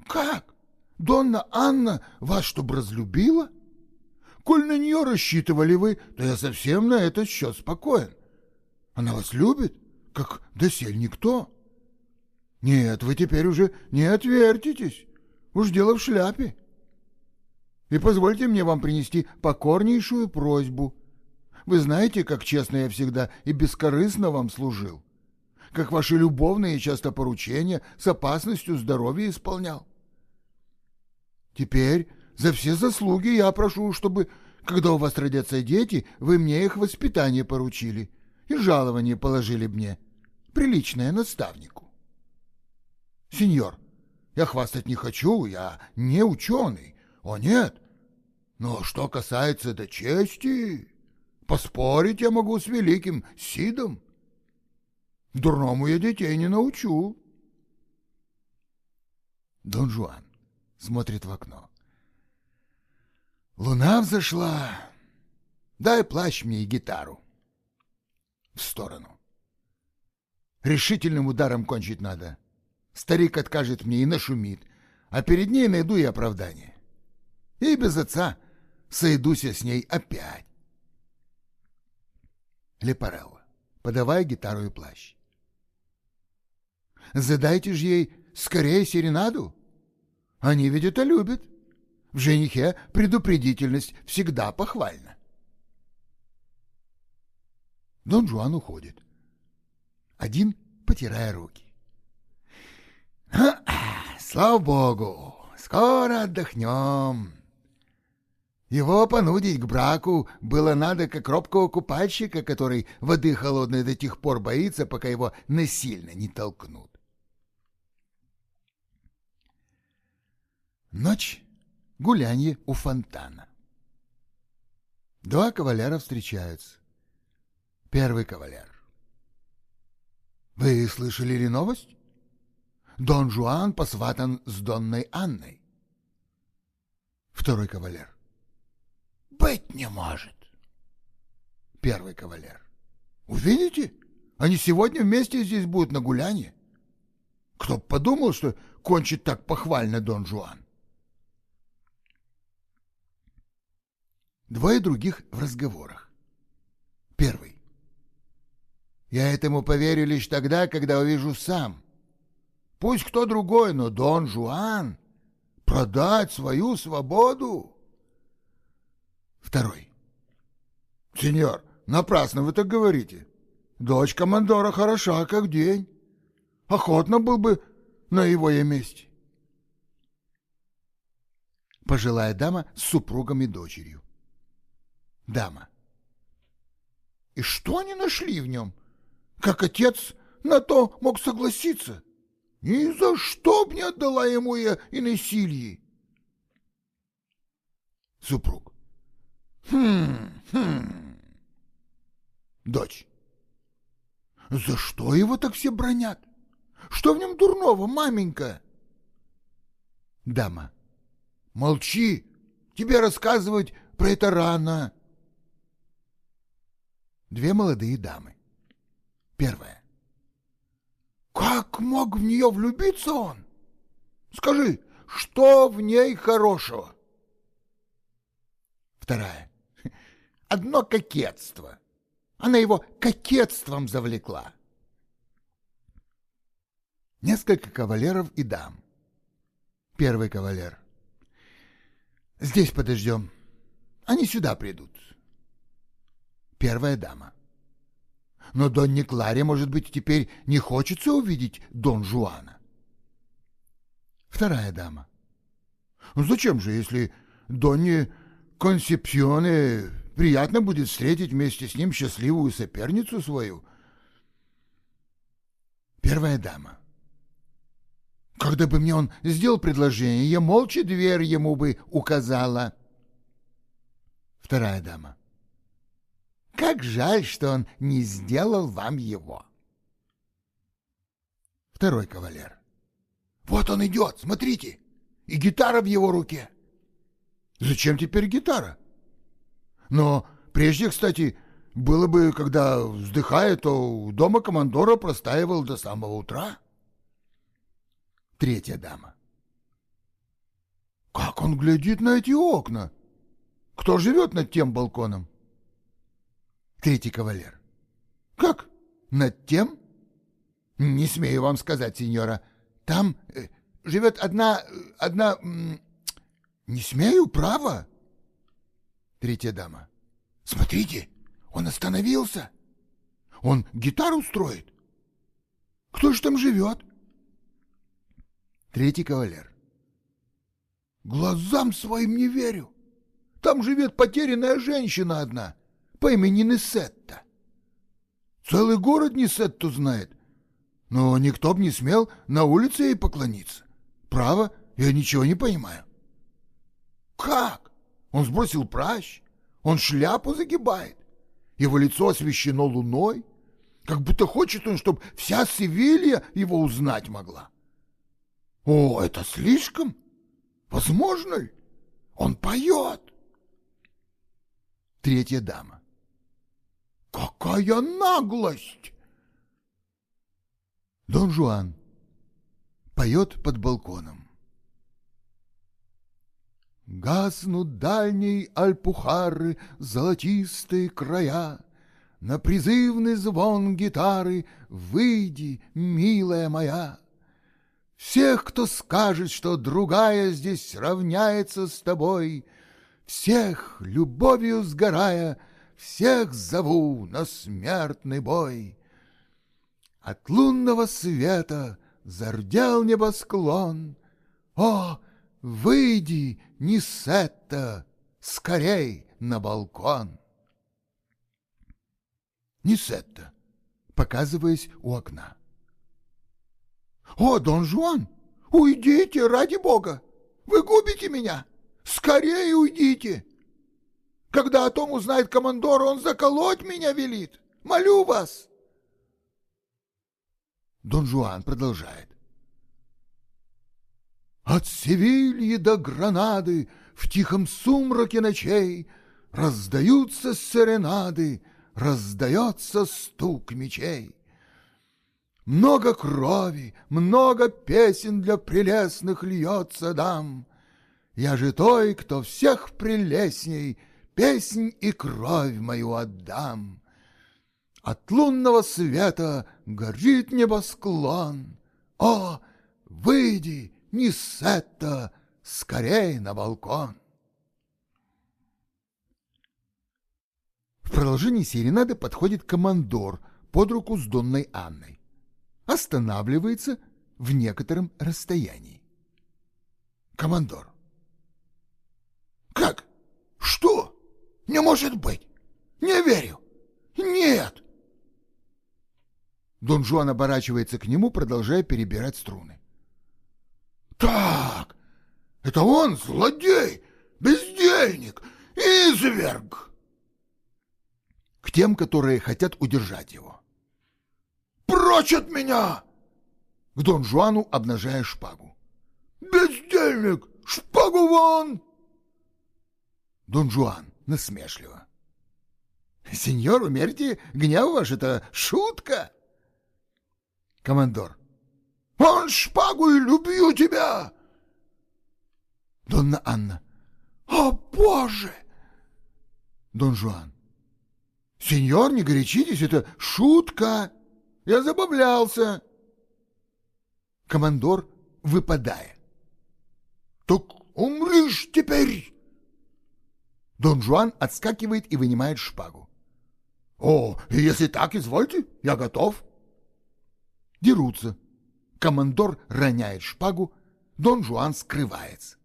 Как? Донна Анна вас чтобы разлюбила? Коль на нее рассчитывали вы, то я совсем на этот счет спокоен. Она вас любит, как досель никто. Нет, вы теперь уже не отвертитесь. Уж дело в шляпе. И позвольте мне вам принести покорнейшую просьбу. Вы знаете, как честно я всегда и бескорыстно вам служил, как ваши любовные часто поручения с опасностью здоровья исполнял. Теперь за все заслуги я прошу, чтобы, когда у вас родятся дети, вы мне их воспитание поручили и жалование положили мне, приличное наставнику. Сеньор, я хвастать не хочу, я не ученый, о нет. Но что касается до чести, поспорить я могу с великим Сидом. Дурному я детей не научу. Дон Жуан смотрит в окно. Луна взошла. Дай плащ мне и гитару. В сторону. Решительным ударом кончить надо. Старик откажет мне и нашумит, а перед ней найду и оправдание. И без отца сойдусь я с ней опять. Лепарелло, подавай гитару и плащ. Задайте же ей скорее серенаду. Они ведь это любят. В женихе предупредительность всегда похвальна. Дон Жуан уходит. Один потирая руки. Слава богу, скоро отдохнем. Его понудить к браку было надо, как робкого купальщика, который воды холодной до тех пор боится, пока его насильно не толкнут. Ночь. Гулянье у фонтана. Два кавалера встречаются. Первый кавалер. Вы слышали ли новость? Дон Жуан посватан с Донной Анной. Второй кавалер. Быть не может. Первый кавалер. Увидите? Они сегодня вместе здесь будут на гулянье. Кто б подумал, что кончит так похвально Дон Жуан. Двое других в разговорах. Первый. Я этому поверю лишь тогда, когда увижу сам. Пусть кто другой, но Дон Жуан продать свою свободу. Второй. Сеньор, напрасно вы так говорите. Дочь командора хороша, как день. Охотно был бы на его месте. Пожилая дама с супругом и дочерью. Дама. И что они нашли в нем? Как отец на то мог согласиться? Ни за что б не отдала ему я и насилие. Супруг. Хм, хм. Дочь. За что его так все бронят? Что в нем дурного, маменька? Дама. Молчи, тебе рассказывать про это рано две молодые дамы. Первая. Как мог в нее влюбиться он? Скажи, что в ней хорошего? Вторая. Одно кокетство. Она его кокетством завлекла. Несколько кавалеров и дам. Первый кавалер. Здесь подождем. Они сюда придут первая дама. Но Донне Кларе, может быть, теперь не хочется увидеть Дон Жуана. Вторая дама. Ну зачем же, если Донне Консепсионе приятно будет встретить вместе с ним счастливую соперницу свою? Первая дама. Когда бы мне он сделал предложение, я молча дверь ему бы указала. Вторая дама. Как жаль, что он не сделал вам его. Второй кавалер. Вот он идет, смотрите, и гитара в его руке. Зачем теперь гитара? Но прежде, кстати, было бы, когда вздыхает, то дома командора простаивал до самого утра. Третья дама. Как он глядит на эти окна? Кто живет над тем балконом? Третий кавалер. Как? Над тем? Не смею вам сказать, сеньора. Там э, живет одна... одна... Не смею, право. Третья дама. Смотрите, он остановился. Он гитару строит. Кто же там живет? Третий кавалер. Глазам своим не верю. Там живет потерянная женщина одна по имени Несетта. Целый город Несетту знает, но никто б не смел на улице ей поклониться. Право, я ничего не понимаю. Как? Он сбросил пращ, он шляпу загибает, его лицо освещено луной, как будто хочет он, чтобы вся Севилья его узнать могла. О, это слишком? Возможно ли? Он поет. Третья дама. Какая наглость! Дон Жуан поет под балконом. Гаснут дальней альпухары золотистые края, На призывный звон гитары выйди, милая моя. Всех, кто скажет, что другая здесь равняется с тобой, Всех, любовью сгорая, всех зову на смертный бой. От лунного света зардел небосклон. О, выйди, Нисетта, скорей на балкон. Нисетта, показываясь у окна. «О, Дон Жуан, уйдите, ради бога! Вы губите меня! Скорее уйдите! Когда о том узнает командор, он заколоть меня велит! Молю вас!» Дон Жуан продолжает. От Севильи до Гранады в тихом сумраке ночей Раздаются серенады, раздается стук мечей. Много крови, много песен для прелестных льется дам. Я же той, кто всех прелестней песнь и кровь мою отдам. От лунного света горит небосклон. О, выйди, Нисетта, скорей на балкон. В продолжении серенады подходит командор под руку с Донной Анной останавливается в некотором расстоянии. Командор. Как? Что? Не может быть! Не верю! Нет! Дон Жуан оборачивается к нему, продолжая перебирать струны. Так, это он злодей, бездельник, изверг. К тем, которые хотят удержать его. Прочь от меня! К Дон Жуану, обнажая шпагу. Бездельник! Шпагу вон! Дон Жуан насмешливо. Сеньор, умерьте гнев ваш, это шутка. Командор. Он шпагу и любью тебя. Донна Анна. О, Боже! Дон Жуан. Сеньор, не горячитесь, это шутка. Я забавлялся. Командор, выпадая. Так умришь теперь. Дон Жуан отскакивает и вынимает шпагу. О, если так, извольте, я готов. Дерутся. Командор роняет шпагу, Дон Жуан скрывается.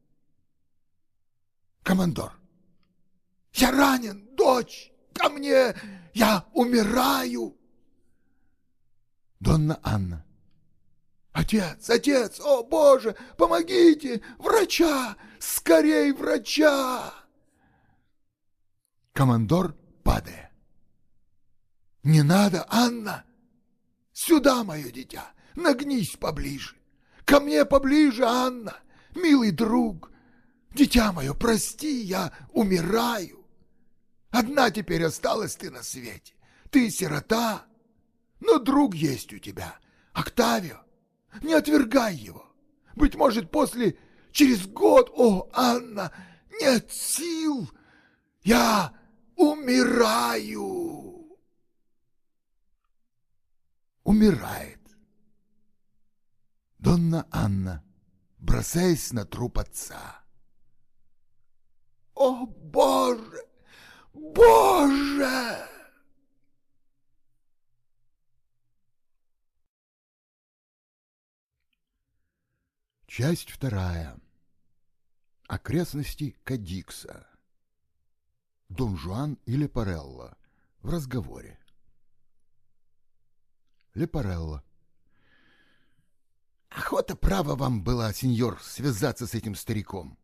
Командор. Я ранен, дочь, ко мне, я умираю. Донна Анна. Отец, отец, о боже, помогите! Врача! Скорей врача! Командор падая. Не надо, Анна! Сюда, мое дитя, нагнись поближе. Ко мне поближе, Анна, милый друг. Дитя мое, прости, я умираю. Одна теперь осталась ты на свете. Ты сирота, но друг есть у тебя, Октавио. Не отвергай его. Быть может, после, через год, о, Анна, нет сил. Я умираю. Умирает. Донна Анна, бросаясь на труп отца. О, Боже! Боже! Часть вторая. Окрестности Кадикса. Дон Жуан и Лепарелло в разговоре. Лепарелло. Охота право вам была, сеньор, связаться с этим стариком.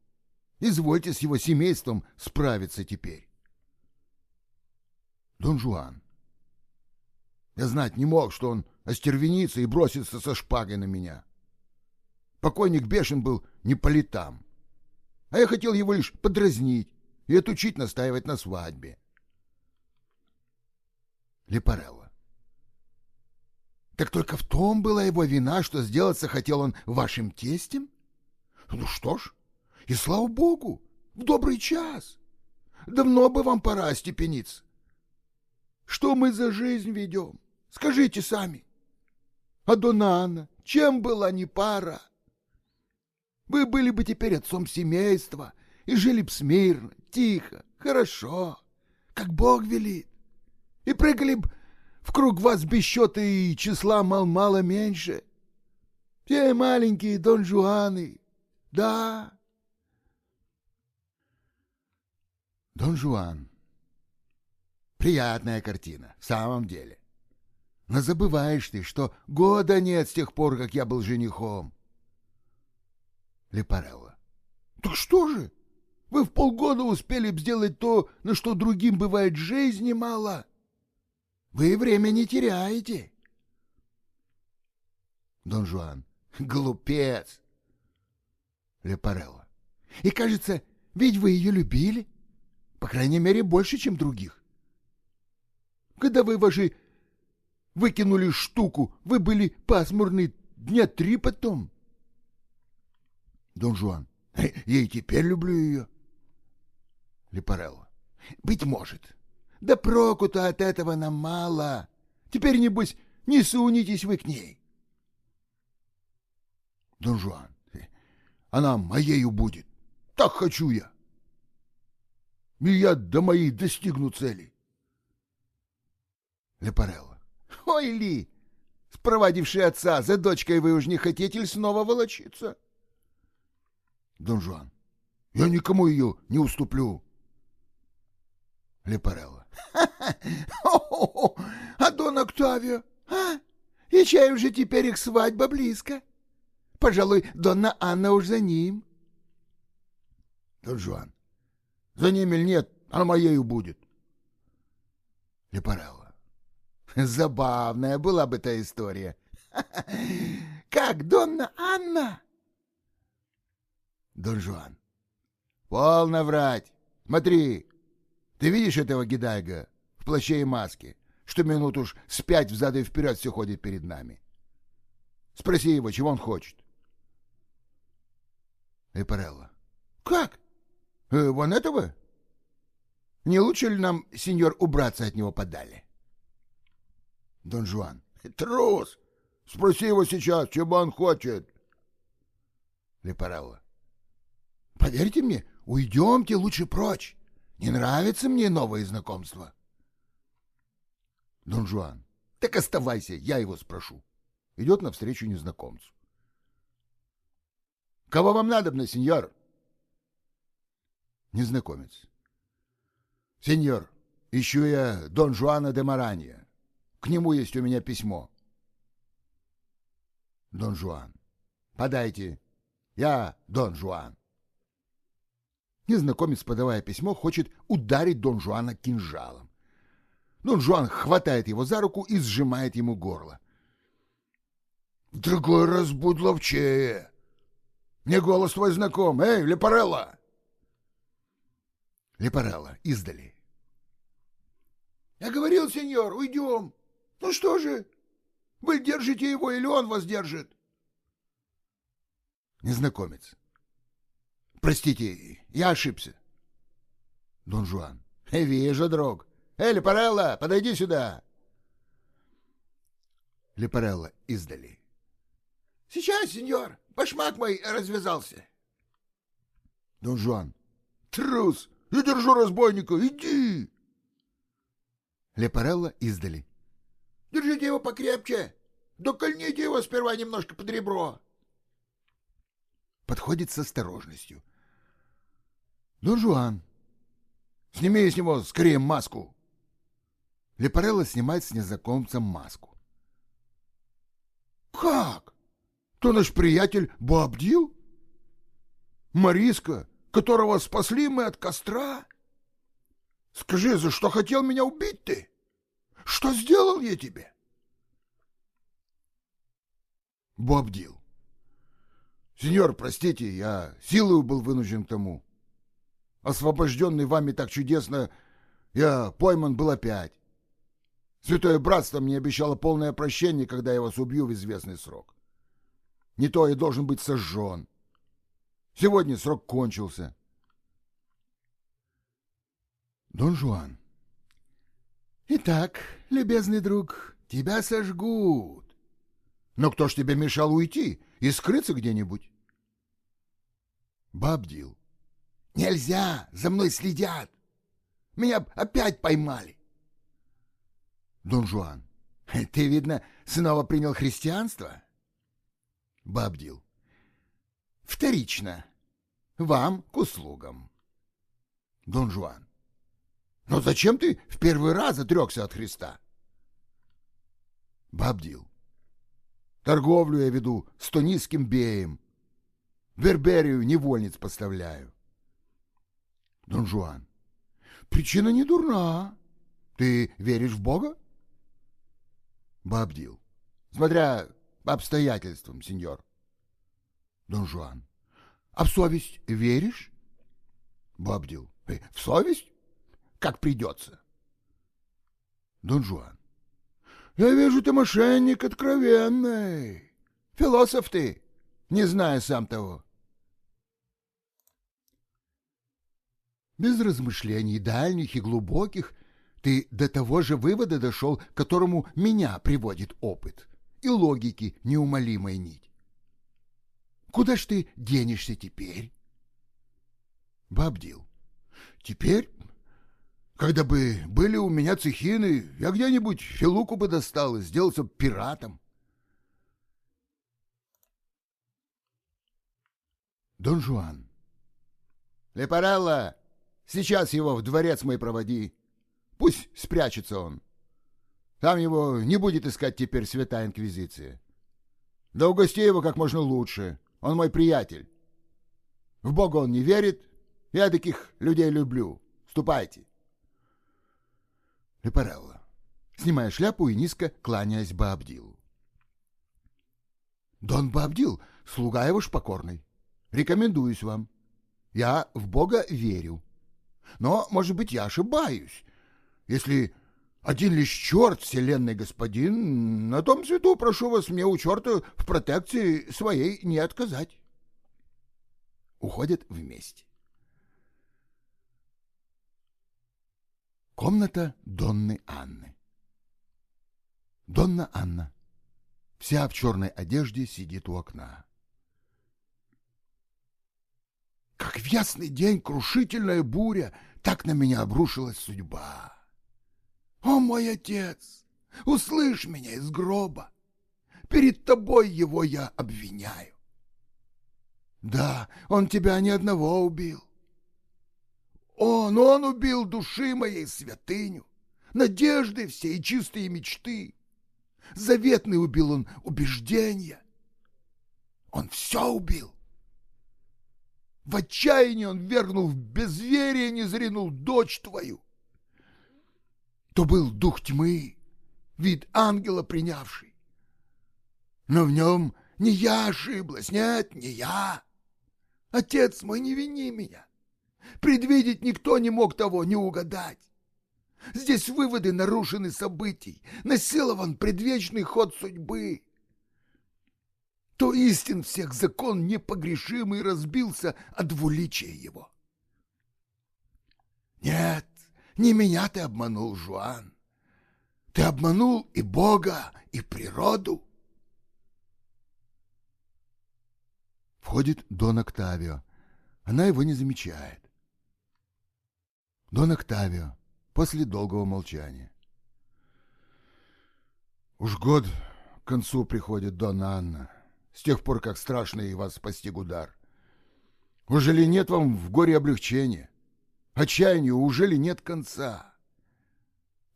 Извольте с его семейством справиться теперь. Дон Жуан. Я знать не мог, что он остервенится и бросится со шпагой на меня. Покойник бешен был не по летам. А я хотел его лишь подразнить и отучить настаивать на свадьбе. Лепарелло. Так только в том была его вина, что сделаться хотел он вашим тестем? Ну что ж, и слава богу, в добрый час. Давно бы вам пора остепениться. Что мы за жизнь ведем? Скажите сами. А Донана, чем была не пара? Вы были бы теперь отцом семейства и жили б смирно, тихо, хорошо, как Бог велит, и прыгали б в круг вас без счета и числа мал-мало меньше. Те маленькие Дон Жуаны, да. Дон Жуан. Приятная картина, в самом деле. Но забываешь ты, что года нет с тех пор, как я был женихом. Лепарелло. Так что же? Вы в полгода успели б сделать то, на что другим бывает жизни мало. Вы время не теряете. Дон Жуан. Глупец. Лепарелло. И кажется, ведь вы ее любили. По крайней мере, больше, чем других. Когда вы ваши выкинули штуку, вы были пасмурны дня три потом. Дон Жуан. Я и теперь люблю ее. Лепарелло. Быть может. Да проку-то от этого нам мало. Теперь, небось, не сунетесь вы к ней. Дон Жуан. Она моею будет. Так хочу я. И я до моей достигну цели. Лепарелло. Ой, Ли, спровадивший отца, за дочкой вы уж не хотите ли снова волочиться? Дон Жуан. Я никому ее не уступлю. Лепарелло. А Дон Октавио? А? И чай уже теперь их свадьба близко. Пожалуй, Донна Анна уж за ним. Дон Жуан. За ним или нет, она моею будет. Лепарелло. Забавная была бы та история. Как Донна Анна? Дон Жуан. Полно врать. Смотри, ты видишь этого гидайга в плаще и маске, что минут уж спять взад и вперед все ходит перед нами? Спроси его, чего он хочет. Эпарелло. Как? Э, вон этого? Не лучше ли нам, сеньор, убраться от него подали? Дон Жуан. Трус! Спроси его сейчас, чего он хочет. Лепарелло. Поверьте мне, уйдемте лучше прочь. Не нравится мне новое знакомство. Дон Жуан. Так оставайся, я его спрошу. Идет навстречу незнакомцу. Кого вам надобно, сеньор? Незнакомец. Сеньор, ищу я Дон Жуана де Маранья. К нему есть у меня письмо. Дон Жуан. Подайте. Я Дон Жуан. Незнакомец, подавая письмо, хочет ударить Дон Жуана кинжалом. Дон Жуан хватает его за руку и сжимает ему горло. «В другой раз будь ловчее. Мне голос твой знаком. Эй, Лепарелла!» Лепарелла, издали. «Я говорил, сеньор, уйдем. Ну что же, вы держите его или он вас держит?» Незнакомец. «Простите, я ошибся». Дон Жуан. «Вижу, друг. Эй, Лепарелла, подойди сюда!» Лепарелла издали. «Сейчас, сеньор, башмак мой развязался». Дон Жуан. «Трус! Я держу разбойника! Иди!» Лепарелла издали. «Держите его покрепче! Докольните его сперва немножко под ребро!» Подходит с осторожностью. «Дон Жуан, сними с него скорее маску!» Лепарелло снимает с незнакомца маску. «Как? То наш приятель Бабдил? Мариска, которого спасли мы от костра? Скажи, за что хотел меня убить ты? Что сделал я тебе?» Бабдил. «Сеньор, простите, я силою был вынужден к тому. Освобожденный вами так чудесно, я пойман был опять. Святое Братство мне обещало полное прощение, когда я вас убью в известный срок. Не то я должен быть сожжен. Сегодня срок кончился. Дон Жуан. Итак, любезный друг, тебя сожгут. Но кто ж тебе мешал уйти и скрыться где-нибудь? Бабдил. Нельзя, за мной следят. Меня опять поймали. Дон Жуан. Ты, видно, снова принял христианство? Бабдил. Вторично. Вам к услугам. Дон Жуан. Но зачем ты в первый раз отрекся от Христа? Бабдил. Торговлю я веду с тонийским беем. Берберию невольниц поставляю. Дон Жуан. Причина не дурна. Ты веришь в Бога? Бабдил. Смотря обстоятельствам, сеньор. Дон Жуан. А в совесть веришь? Бабдил. «Э, в совесть? Как придется. Дон Жуан. Я вижу, ты мошенник откровенный. Философ ты, не зная сам того. Без размышлений дальних и глубоких ты до того же вывода дошел, к которому меня приводит опыт и логики неумолимая нить. Куда ж ты денешься теперь? Бабдил. Теперь, когда бы были у меня цехины, я где-нибудь филуку бы достал и сделался пиратом. Дон Жуан. Лепарелло, сейчас его в дворец мой проводи. Пусть спрячется он. Там его не будет искать теперь святая инквизиция. Да угости его как можно лучше. Он мой приятель. В Бога он не верит. Я таких людей люблю. Ступайте. Лепарелло, снимая шляпу и низко кланяясь Баабдилу. Дон Баабдил, слуга его ж покорный. Рекомендуюсь вам. Я в Бога верю. Но, может быть, я ошибаюсь если один лишь черт, вселенный господин, на том цвету прошу вас мне у черта в протекции своей не отказать. Уходят вместе. Комната Донны Анны. Донна Анна, вся в черной одежде, сидит у окна. Как в ясный день крушительная буря, так на меня обрушилась судьба. «О, мой отец, услышь меня из гроба! Перед тобой его я обвиняю!» «Да, он тебя ни одного убил!» «Он, он убил души моей святыню, надежды все и чистые мечты!» Заветный убил он убеждения, он все убил. В отчаянии он вергнул в безверие, не зринул дочь твою. То был дух тьмы, вид ангела принявший. Но в нем не я ошиблась, нет, не я. Отец мой, не вини меня. Предвидеть никто не мог того, не угадать. Здесь выводы нарушены событий, насилован предвечный ход судьбы. То истин всех закон непогрешимый разбился от двуличия его. Нет, не меня ты обманул, Жуан. Ты обманул и Бога, и природу. Входит Дон Октавио. Она его не замечает. Дон Октавио после долгого молчания. Уж год к концу приходит Донна Анна, с тех пор, как страшный вас постиг удар. Уже ли нет вам в горе облегчения? Отчаянию уже ли нет конца?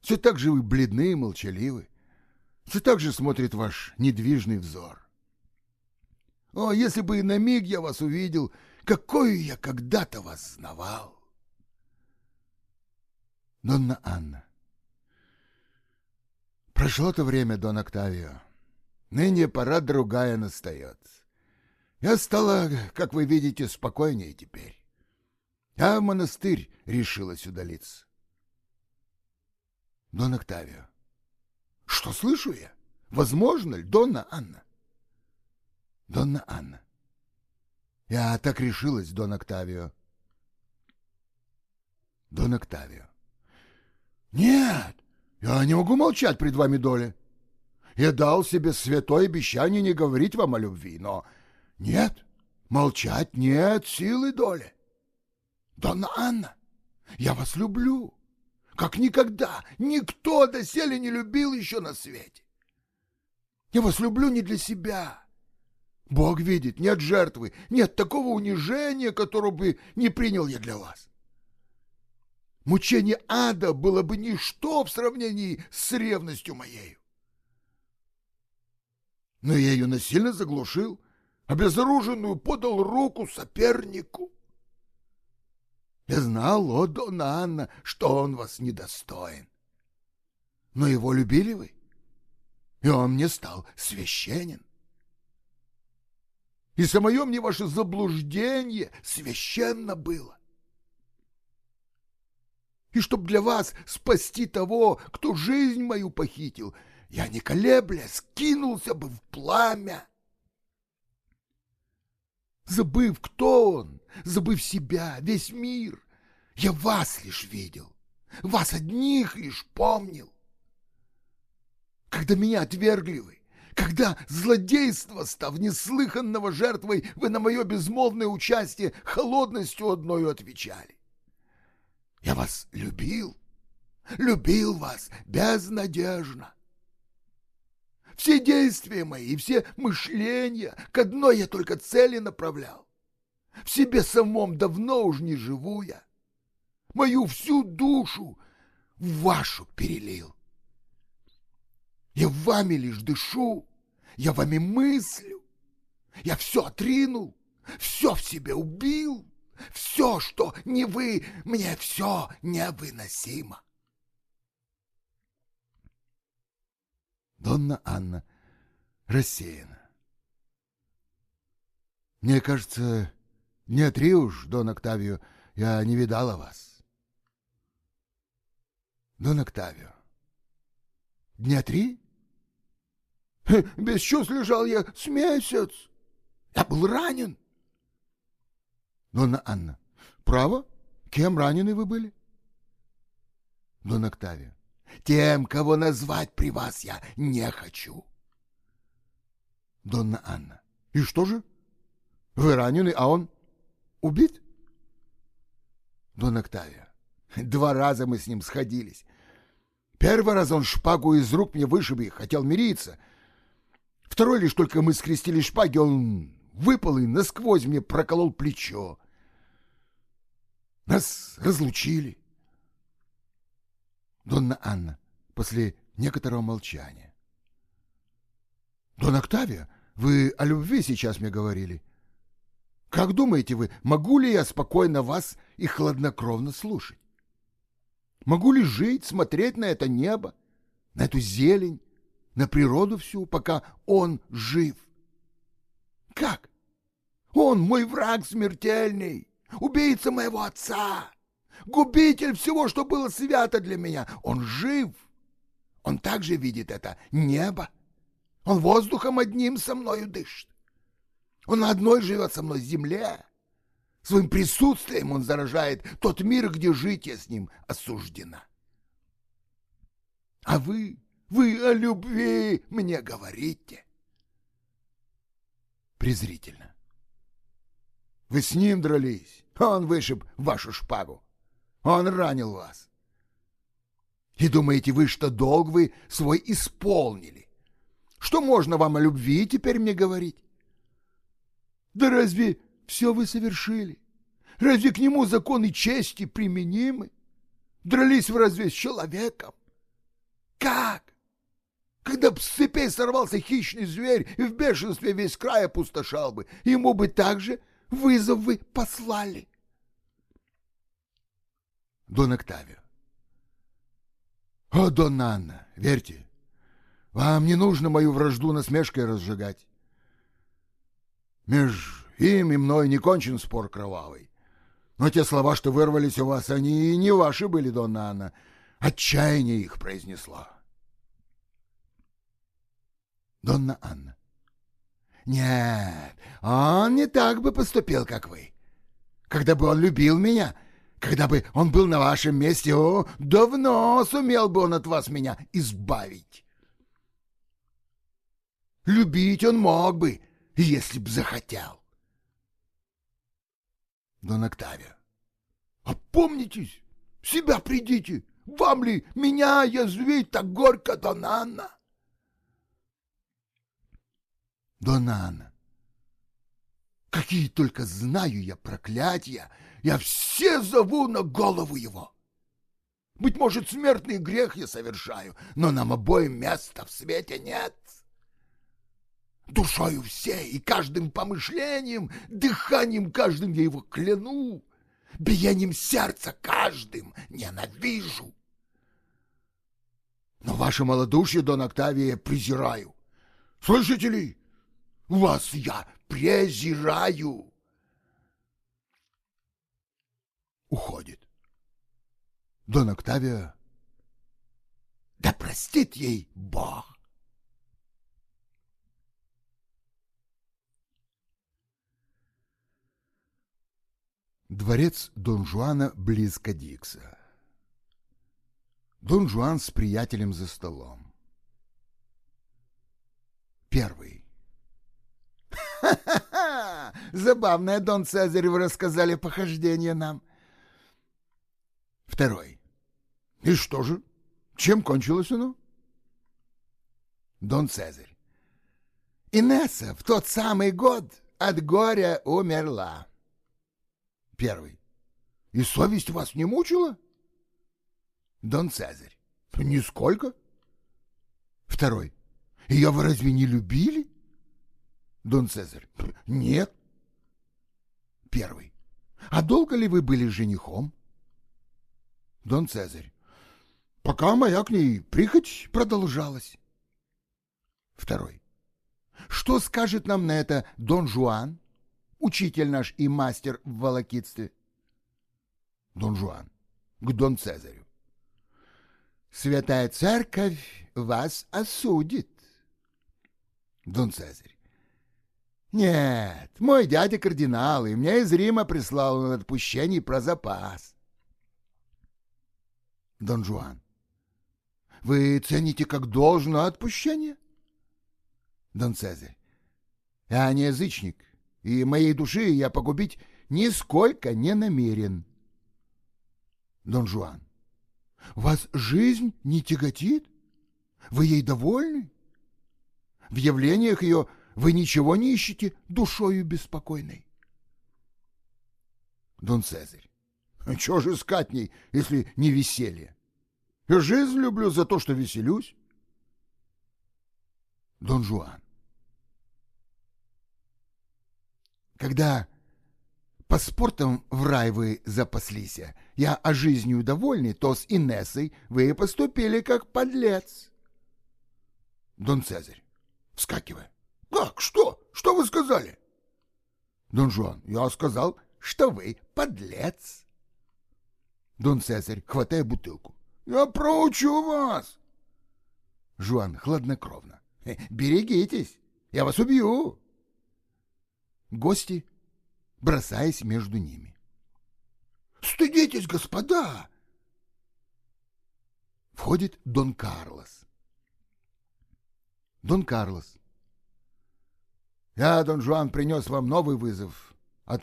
Все так же вы бледны и молчаливы. Все так же смотрит ваш недвижный взор. О, если бы и на миг я вас увидел, какую я когда-то вас знавал! Донна Анна. Прошло то время, Дон Октавио. Ныне пора другая настает. Я стала, как вы видите, спокойнее теперь. В монастырь решилась удалиться. Дон Октавио. Что слышу я? Возможно ли, Донна Анна? Донна Анна. Я так решилась, Дон Октавио. Дон Октавио. Нет, я не могу молчать пред вами, Доля. Я дал себе святое обещание не говорить вам о любви, но нет, молчать нет силы, Доля. Донна Анна, я вас люблю, как никогда никто доселе не любил еще на свете. Я вас люблю не для себя. Бог видит, нет жертвы, нет такого унижения, которого бы не принял я для вас. Мучение ада было бы ничто в сравнении с ревностью моею. Но я ее насильно заглушил, обезоруженную подал руку сопернику. Я знал, о, Дона Анна, что он вас недостоин. Но его любили вы, и он мне стал священен. И самое мне ваше заблуждение священно было и чтоб для вас спасти того, кто жизнь мою похитил, я, не колебля, скинулся бы в пламя. Забыв, кто он, забыв себя, весь мир, я вас лишь видел, вас одних лишь помнил. Когда меня отвергли вы, когда злодейство, став неслыханного жертвой, вы на мое безмолвное участие холодностью одною отвечали. Я вас любил, любил вас безнадежно. Все действия мои, все мышления к одной я только цели направлял. В себе самом давно уж не живу я. Мою всю душу в вашу перелил. Я вами лишь дышу, я вами мыслю. Я все отринул, все в себе убил. Все, что не вы, мне все невыносимо. Донна Анна рассеяна. Мне кажется, не три уж, Дон Октавио, я не видала вас. Дон Октавио. Дня три? Без чувств лежал я с месяц. Я был ранен. Донна Анна. Право? Кем ранены вы были? Дон Октавио. Тем, кого назвать при вас я не хочу. Донна Анна. И что же? Вы ранены, а он убит? Дон Октавио. Два раза мы с ним сходились. Первый раз он шпагу из рук мне вышиб и хотел мириться. Второй лишь только мы скрестили шпаги, он выпал и насквозь мне проколол плечо. Нас разлучили. Донна Анна после некоторого молчания. Дон Октавия, Вы о любви сейчас мне говорили. Как думаете вы, могу ли я спокойно вас и хладнокровно слушать? Могу ли жить, смотреть на это небо, на эту зелень, на природу всю, пока он жив? Как? Он мой враг смертельный, убийца моего отца, губитель всего, что было свято для меня. Он жив. Он также видит это небо. Он воздухом одним со мною дышит. Он одной живет со мной земле. Своим присутствием он заражает тот мир, где житие с ним осуждено. А вы, вы о любви мне говорите. Презрительно. Вы с ним дрались, он вышиб вашу шпагу. Он ранил вас. И думаете вы, что долг вы свой исполнили? Что можно вам о любви теперь мне говорить? Да разве все вы совершили? Разве к нему законы чести применимы? Дрались вы разве с человеком? Как? Когда б с цепей сорвался хищный зверь и в бешенстве весь край опустошал бы, ему бы также вызов вы послали. Дон Октавио. О, Дон Анна, верьте, вам не нужно мою вражду насмешкой разжигать. Меж им и мной не кончен спор кровавый. Но те слова, что вырвались у вас, они и не ваши были, Донна Анна. Отчаяние их произнесло. Донна Анна. Нет, он не так бы поступил, как вы. Когда бы он любил меня, когда бы он был на вашем месте, о, давно сумел бы он от вас меня избавить. Любить он мог бы, если б захотел. Дон Октавио. Опомнитесь, в себя придите. Вам ли меня язвить так горько, Дон Анна? Дон Анна. Какие только знаю я проклятия, я все зову на голову его. Быть может, смертный грех я совершаю, но нам обоим места в свете нет. Душою всей и каждым помышлением, дыханием каждым я его кляну, биением сердца каждым ненавижу. Но ваше малодушие, Дон Октавия, презираю. Слышите ли? Вас я презираю. Уходит. Дон Октавия. Да простит ей Бог. Дворец Дон Жуана близ Кадикса. Дон Жуан с приятелем за столом. Первый. «Ха-ха-ха! Забавное, Дон Цезарь, вы рассказали похождение нам». Второй. «И что же? Чем кончилось оно?» Дон Цезарь. Инесса в тот самый год от горя умерла. Первый. И совесть вас не мучила? Дон Цезарь. Нисколько. Второй. Ее вы разве не любили? Дон Цезарь. Нет. Первый. А долго ли вы были женихом? Дон Цезарь. Пока моя к ней прихоть продолжалась. Второй. Что скажет нам на это Дон Жуан? учитель наш и мастер в волокитстве. Дон Жуан к Дон Цезарю. Святая Церковь вас осудит. Дон Цезарь. Нет, мой дядя кардинал, и мне из Рима прислал он отпущений про запас. Дон Жуан. Вы цените как должно отпущение? Дон Цезарь. Я не язычник, и моей души я погубить нисколько не намерен. Дон Жуан, вас жизнь не тяготит? Вы ей довольны? В явлениях ее вы ничего не ищете душою беспокойной. Дон Цезарь, чего же искать ней, если не веселье? Жизнь люблю за то, что веселюсь. Дон Жуан, когда паспортом в рай вы запаслись, я о жизни довольный, то с Инессой вы поступили как подлец. Дон Цезарь, вскакивая. Как? Что? Что вы сказали? Дон Жуан, я сказал, что вы подлец. Дон Цезарь, хватая бутылку. Я проучу вас. Жуан хладнокровно. Берегитесь, я вас убью. Гости, бросаясь между ними. Стыдитесь, господа! Входит Дон Карлос. Дон Карлос. Я, Дон Жуан, принес вам новый вызов от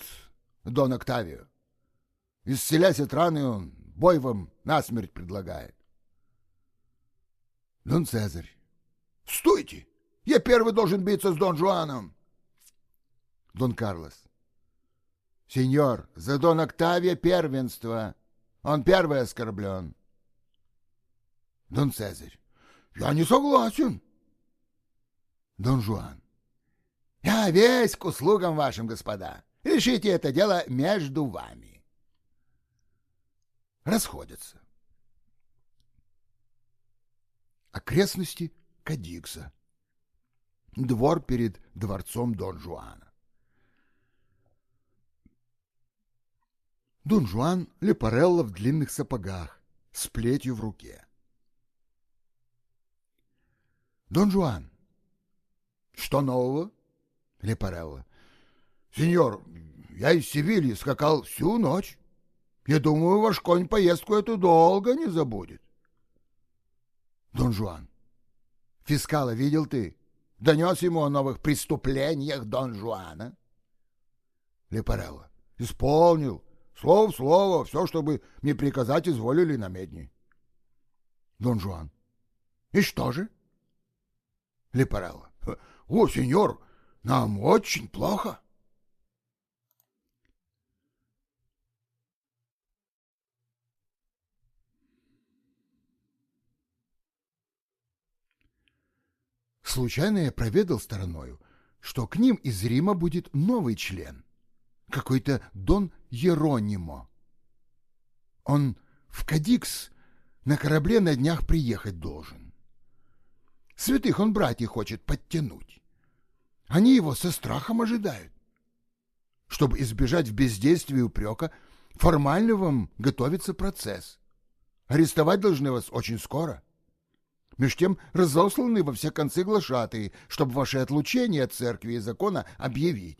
Дон Октавио. Исцелясь от раны, он бой вам насмерть предлагает. Дон Цезарь. Стойте! Я первый должен биться с Дон Жуаном. Дон Карлос. Сеньор, за Дон Октавия первенство. Он первый оскорблен. Дон Цезарь. Я не согласен. Дон Жуан. Я весь к услугам вашим, господа. Решите это дело между вами. Расходятся. Окрестности Кадикса. Двор перед дворцом Дон Жуана. Дон Жуан Лепарелло в длинных сапогах, с плетью в руке. Дон Жуан. Что нового? Лепарелло. Сеньор, я из Севильи скакал всю ночь. Я думаю, ваш конь поездку эту долго не забудет. Дон Жуан. Фискала видел ты? Донес ему о новых преступлениях Дон Жуана? Лепарелло. Исполнил. Слово в слово, все, чтобы мне приказать, изволили на медни. Дон Жуан. И что же? Лепарелло. О, сеньор, нам очень плохо. Случайно я проведал стороною, что к ним из Рима будет новый член, какой-то Дон Еронимо. Он в Кадикс на корабле на днях приехать должен. Святых он братьев хочет подтянуть. Они его со страхом ожидают. Чтобы избежать в бездействии упрека, формально вам готовится процесс. Арестовать должны вас очень скоро. Меж тем разосланы во все концы глашатые, чтобы ваше отлучение от церкви и закона объявить.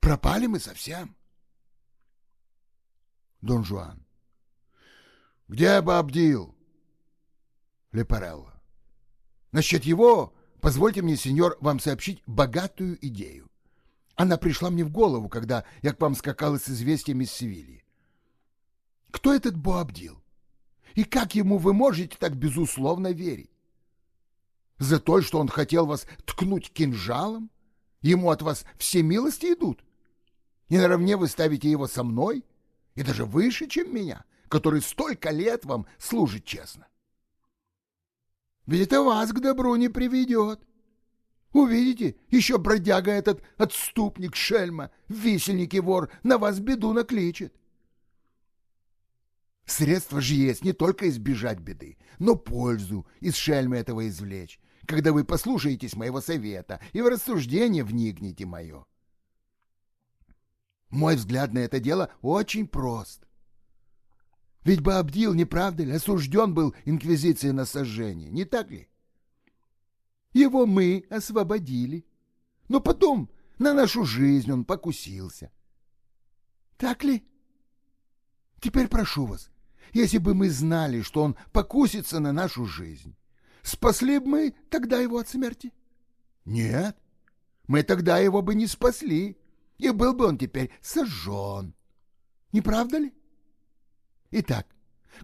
Пропали мы совсем. Дон Жуан. Где Бабдил? Лепарелло. Насчет его, позвольте мне, сеньор, вам сообщить богатую идею. Она пришла мне в голову, когда я к вам скакал с известиями из Севильи. Кто этот Боабдил? И как ему вы можете так безусловно верить? За то, что он хотел вас ткнуть кинжалом? Ему от вас все милости идут? И наравне вы ставите его со мной? И даже выше, чем меня, который столько лет вам служит честно. Ведь это вас к добру не приведет. Увидите, еще бродяга этот отступник шельма, висельник и вор на вас беду накличет. Средства же есть не только избежать беды, но пользу из шельмы этого извлечь, когда вы послушаетесь моего совета и в рассуждение вникнете мое. Мой взгляд на это дело очень прост. Ведь Баабдил, не правда ли, осужден был инквизицией на сожжение, не так ли? Его мы освободили, но потом на нашу жизнь он покусился. Так ли? Теперь прошу вас, если бы мы знали, что он покусится на нашу жизнь, спасли бы мы тогда его от смерти? Нет, мы тогда его бы не спасли, и был бы он теперь сожжен. Не правда ли? Итак,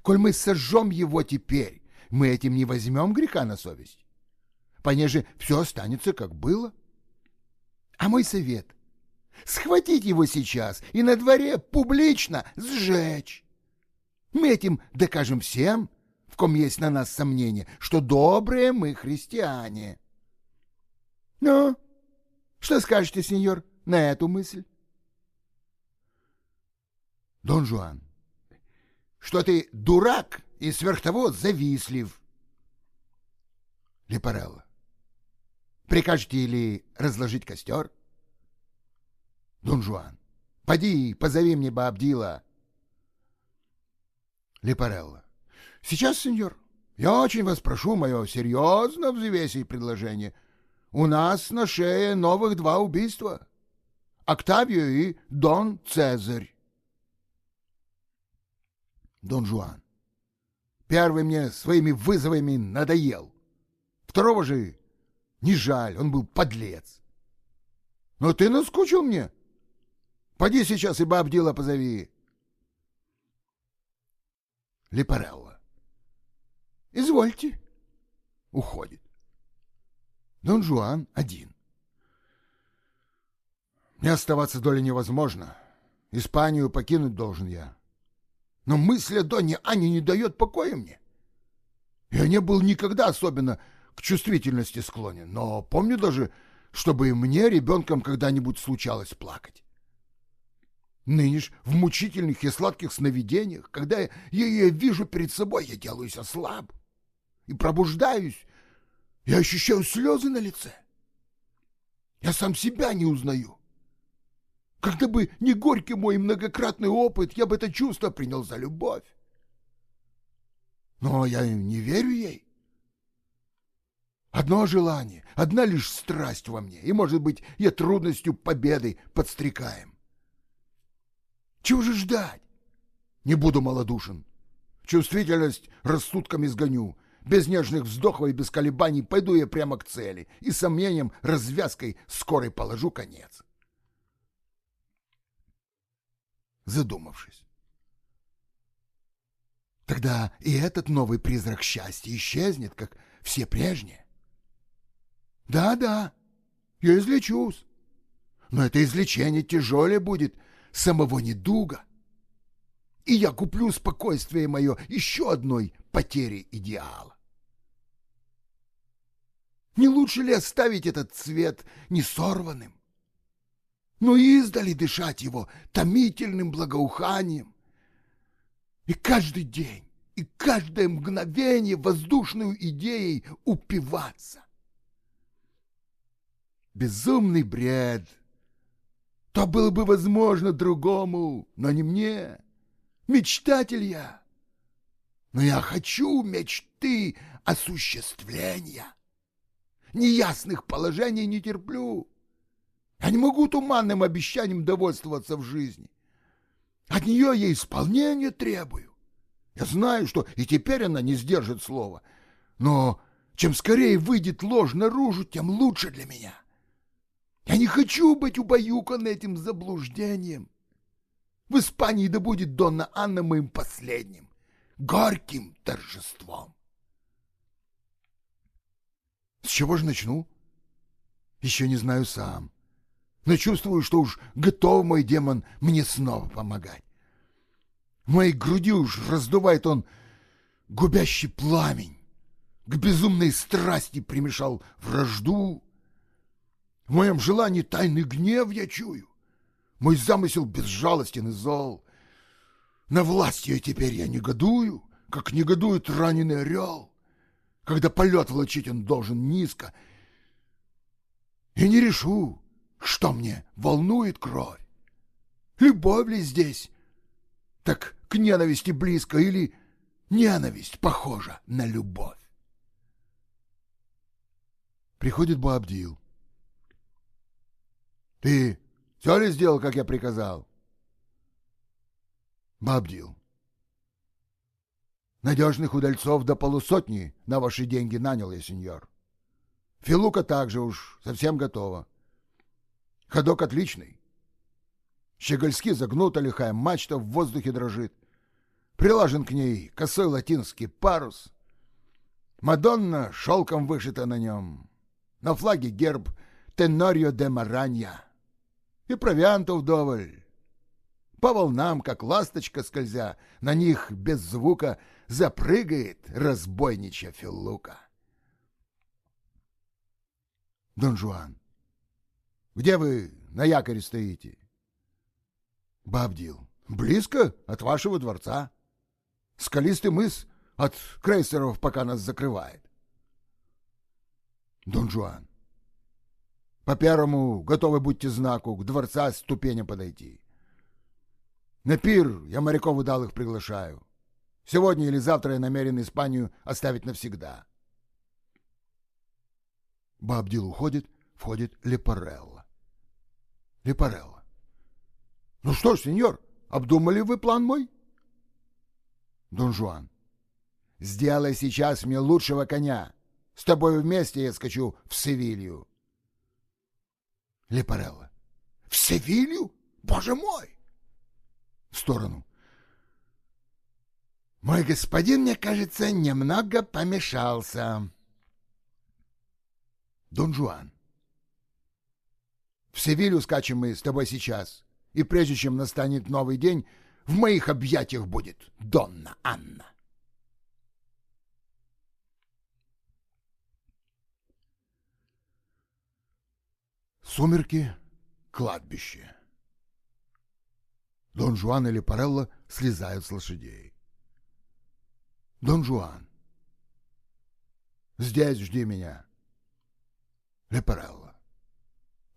коль мы сожжем его теперь, мы этим не возьмем греха на совесть. Понеже все останется, как было. А мой совет — схватить его сейчас и на дворе публично сжечь. Мы этим докажем всем, в ком есть на нас сомнения, что добрые мы христиане. Ну, что скажете, сеньор, на эту мысль? Дон Жуан, что ты дурак и сверх того завистлив. Лепарелло, прикажете или разложить костер? Дон Жуан, поди, позови мне Баабдила. Лепарелло, сейчас, сеньор. Я очень вас прошу, мое серьезно взвесить предложение. У нас на шее новых два убийства. Октавио и Дон Цезарь. Дон Жуан. Первый мне своими вызовами надоел. Второго же не жаль, он был подлец. Но ты наскучил мне. Поди сейчас и бабдила позови. Лепарелло. Извольте. Уходит. Дон Жуан один. Мне оставаться доли невозможно. Испанию покинуть должен я. Но мысль о Доне Ане не дает покоя мне. Я не был никогда особенно к чувствительности склонен, но помню даже, чтобы мне, ребенком, когда-нибудь случалось плакать. Ныне ж в мучительных и сладких сновидениях, когда я ее вижу перед собой, я делаюсь ослаб и пробуждаюсь, я ощущаю слезы на лице. Я сам себя не узнаю. Когда бы не горький мой многократный опыт, я бы это чувство принял за любовь. Но я не верю ей. Одно желание, одна лишь страсть во мне, и, может быть, я трудностью победы подстрекаем. Чего же ждать? Не буду малодушен. Чувствительность рассудком изгоню, без нежных вздохов и без колебаний пойду я прямо к цели и сомнением развязкой скорой положу конец. Задумавшись. Тогда и этот новый призрак счастья исчезнет, как все прежние. Да-да, я излечусь. Но это излечение тяжелее будет самого недуга. И я куплю спокойствие мое еще одной потери идеала. Не лучше ли оставить этот цвет несорванным? Но издали дышать его томительным благоуханием. И каждый день, и каждое мгновение воздушную идеей упиваться. Безумный бред. То было бы возможно другому, но не мне. Мечтатель я. Но я хочу мечты осуществления неясных положений не терплю. Я не могу туманным обещанием довольствоваться в жизни. От нее я исполнение требую. Я знаю, что и теперь она не сдержит слова. Но чем скорее выйдет ложь наружу, тем лучше для меня. Я не хочу быть убаюкан этим заблуждением. В Испании да будет Донна Анна моим последним, горьким торжеством. С чего же начну? Еще не знаю сам. Но чувствую, что уж готов мой демон мне снова помогать. В моей груди уж раздувает он губящий пламень. К безумной страсти примешал вражду. В моем желании тайный гнев я чую. Мой замысел безжалостен и зол. На власть ее теперь я негодую, как негодует раненый орел когда полет влачить он должен низко. И не решу, что мне волнует кровь. Любовь ли здесь? Так к ненависти близко или ненависть похожа на любовь? Приходит Бабдил. Ты все ли сделал, как я приказал? Бабдил. Надежных удальцов до полусотни на ваши деньги нанял я, сеньор. Филука также уж совсем готова. Ходок отличный. Щегольски загнута лихая мачта в воздухе дрожит. Прилажен к ней косой латинский парус. Мадонна шелком вышита на нем. На флаге герб Тенорио де Маранья. И провиантов вдоволь. По волнам, как ласточка скользя, на них без звука запрыгает разбойничья Филука. Дон Жуан, где вы на якоре стоите? Бабдил. Близко от вашего дворца. Скалистый мыс от крейсеров пока нас закрывает. Дон Жуан. По первому готовы будьте знаку к дворца ступеням подойти. На пир я моряков удалых приглашаю. Сегодня или завтра я намерен Испанию оставить навсегда. Бабдил уходит, входит Лепарелла. Лепарелла. Ну что ж, сеньор, обдумали вы план мой? Дон Жуан. Сделай сейчас мне лучшего коня. С тобой вместе я скачу в Севилью. Лепарелла. В Севилью? Боже мой! В сторону. Мой господин, мне кажется, немного помешался. Дон Жуан. В Севилью скачем мы с тобой сейчас, и прежде чем настанет новый день, в моих объятиях будет Донна Анна. Сумерки, кладбище. Дон Жуан или Парелло слезают с лошадей. Дон Жуан. Здесь жди меня. Лепарелло.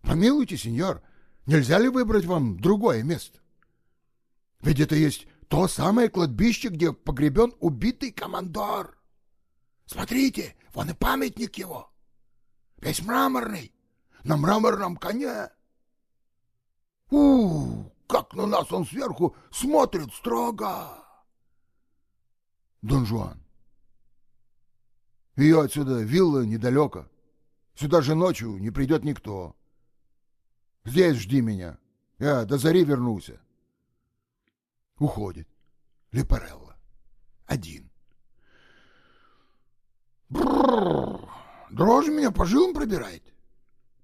Помилуйте, сеньор, нельзя ли выбрать вам другое место? Ведь это есть то самое кладбище, где погребен убитый командор. Смотрите, вон и памятник его. Весь мраморный, на мраморном коне. У, как на нас он сверху смотрит строго. Дон Жуан. Ее отсюда вилла недалеко. Сюда же ночью не придет никто. Здесь жди меня. Я до зари вернулся. Уходит. Лепарелло. Один. Бррр. Дрожь меня по жилам пробирает.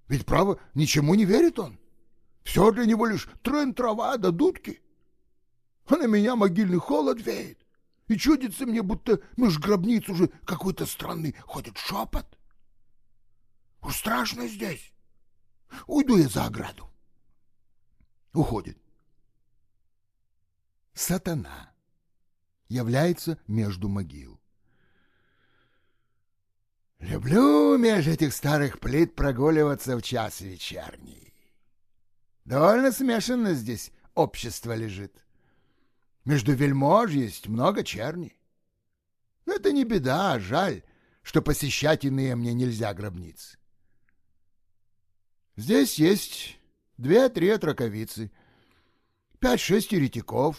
Ведь, право, ничему не верит он. Все для него лишь трен трава да дудки. А на меня могильный холод веет. И чудится мне, будто меж гробниц уже какой-то странный ходит шепот. Уж страшно здесь. Уйду я за ограду. Уходит. Сатана является между могил. Люблю меж этих старых плит прогуливаться в час вечерний. Довольно смешанно здесь общество лежит. Между вельмож есть много черни. Но это не беда, а жаль, что посещать иные мне нельзя гробницы. Здесь есть две-три отраковицы, пять-шесть еретиков,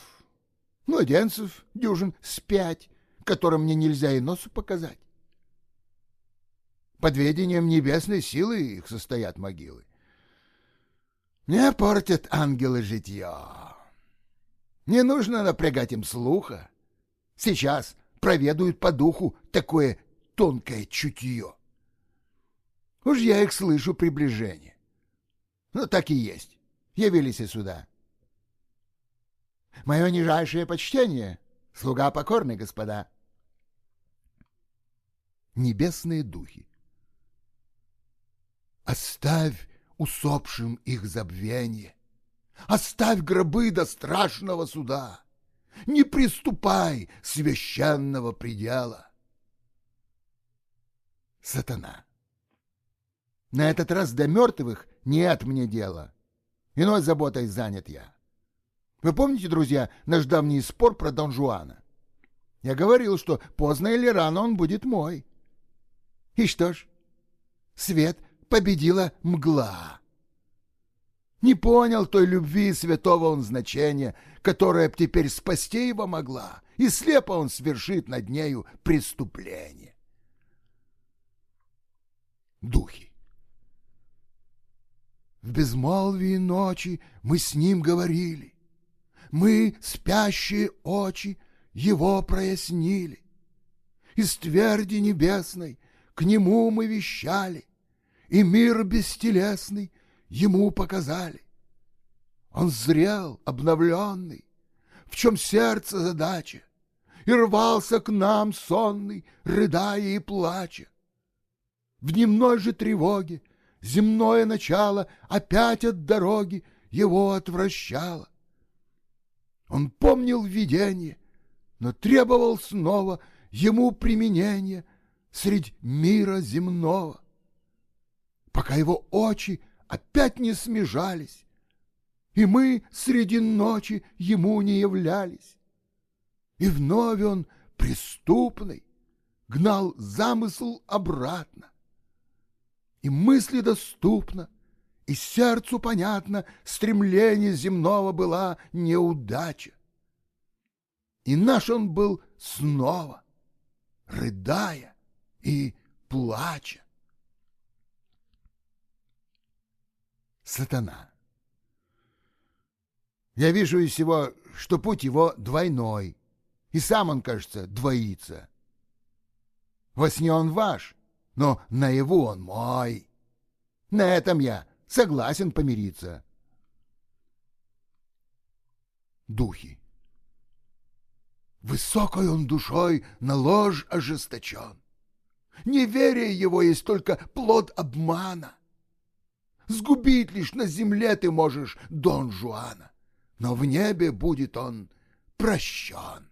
младенцев дюжин с пять, которым мне нельзя и носу показать. Под ведением небесной силы их состоят могилы. Не портят ангелы житье. Не нужно напрягать им слуха. Сейчас проведают по духу такое тонкое чутье. Уж я их слышу приближение. Ну, так и есть. Явились и сюда. Мое нижайшее почтение, слуга покорный, господа. Небесные духи. Оставь усопшим их забвение. Оставь гробы до страшного суда. Не приступай священного предела. Сатана. На этот раз до мертвых нет мне дела. Иной заботой занят я. Вы помните, друзья, наш давний спор про Дон Жуана? Я говорил, что поздно или рано он будет мой. И что ж, свет победила мгла. Не понял той любви святого он значения, которая б теперь спасти его могла, и слепо он свершит над нею преступление. Духи. В безмолвии ночи мы с ним говорили, мы, спящие очи, его прояснили. Из тверди небесной к нему мы вещали, и мир бестелесный ему показали. Он зрел, обновленный, в чем сердце задача, и рвался к нам сонный, рыдая и плача. В дневной же тревоге земное начало опять от дороги его отвращало. Он помнил видение, но требовал снова ему применения средь мира земного, пока его очи опять не смежались, и мы среди ночи ему не являлись. И вновь он преступный гнал замысл обратно. И мысли доступно, и сердцу понятно, стремление земного была неудача. И наш он был снова, рыдая и плача. Сатана. Я вижу из всего, что путь его двойной, и сам он, кажется, двоится. Во сне он ваш, но наяву он мой. На этом я согласен помириться. Духи. Высокой он душой на ложь ожесточен. Неверие его есть только плод обмана. Сгубить лишь на земле ты можешь Дон Жуана, но в небе будет он прощен.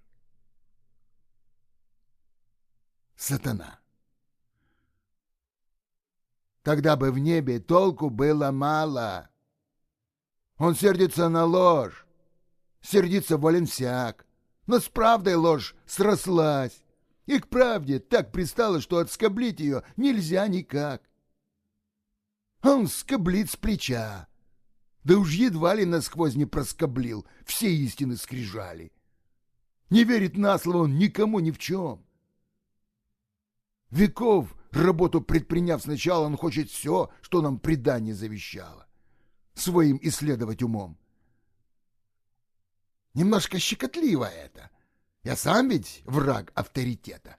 Сатана. Тогда бы в небе толку было мало. Он сердится на ложь, сердится волен всяк, но с правдой ложь срослась. И к правде так пристало, что отскоблить ее нельзя никак. Он скоблит с плеча. Да уж едва ли насквозь не проскоблил, все истины скрижали. Не верит на слово он никому ни в чем. Веков работу предприняв сначала, он хочет все, что нам предание завещало. Своим исследовать умом. Немножко щекотливо это. Я сам ведь враг авторитета.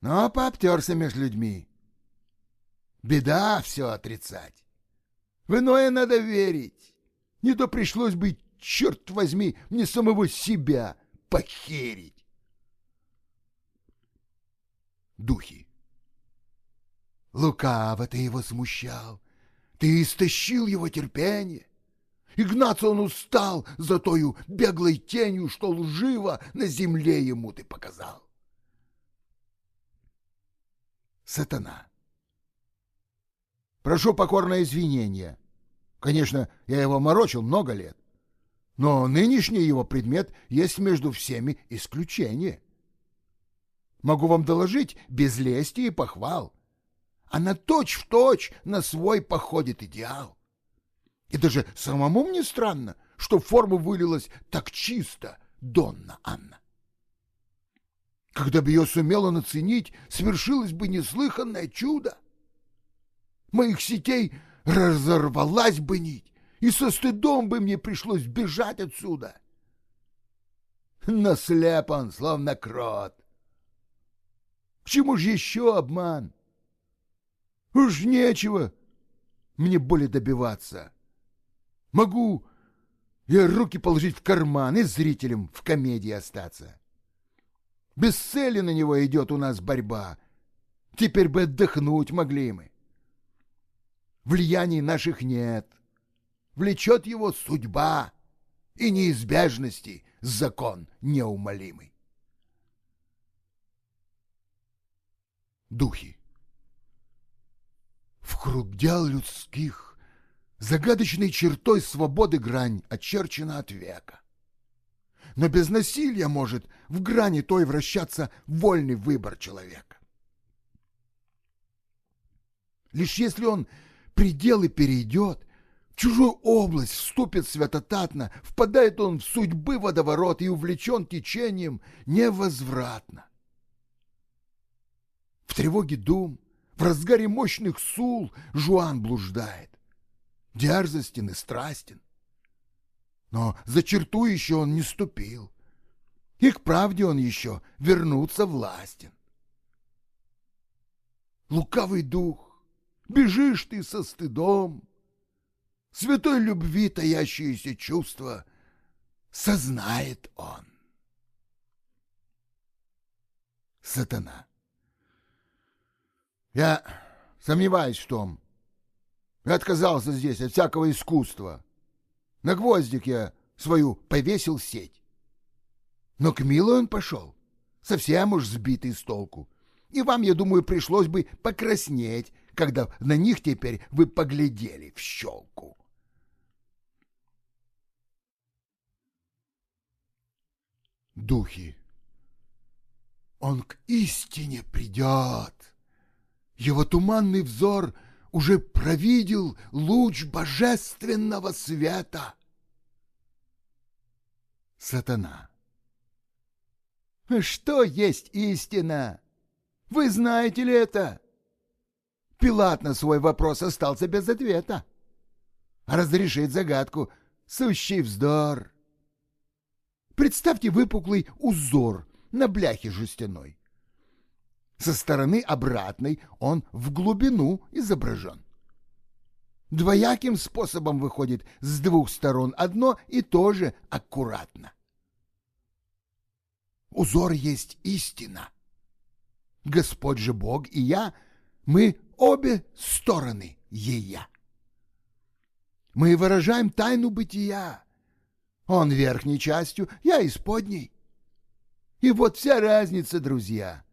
Но пообтерся между людьми. Беда все отрицать. В иное надо верить. Не то пришлось бы, черт возьми, мне самого себя похерить. Духи. Лукаво ты его смущал. Ты истощил его терпение. И гнаться он устал за тою беглой тенью, что лживо на земле ему ты показал. Сатана. Прошу покорное извинения. Конечно, я его морочил много лет. Но нынешний его предмет есть между всеми исключение. Могу вам доложить без лести и похвал. Она точь-в-точь точь на свой походит идеал. И даже самому мне странно, что форма вылилась так чисто, Донна Анна. Когда бы ее сумела наценить, свершилось бы неслыханное чудо моих сетей разорвалась бы нить, и со стыдом бы мне пришлось бежать отсюда. Но слеп он, словно крот. К чему же еще обман? Уж нечего мне более добиваться. Могу я руки положить в карман и зрителям в комедии остаться. Без цели на него идет у нас борьба. Теперь бы отдохнуть могли мы влияний наших нет. Влечет его судьба и неизбежности закон неумолимый. Духи. В круг дел людских загадочной чертой свободы грань очерчена от века. Но без насилия может в грани той вращаться вольный выбор человека. Лишь если он пределы перейдет, в чужую область вступит святотатно, впадает он в судьбы водоворот и увлечен течением невозвратно. В тревоге дум, в разгаре мощных сул Жуан блуждает, дерзостен и страстен. Но за черту еще он не ступил, и к правде он еще вернуться властен. Лукавый дух, бежишь ты со стыдом. Святой любви таящиеся чувства сознает он. Сатана. Я сомневаюсь в том, и отказался здесь от всякого искусства. На гвоздик я свою повесил сеть. Но к Милой он пошел, совсем уж сбитый с толку. И вам, я думаю, пришлось бы покраснеть, когда на них теперь вы поглядели в щелку. Духи. Он к истине придет. Его туманный взор уже провидел луч божественного света. Сатана. Что есть истина? Вы знаете ли это? Пилат на свой вопрос остался без ответа. Разрешить загадку — сущий вздор. Представьте выпуклый узор на бляхе жестяной. Со стороны обратной он в глубину изображен. Двояким способом выходит с двух сторон одно и то же аккуратно. Узор есть истина. Господь же Бог и я, мы обе стороны Ея. Мы выражаем тайну бытия. Он верхней частью, я исподней. И вот вся разница, друзья,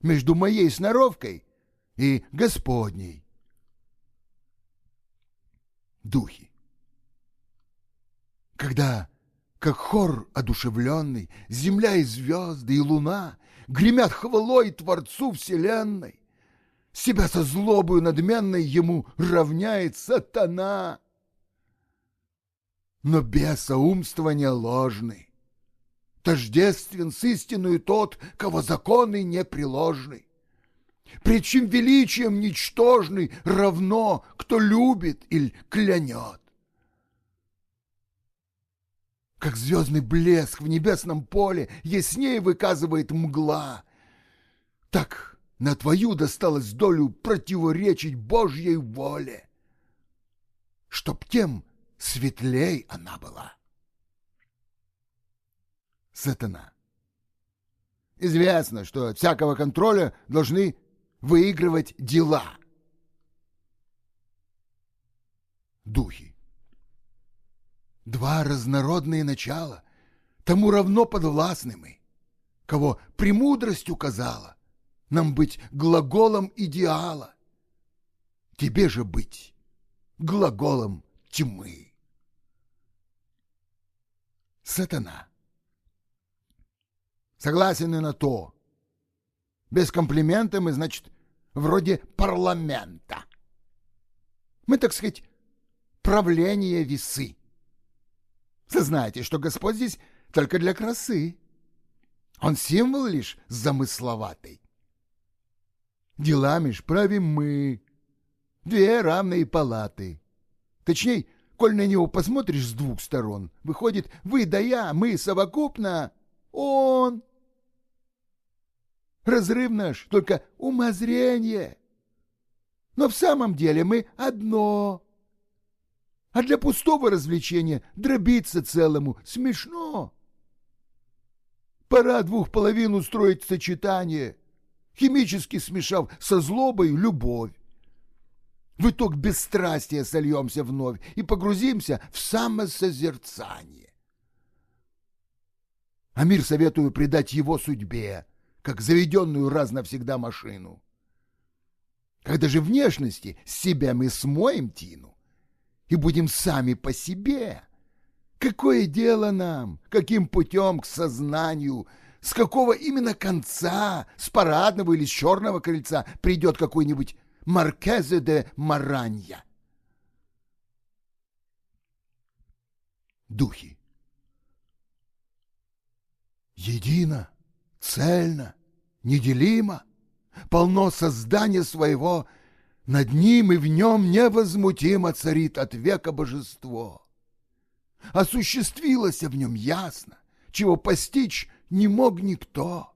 между моей сноровкой и Господней. Духи. Когда, как хор одушевленный, земля и звезды, и луна гремят хвалой Творцу Вселенной, себя со злобою надменной ему равняет сатана. Но бесоумствование ложный, тождествен с истинную тот, кого законы непреложны. Пред чем величием ничтожный равно, кто любит или клянет. Как звездный блеск в небесном поле яснее выказывает мгла, так на твою досталось долю противоречить Божьей воле, чтоб тем светлей она была сатана. Известно, что от всякого контроля должны выигрывать дела. Духи. Два разнородные начала, тому равно подвластны мы, кого премудрость указала нам быть глаголом идеала, тебе же быть глаголом тьмы. Сатана. Согласен и на то. Без комплимента мы, значит, вроде парламента. Мы, так сказать, правление весы. Вы что Господь здесь только для красы. Он символ лишь замысловатый. Делами ж правим мы. Две равные палаты. Точнее, коль на него посмотришь с двух сторон, выходит, вы да я, мы совокупно, он Разрыв наш только умозрение. Но в самом деле мы одно. А для пустого развлечения дробиться целому смешно. Пора двух половин устроить сочетание, химически смешав со злобой любовь. В итог бесстрастия сольемся вновь и погрузимся в самосозерцание. А мир советую предать его судьбе, как заведенную раз навсегда машину. Когда же внешности с себя мы смоем тину и будем сами по себе, какое дело нам, каким путем к сознанию, с какого именно конца, с парадного или с черного крыльца придет какой-нибудь Маркезе де Маранья? Духи. Едино, цельно, неделимо, полно создания своего, над ним и в нем невозмутимо царит от века божество. Осуществилось в нем ясно, чего постичь не мог никто.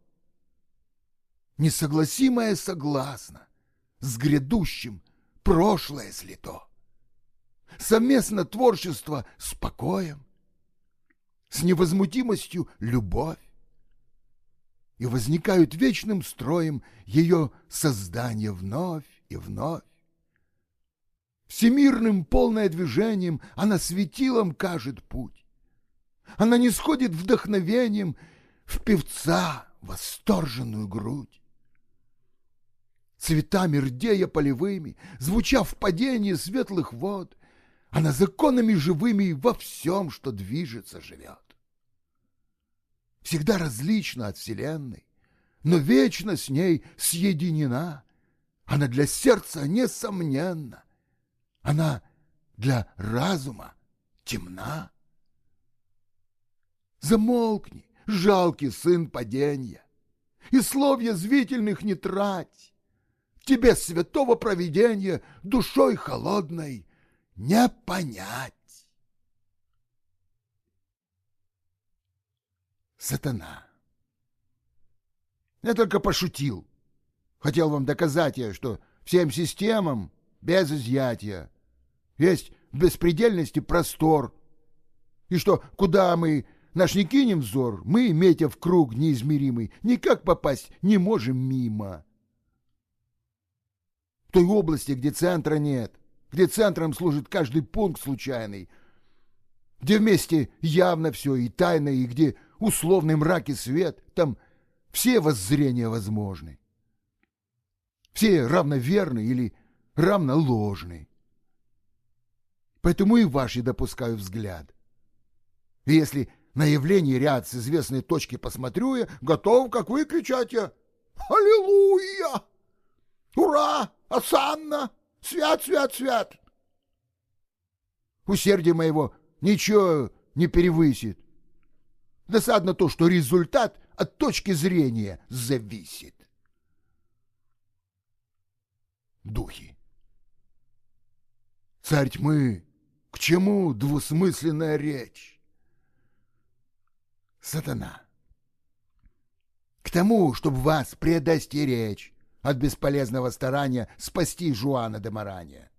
Несогласимое согласно, с грядущим прошлое слито. Совместно творчество с покоем, с невозмутимостью любовь и возникают вечным строем ее создания вновь и вновь. Всемирным полное движением она светилом кажет путь. Она не сходит вдохновением в певца восторженную грудь. Цветами рдея полевыми, звуча в падении светлых вод, она законами живыми во всем, что движется, живет. Всегда различна от Вселенной, но вечно с ней съединена. Она для сердца несомненно, она для разума темна. Замолкни, жалкий сын падения, и слов язвительных не трать. Тебе святого провидения душой холодной не понять. Сатана. Я только пошутил. Хотел вам доказать я, что всем системам без изъятия есть в беспредельности простор, и что куда мы наш не кинем взор, мы, метя в круг неизмеримый, никак попасть не можем мимо. В той области, где центра нет, где центром служит каждый пункт случайный, где вместе явно все и тайно, и где условный мрак и свет, там все воззрения возможны. Все равноверны или равноложны. Поэтому и ваши допускаю взгляд. И если на явление ряд с известной точки посмотрю я, готов, как вы, кричать я «Аллилуйя! Ура! Асанна! Свят, свят, свят!» Усердие моего ничего не перевысит. Досадно то, что результат от точки зрения зависит. Духи. Царь тьмы, к чему двусмысленная речь? Сатана. К тому, чтобы вас предостеречь от бесполезного старания спасти Жуана де Марания.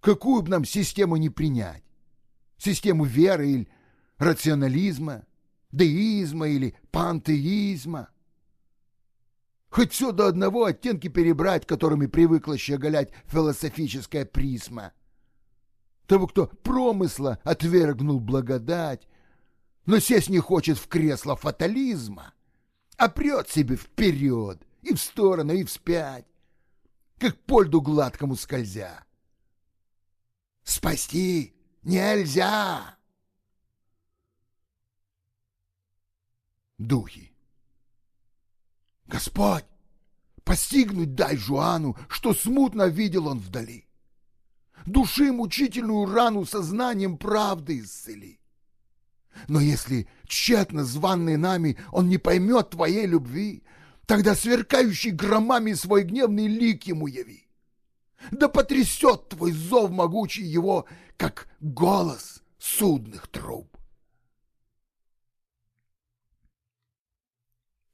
Какую бы нам систему не принять? Систему веры или рационализма, деизма или пантеизма? Хоть все до одного оттенки перебрать, которыми привыкла щеголять философическая призма. Того, кто промысла отвергнул благодать, но сесть не хочет в кресло фатализма, а прет себе вперед и в сторону, и вспять, как по льду гладкому скользя. Спасти нельзя! Духи. Господь, постигнуть дай Жуану, что смутно видел он вдали. Души мучительную рану сознанием правды исцели. Но если тщетно званный нами он не поймет твоей любви, тогда сверкающий громами свой гневный лик ему яви. Да потрясет твой зов могучий его, как голос судных труб.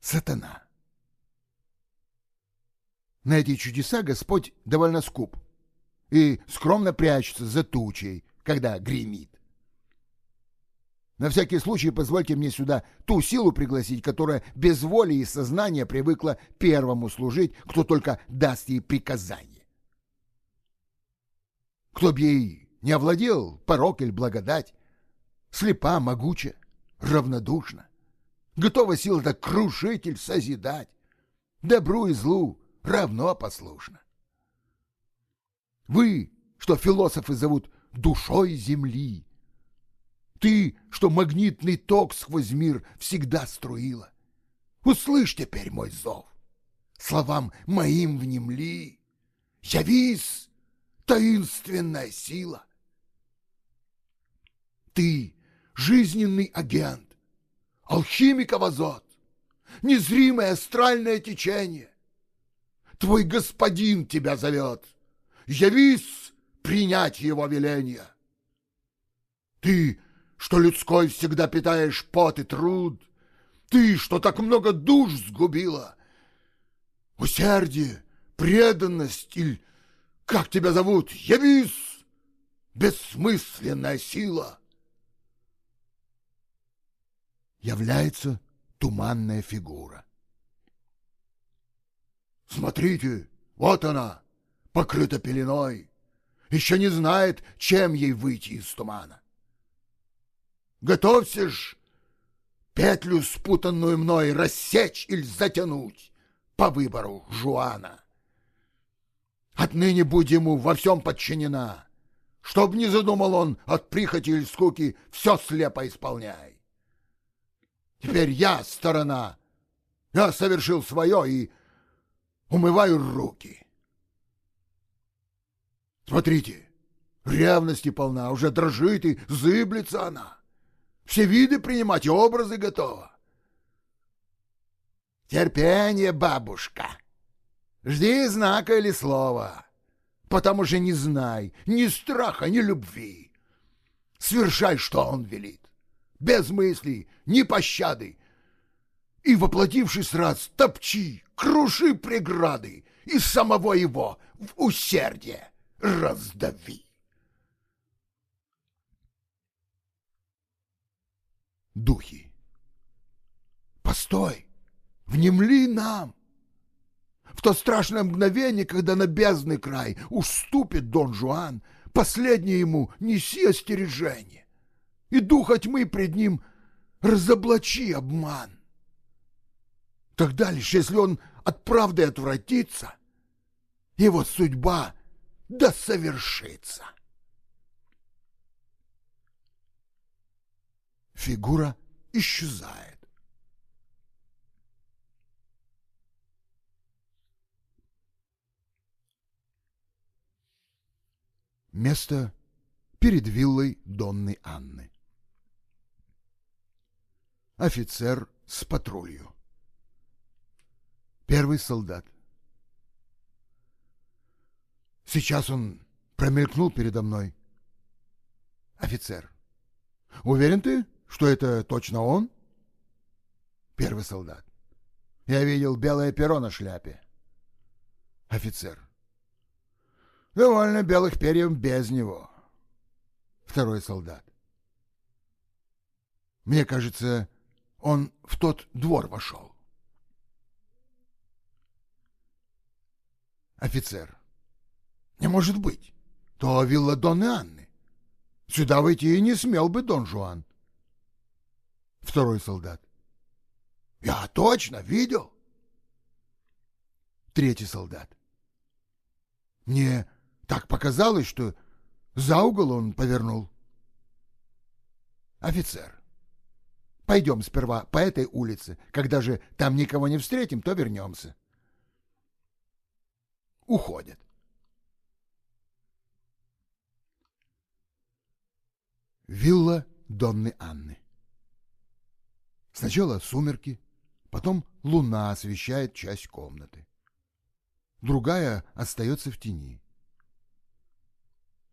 Сатана. На эти чудеса Господь довольно скуп и скромно прячется за тучей, когда гремит. На всякий случай позвольте мне сюда ту силу пригласить, которая без воли и сознания привыкла первому служить, кто только даст ей приказание. Кто б ей не овладел, порок или благодать, слепа, могуча, равнодушна, готова сила-то крушитель созидать, добру и злу равно послушно. Вы, что философы зовут душой земли, ты, что магнитный ток сквозь мир всегда струила. Услышь теперь мой зов. Словам моим внемли. Явись, таинственная сила. Ты — жизненный агент, алхимик Авазот, незримое астральное течение. Твой господин тебя зовет. Явись принять его веление. Ты — что людской всегда питаешь пот и труд, ты, что так много душ сгубила, усердие, преданность или как тебя зовут, явись, бессмысленная сила. Является туманная фигура. Смотрите, вот она, покрыта пеленой, еще не знает, чем ей выйти из тумана. Готовься ж петлю, спутанную мной, рассечь или затянуть по выбору Жуана. Отныне будь ему во всем подчинена, чтоб не задумал он от прихоти или скуки, все слепо исполняй. Теперь я сторона, я совершил свое и умываю руки. Смотрите, ревности полна, уже дрожит и зыблется она. Все виды принимать образы готова. Терпение, бабушка. Жди знака или слова, потому что не знай ни страха, ни любви. Свершай, что он велит, без мыслей, ни пощады. И, воплотившись раз, топчи, круши преграды и самого его в усердие раздави. Духи. Постой, внемли нам. В то страшное мгновение, когда на бездный край уступит Дон Жуан, последнее ему неси остережение, и духа тьмы пред ним разоблачи обман. Тогда лишь, если он от правды отвратится, его судьба да совершится. Фигура исчезает. Место перед виллой Донны Анны. Офицер с патрулью. Первый солдат. Сейчас он промелькнул передо мной. Офицер. Уверен ты, что это точно он? Первый солдат. Я видел белое перо на шляпе. Офицер. Довольно белых перьев без него. Второй солдат. Мне кажется, он в тот двор вошел. Офицер. Не может быть. То вилла Донны Анны. Сюда войти и не смел бы Дон Жуан. Второй солдат. Я точно видел. Третий солдат. Мне так показалось, что за угол он повернул. Офицер. Пойдем сперва по этой улице. Когда же там никого не встретим, то вернемся. Уходят. Вилла Донны Анны. Сначала сумерки, потом луна освещает часть комнаты. Другая остается в тени.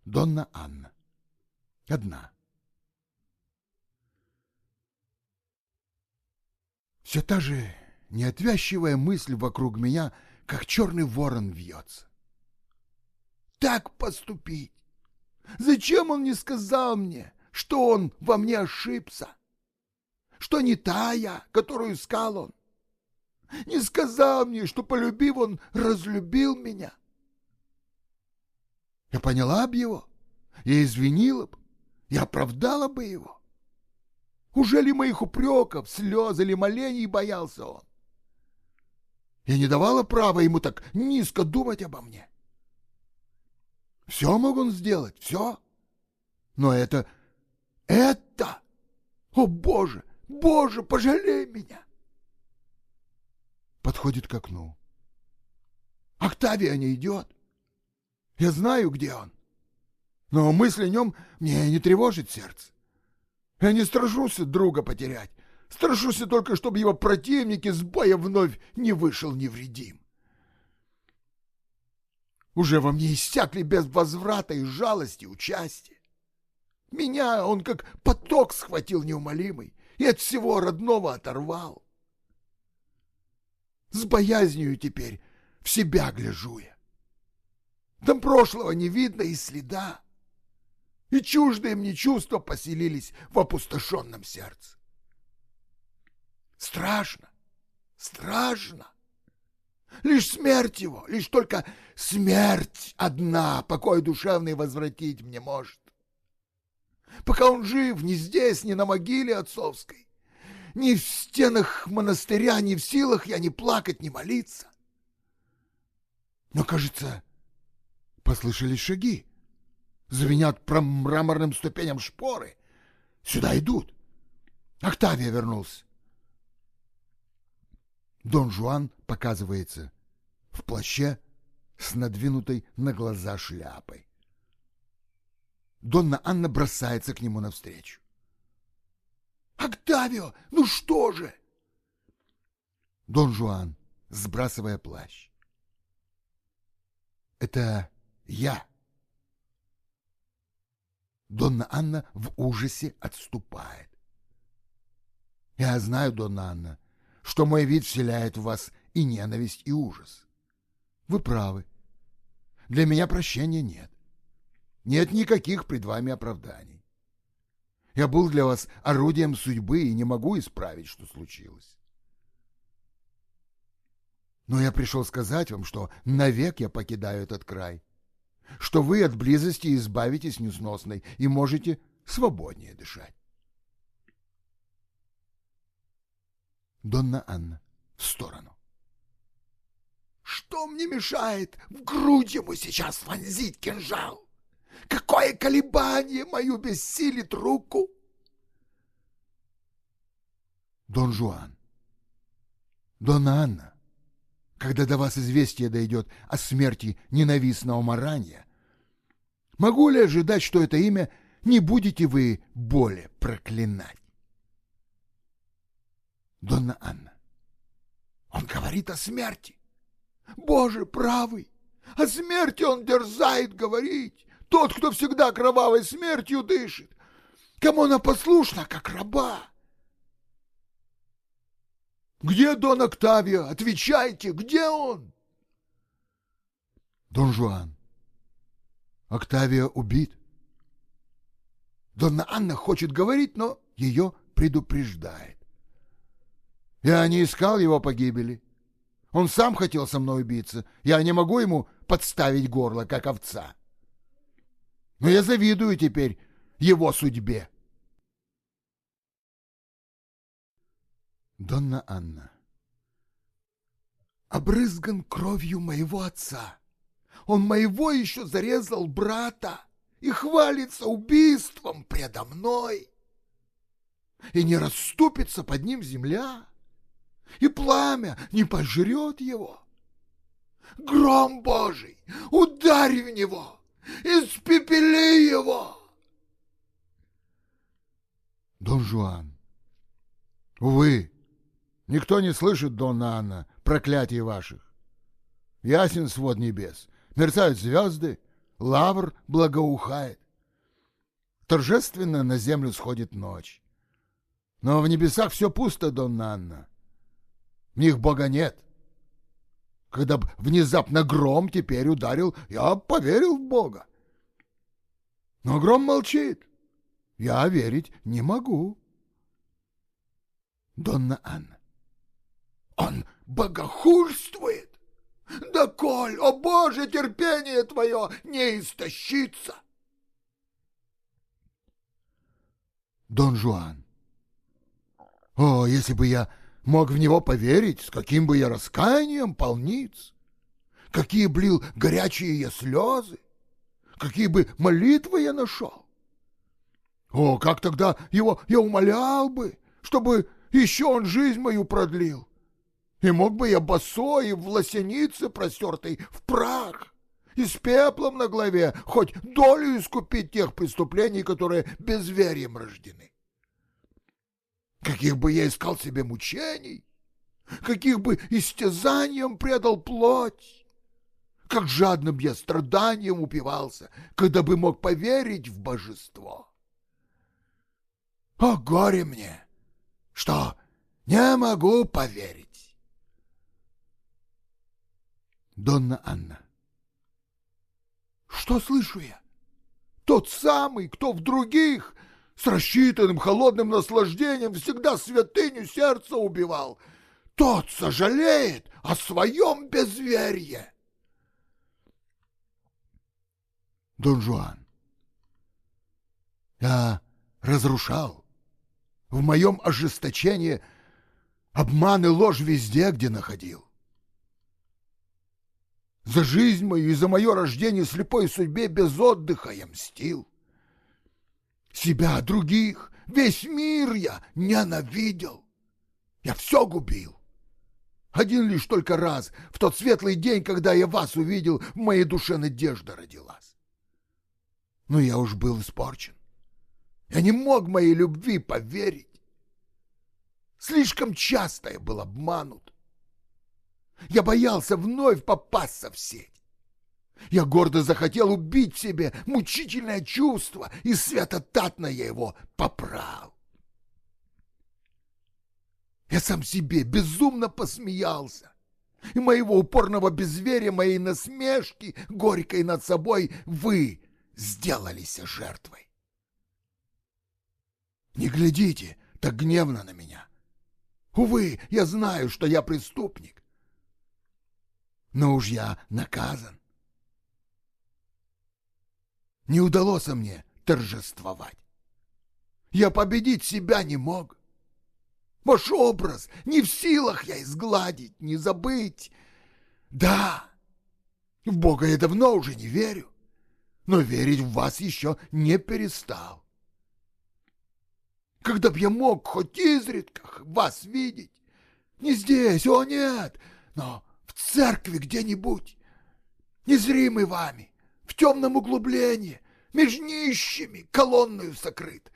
Донна Анна. Одна. Все та же неотвязчивая мысль вокруг меня, как черный ворон вьется. Так поступить! Зачем он не сказал мне, что он во мне ошибся? Что не та я, которую искал он? Не сказал мне, что, полюбив он, разлюбил меня. Я поняла бы его, я извинила бы, я оправдала бы его. Уже ли моих упреков, слез или молений боялся он? Я не давала права ему так низко думать обо мне. Все мог он сделать, все. Но это, это, о боже, боже, пожалей меня. Подходит к окну. Октавия не идет. Я знаю, где он. Но мысль о нем мне не тревожит сердце. Я не страшусь друга потерять. Страшусь только, чтобы его противник из боя вновь не вышел невредим. Уже во мне иссякли без возврата и жалости участия. Меня он как поток схватил неумолимый и от всего родного оторвал. С боязнью теперь в себя гляжу я. Там прошлого не видно и следа, и чуждые мне чувства поселились в опустошенном сердце. Страшно, страшно. Лишь смерть его, лишь только смерть одна покой душевный возвратить мне может. Пока он жив, ни здесь, ни на могиле отцовской, ни в стенах монастыря, ни в силах я ни плакать, ни молиться. Но, кажется, послышались шаги. Звенят по мраморным ступеням шпоры. Сюда идут. Октавия вернулся. Дон Жуан показывается в плаще с надвинутой на глаза шляпой. Донна Анна бросается к нему навстречу. «Октавио, ну что же?» Дон Жуан, сбрасывая плащ. «Это я». Донна Анна в ужасе отступает. «Я знаю, Донна Анна, что мой вид вселяет в вас и ненависть, и ужас. Вы правы. Для меня прощения нет. Нет никаких пред вами оправданий. Я был для вас орудием судьбы и не могу исправить, что случилось. Но я пришел сказать вам, что навек я покидаю этот край, что вы от близости избавитесь несносной и можете свободнее дышать. Донна Анна в сторону. Что мне мешает в грудь ему сейчас вонзить кинжал? Какое колебание мою бессилит руку? Дон Жуан. Донна Анна, когда до вас известие дойдет о смерти ненавистного Маранья, могу ли ожидать, что это имя не будете вы более проклинать? Донна Анна. Он говорит о смерти. Боже правый, о смерти он дерзает говорить. Тот, кто всегда кровавой смертью дышит. Кому она послушна, как раба. Где Дон Октавио? Отвечайте, где он? Дон Жуан. Октавио убит. Донна Анна хочет говорить, но ее предупреждает. Я не искал его погибели. Он сам хотел со мной биться. Я не могу ему подставить горло, как овца. Но я завидую теперь его судьбе. Донна Анна. Обрызган кровью моего отца. Он моего еще зарезал брата и хвалится убийством предо мной. И не расступится под ним земля и пламя не пожрет его. Гром Божий, ударь в него, испепели его. Дон Жуан. Увы, никто не слышит, Донна Анна, проклятий ваших. Ясен свод небес, мерцают звезды, лавр благоухает. Торжественно на землю сходит ночь. Но в небесах все пусто, Донна Анна. В них Бога нет. Когда б внезапно гром теперь ударил, я поверил в Бога. Но гром молчит. Я верить не могу. Донна Анна. Он богохульствует. Да коль, о Боже, терпение твое не истощится. Дон Жуан. О, если бы я мог в него поверить, с каким бы я раскаянием полниц, какие блил горячие я слезы, какие бы молитвы я нашел. О, как тогда его я умолял бы, чтобы еще он жизнь мою продлил. И мог бы я босой в лосенице простертой в прах и с пеплом на голове хоть долю искупить тех преступлений, которые безверием рождены каких бы я искал себе мучений, каких бы истязанием предал плоть, как жадным я страданием упивался, когда бы мог поверить в божество. О, горе мне, что не могу поверить. Донна Анна. Что слышу я? Тот самый, кто в других с рассчитанным холодным наслаждением всегда святыню сердца убивал. тот сожалеет о своем безверье. Дон Жуан. Я разрушал в моем ожесточении обман и ложь везде, где находил. За жизнь мою и за мое рождение слепой судьбе без отдыха я мстил. Себя, других, весь мир я ненавидел. Я все губил. Один лишь только раз, в тот светлый день, когда я вас увидел, в моей душе надежда родилась. Но я уж был испорчен. Я не мог моей любви поверить. Слишком часто я был обманут. Я боялся вновь попасться в сеть. Я гордо захотел убить себе мучительное чувство, и святотатно я его попрал. Я сам себе безумно посмеялся. И моего упорного безверия, моей насмешки, горькой над собой, вы сделались жертвой. Не глядите так гневно на меня. Увы, я знаю, что я преступник. Но уж я наказан. Не удалось мне торжествовать. Я победить себя не мог. Ваш образ не в силах я изгладить, не забыть. Да, в Бога я давно уже не верю, но верить в вас еще не перестал. Когда б я мог хоть изредка вас видеть, не здесь, о нет, но в церкви где-нибудь, незримый вами, в темном углублении, между нищими, колонною сокрыт.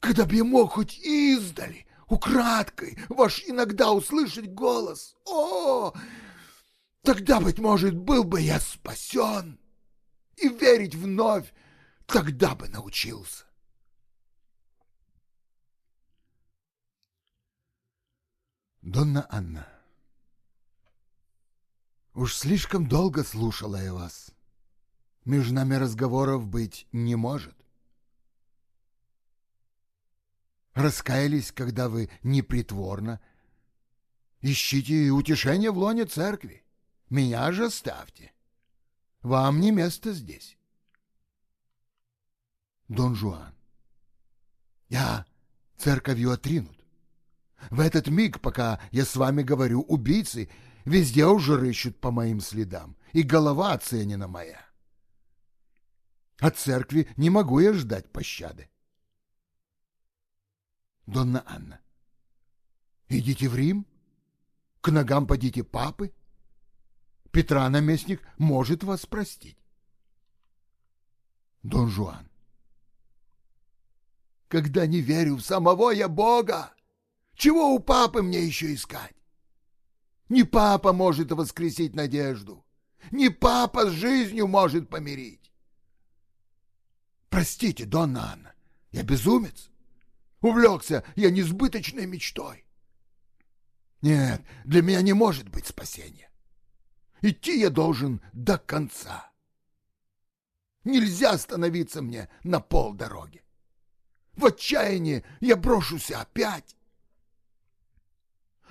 Когда б я мог хоть издали украдкой ваш иногда услышать голос. О, тогда, быть может, был бы я спасен, и верить вновь тогда бы научился. Донна Анна, уж слишком долго слушала я вас. Между нами разговоров быть не может. раскаялись, когда вы непритворно. Ищите утешение в лоне церкви. Меня же ставьте. Вам не место здесь. Дон Жуан. Я церковью отринут. В этот миг, пока я с вами говорю, убийцы везде уже рыщут по моим следам, и голова оценена моя. От церкви не могу я ждать пощады. Донна Анна. Идите в Рим, к ногам подите папы. Петра наместник может вас простить. Дон Жуан. Когда не верю в самого я Бога, чего у папы мне еще искать? Не папа может воскресить надежду, не папа с жизнью может помирить. Простите, Донна Анна, я безумец. Увлекся я несбыточной мечтой. Нет, для меня не может быть спасения. Идти я должен до конца. Нельзя остановиться мне на полдороги. В отчаянии я брошусь опять.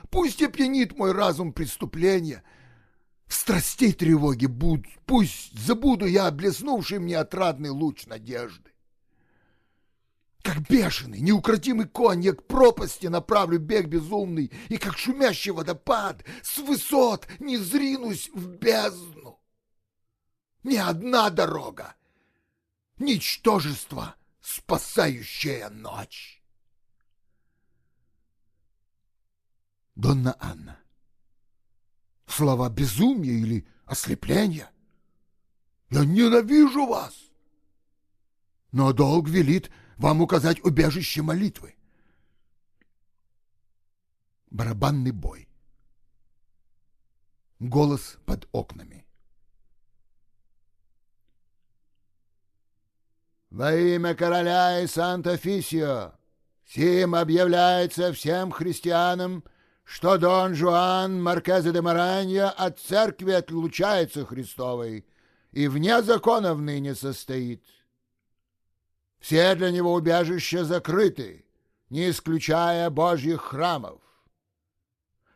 Пусть опьянит мой разум преступления, страстей тревоги буд, пусть забуду я блеснувший мне отрадный луч надежды. Как бешеный, неукротимый конь, я к пропасти направлю бег безумный, и как шумящий водопад с высот не зринусь в бездну. Не одна дорога, ничтожество, спасающая ночь. Донна Анна. Слова безумия или ослепления? Я ненавижу вас. Но долг велит вам указать убежище молитвы. Барабанный бой. Голос под окнами. Во имя короля и Санта-Фисио сим объявляется всем христианам, что Дон Жуан Маркезе де Маранья от церкви отлучается Христовой и вне законов ныне состоит. Все для него убежища закрыты, не исключая божьих храмов.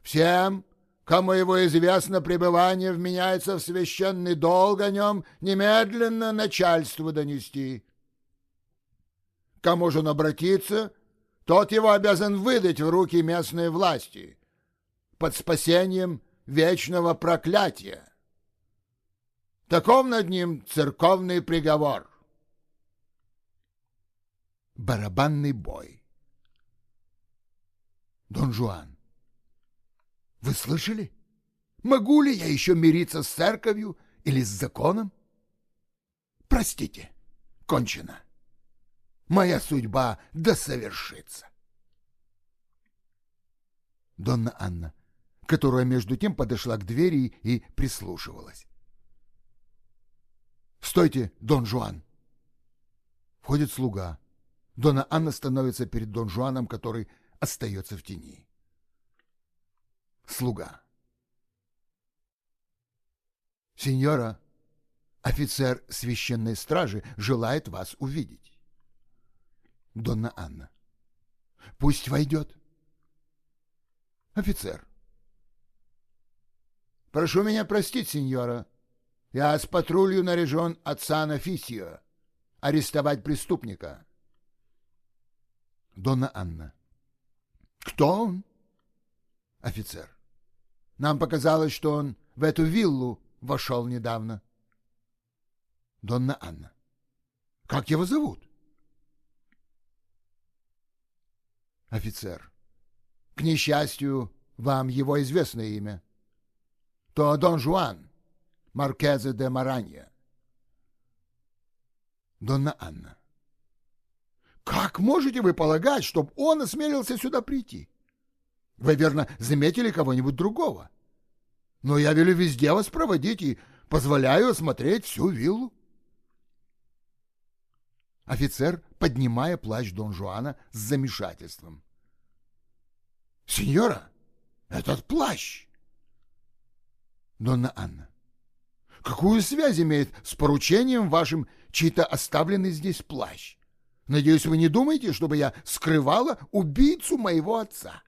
Всем, кому его известно пребывание, вменяется в священный долг о нем немедленно начальству донести. Кому же он обратится, тот его обязан выдать в руки местной власти под спасением вечного проклятия. Таков над ним церковный приговор. Барабанный бой. Дон Жуан. Вы слышали? Могу ли я еще мириться с церковью или с законом? Простите, кончено. Моя судьба да совершится. Донна Анна, которая между тем подошла к двери и прислушивалась. «Стойте, Дон Жуан!» Входит слуга. Дона Анна становится перед Дон Жуаном, который остается в тени. Слуга. «Сеньора, офицер священной стражи желает вас увидеть». Донна Анна. «Пусть войдет». Офицер. «Прошу меня простить, сеньора. Я с патрулью наряжен от Сан-Офисио. Арестовать преступника». Донна Анна. Кто он? Офицер. Нам показалось, что он в эту виллу вошел недавно. Донна Анна. Как его зовут? Офицер. К несчастью, вам его известное имя. То Дон Жуан, Маркезе де Маранья. Донна Анна. Как можете вы полагать, чтоб он осмелился сюда прийти? Вы, верно, заметили кого-нибудь другого. Но я велю везде вас проводить и позволяю осмотреть всю виллу. Офицер, поднимая плащ Дон Жуана с замешательством. — Сеньора, этот плащ! Донна Анна. Какую связь имеет с поручением вашим чей-то оставленный здесь плащ? Надеюсь, вы не думаете, чтобы я скрывала убийцу моего отца?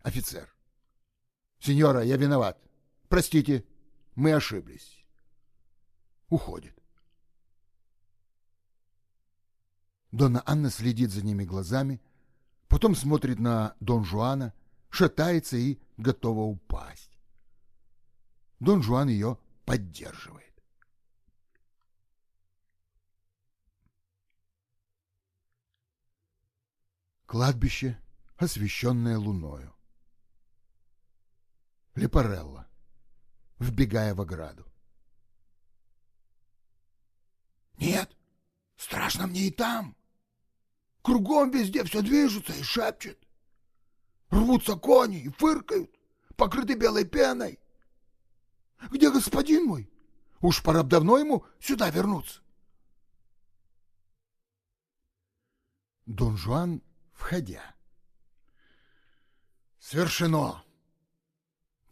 Офицер. Сеньора, я виноват. Простите, мы ошиблись. Уходит. Дона Анна следит за ними глазами, потом смотрит на Дон Жуана, шатается и готова упасть. Дон Жуан ее поддерживает. Кладбище, освещенное луною. Лепарелла, вбегая в ограду. Нет, страшно мне и там. Кругом везде все движется и шепчет. Рвутся кони и фыркают, покрыты белой пеной. Где господин мой? Уж пора давно ему сюда вернуться. Дон Жуан входя. Свершено.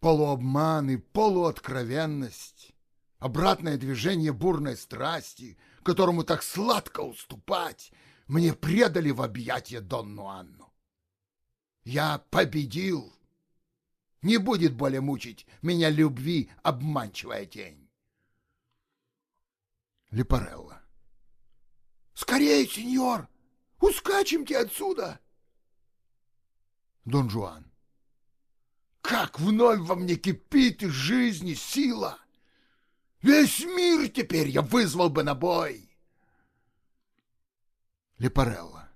Полуобман и полуоткровенность, обратное движение бурной страсти, которому так сладко уступать, мне предали в объятия Донну Анну. Я победил. Не будет более мучить меня любви обманчивая тень. Лепарелла. Скорее, сеньор! Ускачемте отсюда!» Дон Жуан. «Как вновь во мне кипит из жизни сила! Весь мир теперь я вызвал бы на бой!» Лепарелла.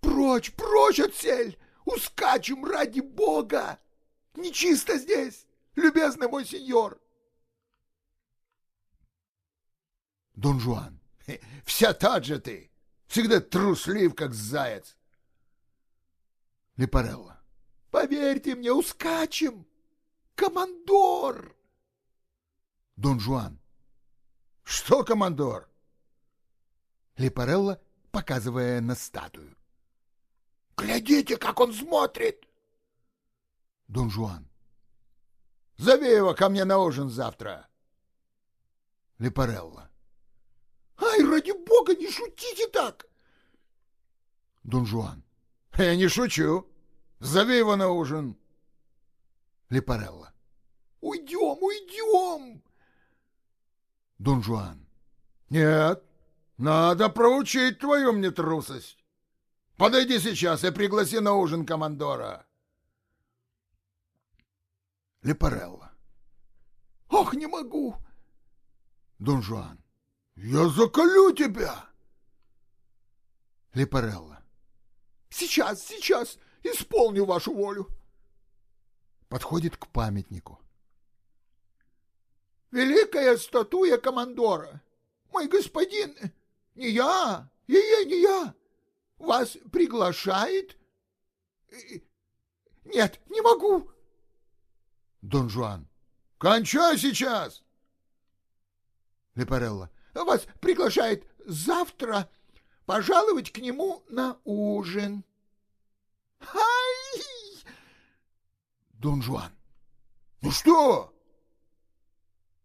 «Прочь, прочь отсель! Ускачем ради Бога! Нечисто здесь, любезный мой сеньор!» Дон Жуан. «Вся та же ты! Всегда труслив, как заяц. Лепарелла. Поверьте мне, ускачем. Командор! Дон Жуан. Что, командор? Лепарелла, показывая на статую. Глядите, как он смотрит! Дон Жуан. Зови его ко мне на ужин завтра. Лепарелла. Ай, ради бога, не шутите так! Дон Жуан. Я не шучу. Зови его на ужин. Лепарелла. Уйдем, уйдем. Дон Жуан. Нет, надо проучить твою мне трусость. Подойди сейчас и пригласи на ужин командора. Лепарелла. Ох, не могу. Дон Жуан. Я заколю тебя. Лепарелла. Сейчас, сейчас исполню вашу волю. Подходит к памятнику. Великая статуя командора. Мой господин, не я, я не я. Вас приглашает? Нет, не могу. Дон Жуан. Кончай сейчас. Лепарелла. Вас приглашает завтра пожаловать к нему на ужин. Ай! Дон Жуан. Ну что?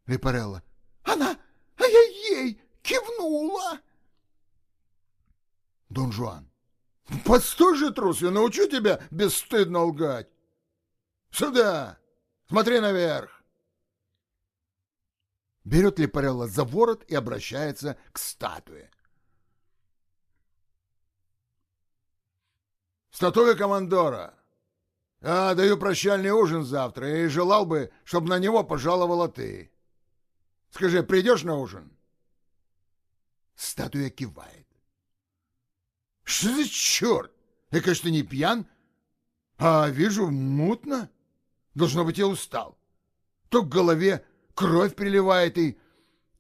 Лепарелла. Она, ай-яй-яй, кивнула. Дон Жуан. Постой же, трус, я научу тебя бесстыдно лгать. Сюда, смотри наверх. Берет Лепарелла за ворот и обращается к статуе. Статуя командора. Я даю прощальный ужин завтра и желал бы, чтобы на него пожаловала ты. Скажи, придешь на ужин? Статуя кивает. Что за черт? Я, конечно, не пьян, а вижу мутно. Должно быть, я устал. То к голове кровь приливает и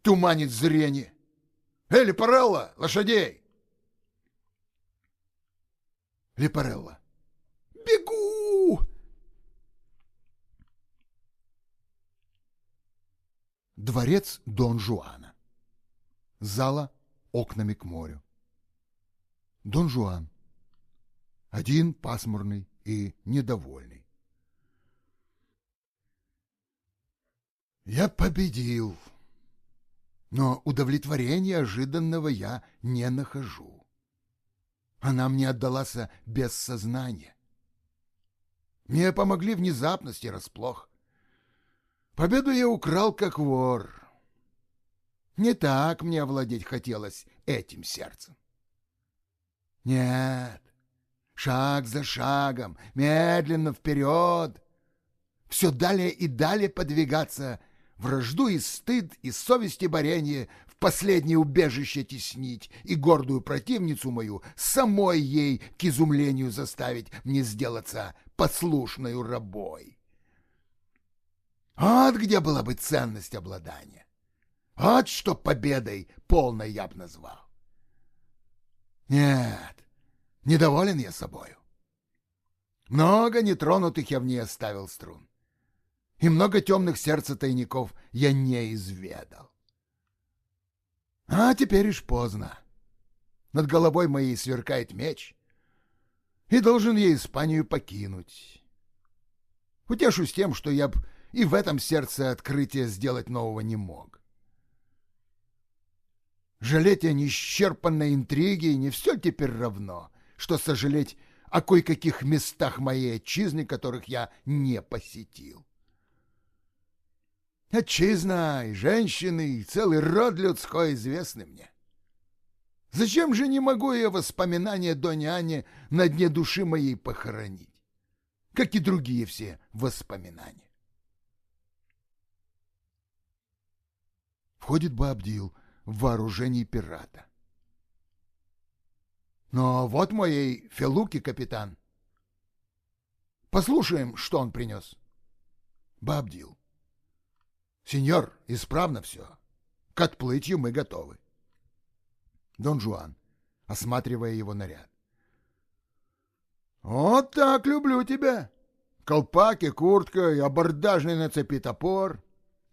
туманит зрение. Эй, Парелла, лошадей! Лепарелла. Бегу! Дворец Дон Жуана. Зала окнами к морю. Дон Жуан. Один пасмурный и недовольный. Я победил, но удовлетворения ожиданного я не нахожу. Она мне отдалась без сознания. Мне помогли внезапность и расплох. Победу я украл как вор. Не так мне овладеть хотелось этим сердцем. Нет, шаг за шагом, медленно вперед. Все далее и далее подвигаться, вражду и стыд, и совесть и борение последнее убежище теснить и гордую противницу мою самой ей к изумлению заставить мне сделаться послушною рабой. Вот где была бы ценность обладания. Вот что победой полной я б назвал. Нет, недоволен я собою. Много нетронутых я в ней оставил струн, и много темных сердца тайников я не изведал. А теперь уж поздно. Над головой моей сверкает меч, и должен я Испанию покинуть. Утешусь тем, что я б и в этом сердце открытия сделать нового не мог. Жалеть о неисчерпанной интриге не все теперь равно, что сожалеть о кое-каких местах моей отчизны, которых я не посетил. Отчизна и женщины, и целый род людской известны мне. Зачем же не могу я воспоминания до няни на дне души моей похоронить, как и другие все воспоминания? Входит Бабдил в вооружении пирата. Но вот моей Фелуки, капитан. Послушаем, что он принес. Бабдил. Сеньор, исправно все. К отплытию мы готовы. Дон Жуан, осматривая его наряд. Вот так люблю тебя. Колпак и куртка, и абордажный на цепи топор,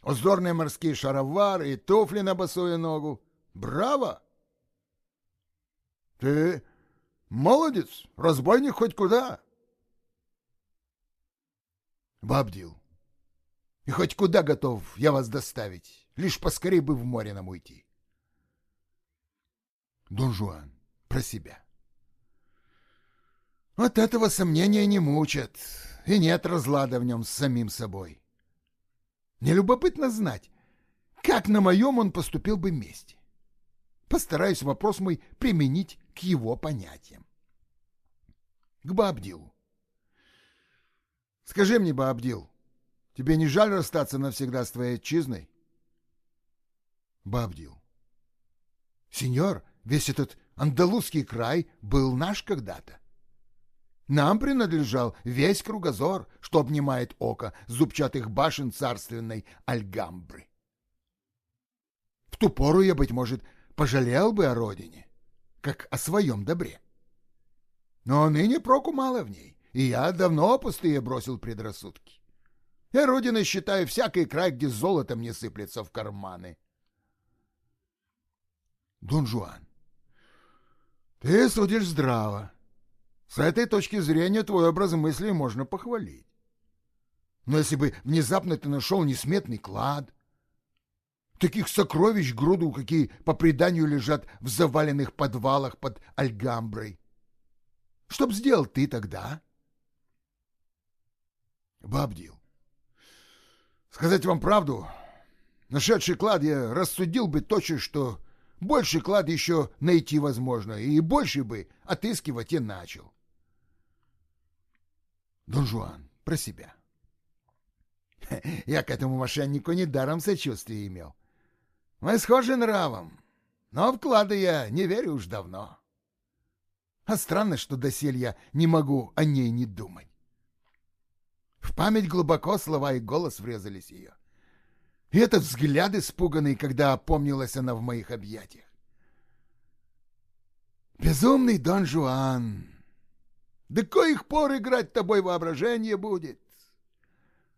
узорные морские шаровары и туфли на босую ногу. Браво! Ты молодец, разбойник хоть куда. Бабдил, и хоть куда готов я вас доставить, лишь поскорей бы в море нам уйти. Дон Жуан, про себя. От этого сомнения не мучат, и нет разлада в нем с самим собой. Мне любопытно знать, как на моем он поступил бы месте. Постараюсь вопрос мой применить к его понятиям. К Бабдилу. Скажи мне, Бабдил, тебе не жаль расстаться навсегда с твоей отчизной? Бабдил. Сеньор, весь этот андалузский край был наш когда-то. Нам принадлежал весь кругозор, что обнимает око зубчатых башен царственной Альгамбры. В ту пору я, быть может, пожалел бы о родине, как о своем добре. Но ныне проку мало в ней, и я давно пустые бросил предрассудки. Я родиной считаю всякий край, где золото мне сыплется в карманы. Дон Жуан, ты судишь здраво. С этой точки зрения твой образ мысли можно похвалить. Но если бы внезапно ты нашел несметный клад, таких сокровищ груду, какие по преданию лежат в заваленных подвалах под Альгамброй, что б сделал ты тогда? Бабдил, сказать вам правду, нашедший клад я рассудил бы точно, что больше клад еще найти возможно, и больше бы отыскивать и начал. Дон Жуан, про себя. Я к этому мошеннику недаром сочувствие имел. Мы схожи нравом, но вклады я не верю уж давно. А странно, что досель я не могу о ней не думать. В память глубоко слова и голос врезались ее. И этот взгляд испуганный, когда опомнилась она в моих объятиях. Безумный Дон Жуан! До коих пор играть тобой воображение будет?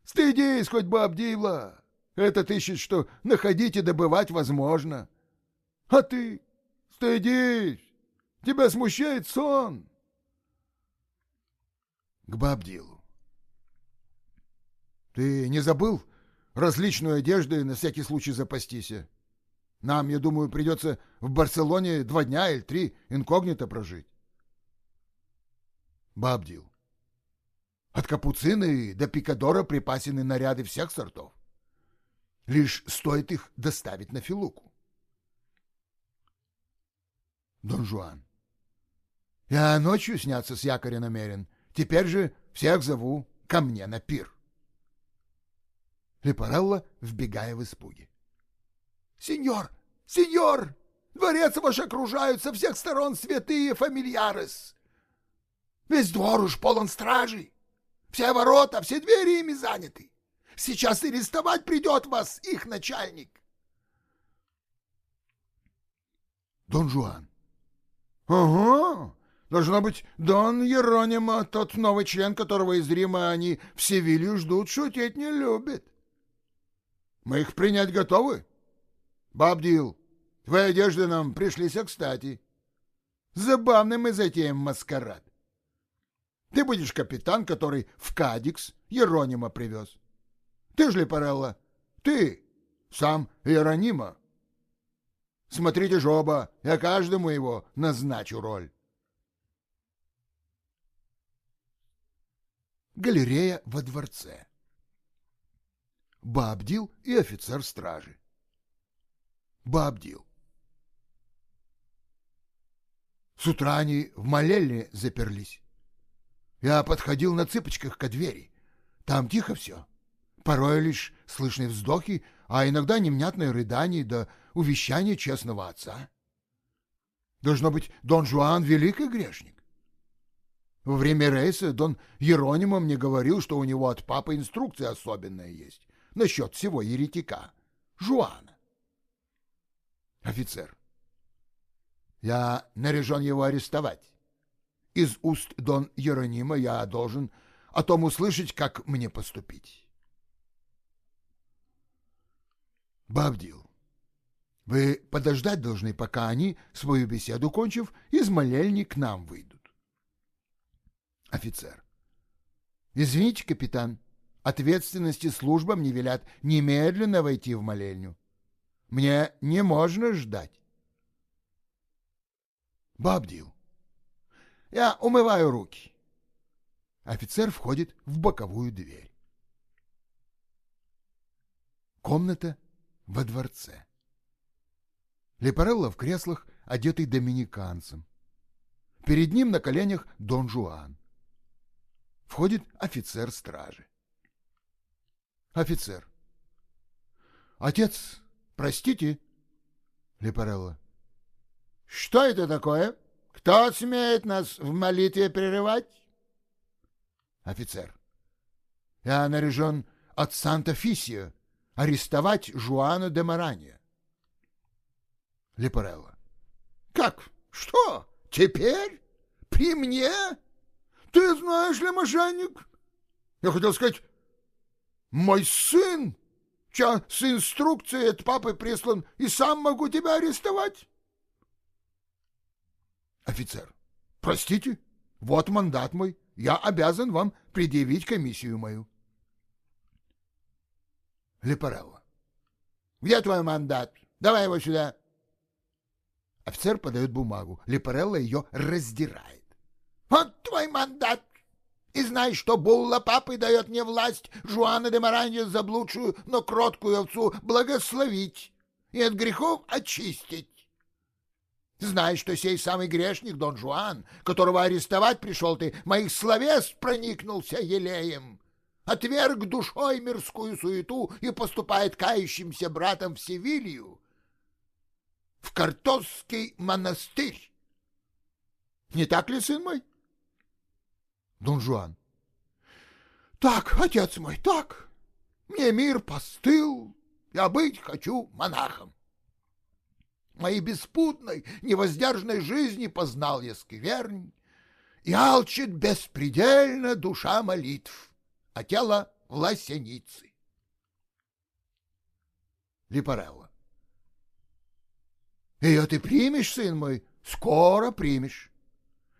Стыдись хоть бы Абдила! Этот ищет, что находить и добывать возможно. А ты стыдись! Тебя смущает сон. К Бабдилу. Ты не забыл различную одежду на всякий случай запастися? Нам, я думаю, придется в Барселоне два дня или три инкогнито прожить. Бабдил. От капуцины до пикадора припасены наряды всех сортов. Лишь стоит их доставить на Филуку. Дон Жуан. Я ночью сняться с якоря намерен. Теперь же всех зову ко мне на пир. Лепарелло, вбегая в испуге. — Сеньор! Сеньор! Дворец ваш окружают со всех сторон святые фамильярес. Весь двор уж полон стражей. Все ворота, все двери ими заняты. Сейчас арестовать придет вас их начальник. Дон Жуан. — Ага, Должно быть, Дон Еронима, тот новый член, которого из Рима они в Севилью ждут, шутить не любит. Мы их принять готовы? Бабдил, твои одежды нам пришлись кстати. Забавный мы затеем маскарад. Ты будешь капитан, который в Кадикс Еронима привез. Ты ж ли, Парелла? Ты сам Иеронима. Смотрите ж оба, я каждому его назначу роль. галерея во дворце. Бабдил и офицер стражи. Бабдил. С утра они в молельне заперлись. Я подходил на цыпочках к двери. Там тихо все. Порой лишь слышны вздохи, а иногда невнятное рыдание да увещание честного отца. Должно быть, Дон Жуан — великий грешник. Во время рейса Дон Еронимо мне говорил, что у него от папы инструкция особенная есть насчет всего еретика, Жуана. Офицер. Я наряжен его арестовать. Из уст Дон Еронима я должен о том услышать, как мне поступить. Бабдил. Вы подождать должны, пока они, свою беседу кончив, из молельни к нам выйдут. Офицер. Извините, капитан, ответственности служба мне велят немедленно войти в молельню. Мне не можно ждать. Бабдил. Я умываю руки. Офицер входит в боковую дверь. Комната во дворце. Лепарелло в креслах, одетый доминиканцем. Перед ним на коленях Дон Жуан. Входит офицер стражи. Офицер. Отец, простите. Лепарелло. Что это такое? Кто смеет нас в молитве прерывать? Офицер. Я наряжен от Санта-Фисио арестовать Жуана де Маранья. Лепарелло. Как? Что? Теперь? При мне? Ты знаешь ли, мошенник? Я хотел сказать, мой сын, чья с инструкцией от папы прислан, и сам могу тебя арестовать. Офицер. Простите, вот мандат мой. Я обязан вам предъявить комиссию мою. Лепарелло. Где твой мандат? Давай его сюда. Офицер подает бумагу. Лепарелло ее раздирает. Вот твой мандат. И знай, что булла папы дает мне власть Жуана де Маранья заблудшую, но кроткую овцу благословить и от грехов очистить. Знай, что сей самый грешник Дон Жуан, которого арестовать пришел ты, моих словес проникнулся елеем, отверг душой мирскую суету и поступает кающимся братом в Севилью, в Картосский монастырь. Не так ли, сын мой? Дон Жуан. Так, отец мой, так. Мне мир постыл, я быть хочу монахом моей беспутной, невоздержанной жизни познал я сквернь, и алчит беспредельно душа молитв, а тело власеницы. Липарелло. Ее ты примешь, сын мой, скоро примешь.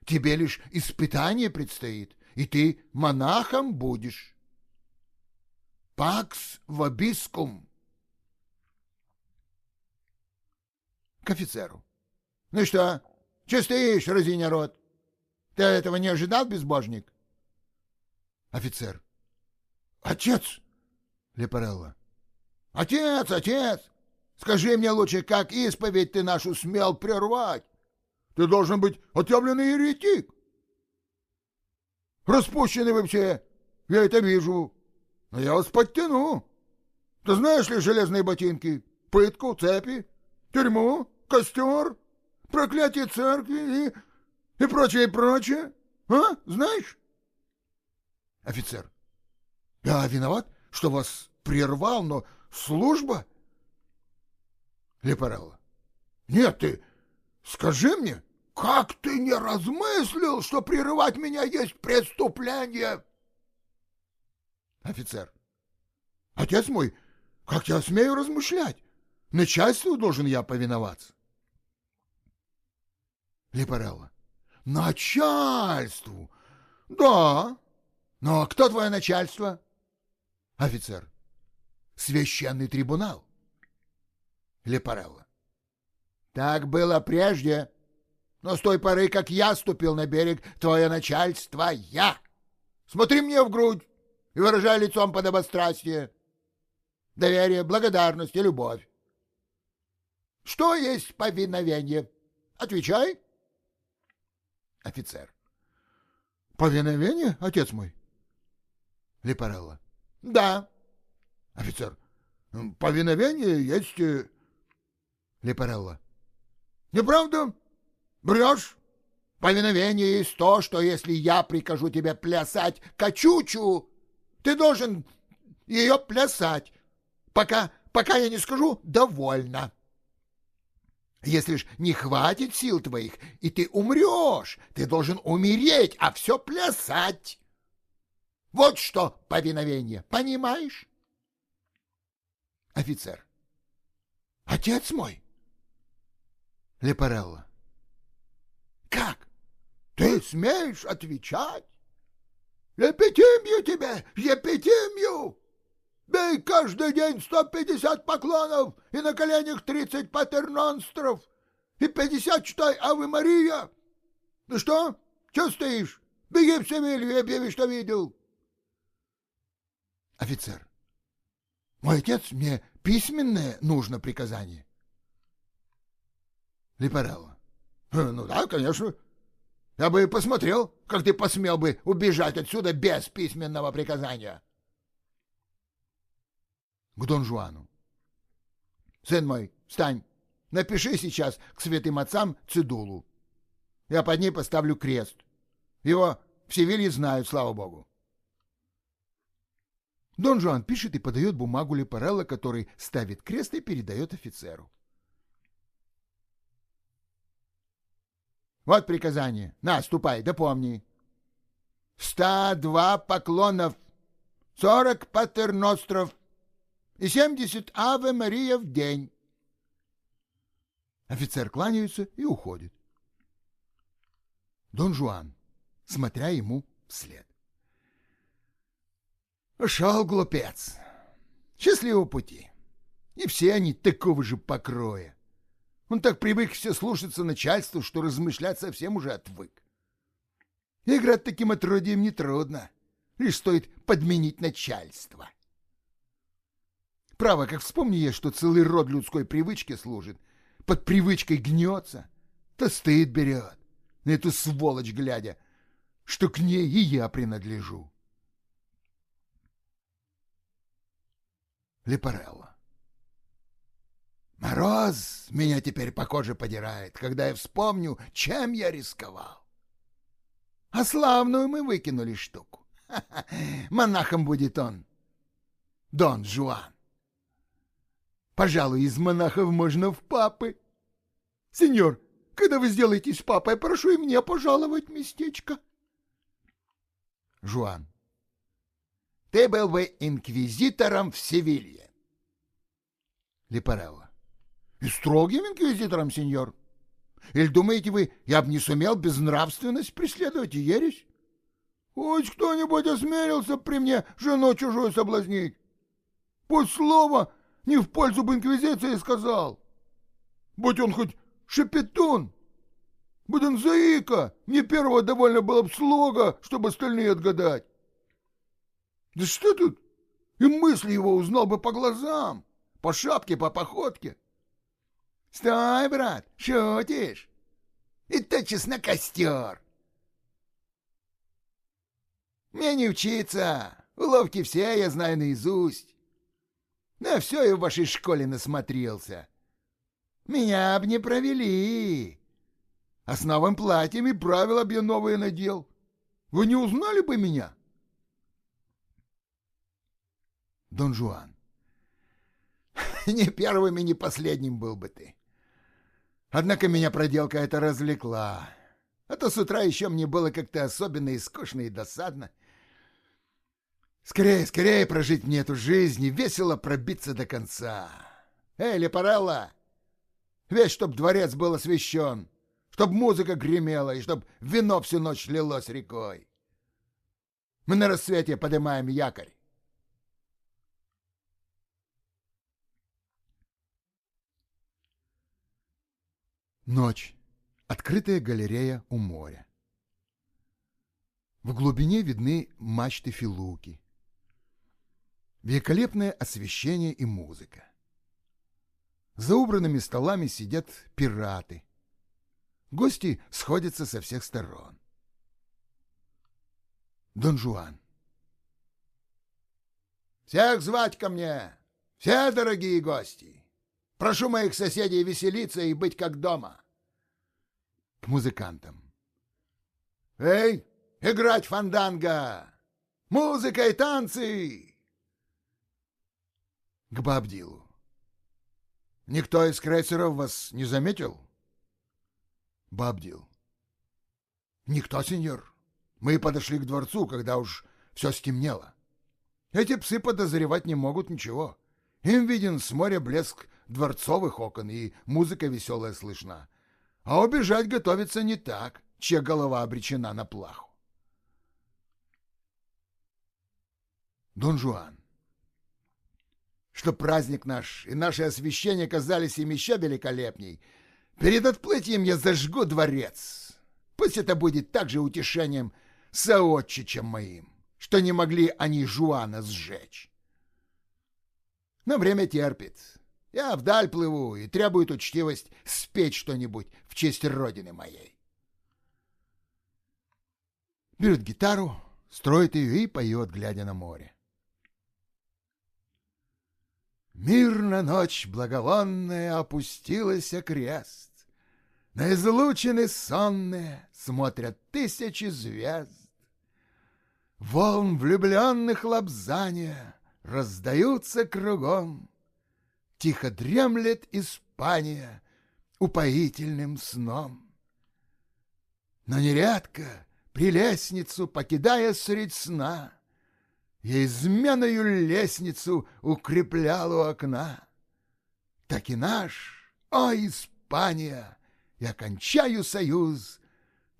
Тебе лишь испытание предстоит, и ты монахом будешь. Пакс вобискум. К офицеру. — Ну что, че стоишь, разиня рот? Ты этого не ожидал, безбожник? Офицер. — Отец! Лепарелло. — Отец, отец! Скажи мне лучше, как исповедь ты нашу смел прервать? Ты должен быть отъявленный еретик. Распущенный вообще, я это вижу. Но я вас подтяну. Ты знаешь ли железные ботинки, пытку, цепи, тюрьму? Костер, проклятие церкви и... и прочее, и прочее. А, знаешь? Офицер. Я виноват, что вас прервал, но служба... Лепарелло. Нет, ты скажи мне, как ты не размыслил, что прерывать меня есть преступление? Офицер. Отец мой, как я смею размышлять? Начальству должен я повиноваться. Лепарелло. Начальству? Да. Но кто твое начальство? Офицер. Священный трибунал. Лепарелло. Так было прежде. Но с той поры, как я ступил на берег, твое начальство я. Смотри мне в грудь и выражай лицом подобострастие. Доверие, благодарность и любовь. Что есть повиновение? Отвечай офицер. Повиновение, отец мой? Лепарелло. Да. Офицер. Повиновение есть... Э, Лепарелло. Неправда? Брешь? Повиновение есть то, что если я прикажу тебе плясать качучу, ты должен ее плясать, пока, пока я не скажу «довольно». Если ж не хватит сил твоих, и ты умрешь, ты должен умереть, а все плясать. Вот что повиновение, понимаешь? Офицер. Отец мой. Лепарелло. Как? Ты смеешь отвечать? Епитимью тебе, епитимью! Бей каждый день сто пятьдесят поклонов и на коленях тридцать патернонстров и пятьдесят читай Авы Мария. Ну что, че стоишь? Беги в Севилью объяви, что видел. Офицер. Мой отец, мне письменное нужно приказание. Липарелло. «Э, Ну да, конечно. Я бы посмотрел, как ты посмел бы убежать отсюда без письменного приказания. К Дон Жуану. Сын мой, встань, напиши сейчас к святым отцам цедулу. Я под ней поставлю крест. Его в Севилье знают, слава богу. Дон Жуан пишет и подает бумагу Лепарелло, который ставит крест и передает офицеру. Вот приказание. На, ступай, да помни. Ста два поклонов, сорок патерностров и семьдесят Аве Мария в день. Офицер кланяется и уходит. Дон Жуан, смотря ему вслед. Ушел глупец. Счастливого пути. И все они такого же покроя. Он так привык все слушаться начальству, что размышлять совсем уже отвык. Играть таким отродием нетрудно. Лишь стоит подменить начальство. Право, как вспомни я, что целый род людской привычки служит, под привычкой гнется, то стыд берет, на эту сволочь глядя, что к ней и я принадлежу. Лепарелло. Мороз меня теперь по коже подирает, когда я вспомню, чем я рисковал. А славную мы выкинули штуку. Ха -ха, монахом будет он. Дон Жуан. Пожалуй, из монахов можно в папы. Сеньор, когда вы сделаетесь папой, прошу и мне пожаловать местечко. Жуан. Ты был бы инквизитором в Севилье. Лепарелло. И строгим инквизитором, сеньор. Или думаете вы, я бы не сумел безнравственность преследовать и ересь? Хоть кто-нибудь осмелился при мне жену чужую соблазнить. Пусть слово не в пользу бы инквизиции сказал. Будь он хоть шепетун, будь он заика, мне первого довольно было бы слога, чтобы остальные отгадать. Да что тут? И мысли его узнал бы по глазам, по шапке, по походке. Стой, брат, шутишь? И тотчас на костер. Мне не учиться, уловки все я знаю наизусть. На все я в вашей школе насмотрелся. Меня б не провели. А с новым платьем и правила б я новые надел. Вы не узнали бы меня? Дон Жуан. Не первым и не последним был бы ты. Однако меня проделка эта развлекла. А то с утра еще мне было как-то особенно и скучно, и досадно. Скорее, скорее прожить мне эту жизнь и весело пробиться до конца. Эй, Лепарелла, весь, чтоб дворец был освещен, чтоб музыка гремела и чтоб вино всю ночь лилось рекой. Мы на рассвете поднимаем якорь. Ночь. Открытая галерея у моря. В глубине видны мачты Филуки. Великолепное освещение и музыка. За убранными столами сидят пираты. Гости сходятся со всех сторон. Дон Жуан. Всех звать ко мне, все дорогие гости. Прошу моих соседей веселиться и быть как дома. К музыкантам. Эй, играть фанданго! Музыка и танцы! К Бабдилу. Никто из крейсеров вас не заметил? Бабдил. Никто, сеньор. Мы подошли к дворцу, когда уж все стемнело. Эти псы подозревать не могут ничего. Им виден с моря блеск дворцовых окон, и музыка веселая слышна. А убежать готовится не так, чья голова обречена на плаху. Дон Жуан. Что праздник наш и наше освещение казались им еще великолепней, перед отплытием я зажгу дворец. Пусть это будет также утешением соотчичем моим, что не могли они Жуана сжечь. Но время терпит. Я вдаль плыву и требует учтивость спеть что-нибудь в честь родины моей. Берет гитару, строит ее и поет, глядя на море. Мирно ночь благовонная опустилась окрест. На излучины сонные смотрят тысячи звезд. Волн влюбленных лобзания раздаются кругом. Тихо дремлет Испания упоительным сном. Но нередко, прелестницу покидая средь сна, я изменою лестницу укреплял у окна. Так и наш, о, Испания, я кончаю союз,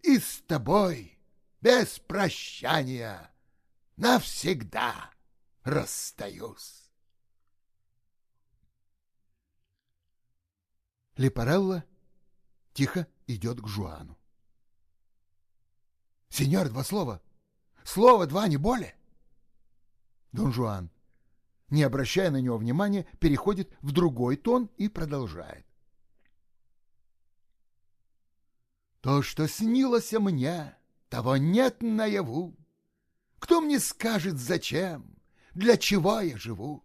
и с тобой, без прощания, навсегда расстаюсь. Лепарелла тихо идет к Жуану. «Сеньор, два слова. Слово два, не более». Дон Жуан, не обращая на него внимания, переходит в другой тон и продолжает. То, что снилось мне, того нет наяву. Кто мне скажет, зачем, для чего я живу?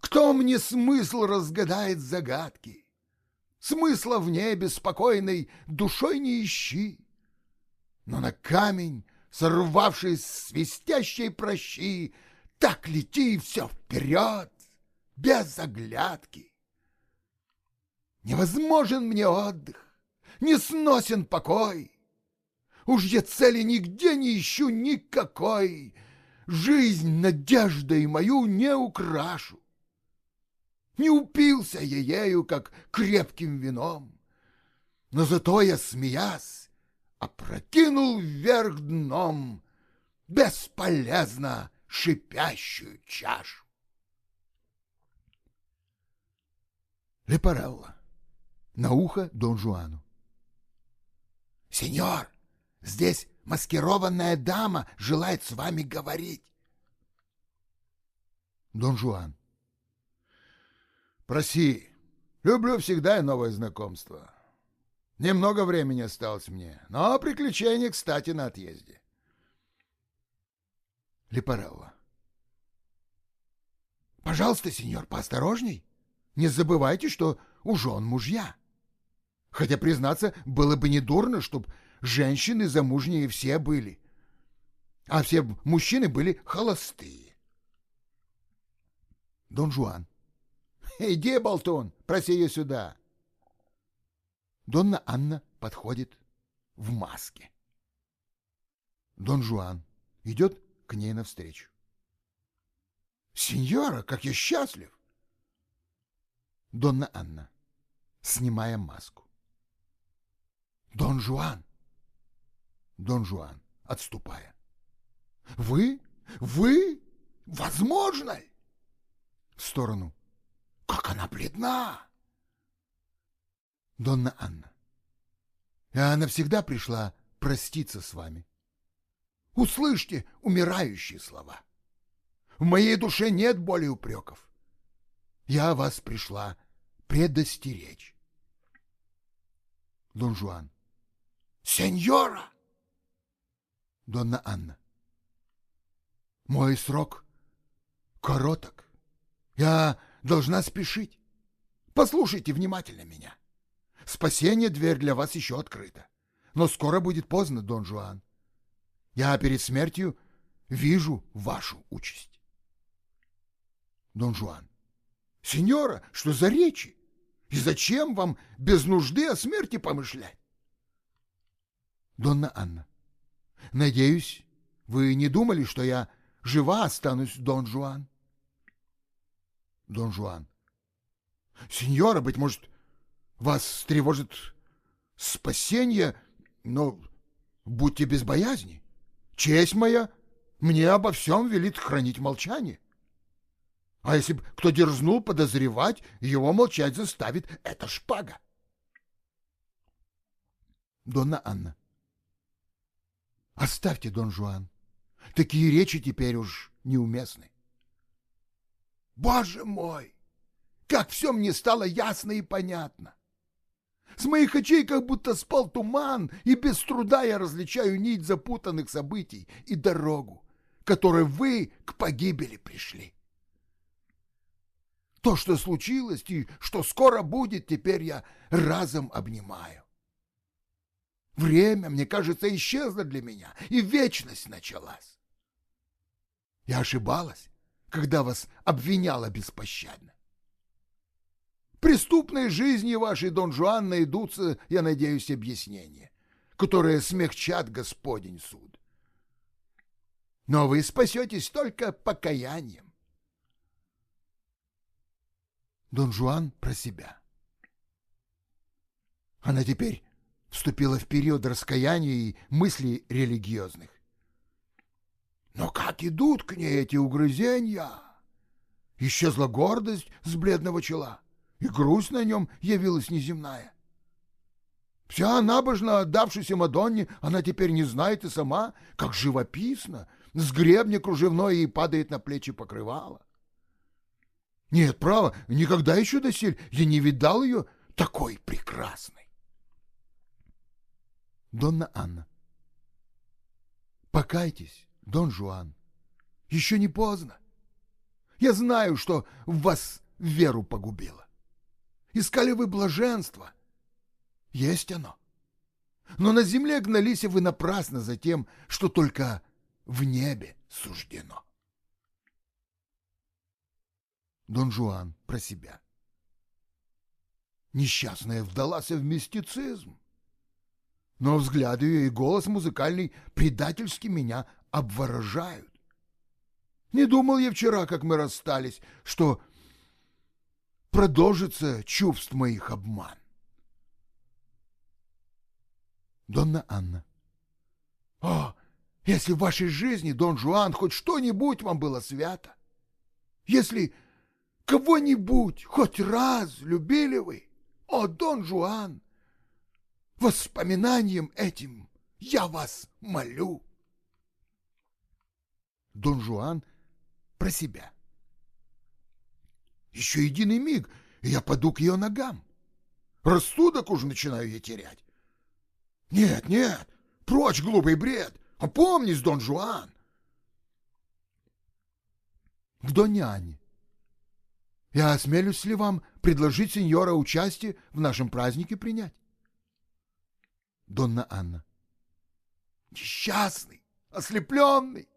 Кто мне смысл разгадает загадки? Смысла в небе спокойной душой не ищи. Но на камень, сорвавшись с свистящей прощи, так лети все вперед, без оглядки. Невозможен мне отдых, не сносен покой. Уж я цели нигде не ищу никакой, Жизнь надеждой мою не украшу. Не упился я ею, как крепким вином, Но зато я, смеясь, опрокинул вверх дном Бесполезно шипящую чашу. Лепарелла. На ухо Дон Жуану. «Сеньор, здесь маскированная дама желает с вами говорить». Дон Жуан. «Проси. Люблю всегда новое знакомство. Немного времени осталось мне, но приключения, кстати, на отъезде. Лепарелло. «Пожалуйста, сеньор, поосторожней. Не забывайте, что у жен мужья. Хотя, признаться, было бы недурно, чтоб женщины замужние все были, а все мужчины были холостые». Дон Жуан. «Иди, болтун, проси ее сюда». Донна Анна подходит в маске. Дон Жуан идет к ней навстречу. «Сеньора, как я счастлив!» Донна Анна, снимая маску. «Дон Жуан!» Дон Жуан, отступая. «Вы? Вы? Возможно ли?» В сторону. «Как она бледна!» Донна Анна. «Я навсегда пришла проститься с вами. Услышьте умирающие слова. В моей душе нет более упреков. Я вас пришла предостеречь. Дон Жуан. Сеньора! Донна Анна. Мой срок короток. Я должна спешить. Послушайте внимательно меня. Спасение дверь для вас еще открыта. Но скоро будет поздно, Дон Жуан. Я перед смертью вижу вашу участь. Дон Жуан. Сеньора, что за речи? И зачем вам без нужды о смерти помышлять? Донна Анна. Надеюсь, вы не думали, что я жива останусь, Дон Жуан? Дон Жуан. Сеньора, быть может, вас тревожит спасение, но будьте без боязни. Честь моя мне обо всем велит хранить молчание. А если б кто дерзнул подозревать, его молчать заставит эта шпага. Донна Анна. Оставьте, Дон Жуан. Такие речи теперь уж неуместны. Боже мой! Как все мне стало ясно и понятно! С моих очей как будто спал туман, и без труда я различаю нить запутанных событий и дорогу, которой вы к погибели пришли. То, что случилось и что скоро будет, теперь я разом обнимаю. Время, мне кажется, исчезло для меня, и вечность началась. Я ошибалась, когда вас обвиняла беспощадно. Преступной жизни вашей, Дон Жуан, найдутся, я надеюсь, объяснения, которые смягчат Господень суд. Но вы спасетесь только покаянием. Дон Жуан про себя. Она теперь вступила в период раскаяния и мыслей религиозных. Но как идут к ней эти угрызения? Исчезла гордость с бледного чела, и грусть на нем явилась неземная. Вся набожно отдавшаяся Мадонне, она теперь не знает и сама, как живописно, с гребня кружевной ей падает на плечи покрывало. Нет, право, никогда еще досель я не видал ее такой прекрасной. Донна Анна. Покайтесь, Дон Жуан. Еще не поздно. Я знаю, что вас веру погубило. Искали вы блаженство. Есть оно. Но на земле гнались вы напрасно за тем, что только в небе суждено. Дон Жуан про себя. Несчастная вдалась в мистицизм. Но взгляд ее и голос музыкальный предательски меня обворожают. Не думал я вчера, как мы расстались, что продолжится чувств моих обман. Донна Анна. О, если в вашей жизни, Дон Жуан, хоть что-нибудь вам было свято, если кого-нибудь хоть раз любили вы, о, Дон Жуан, воспоминанием этим я вас молю. Дон Жуан про себя. Еще единый миг, и я паду к ее ногам. Рассудок уже начинаю я терять. Нет, нет, прочь глупый бред, опомнись, Дон Жуан. К Доне Анне. Я осмелюсь ли вам предложить сеньора участие в нашем празднике принять? Донна Анна. Несчастный, ослепленный.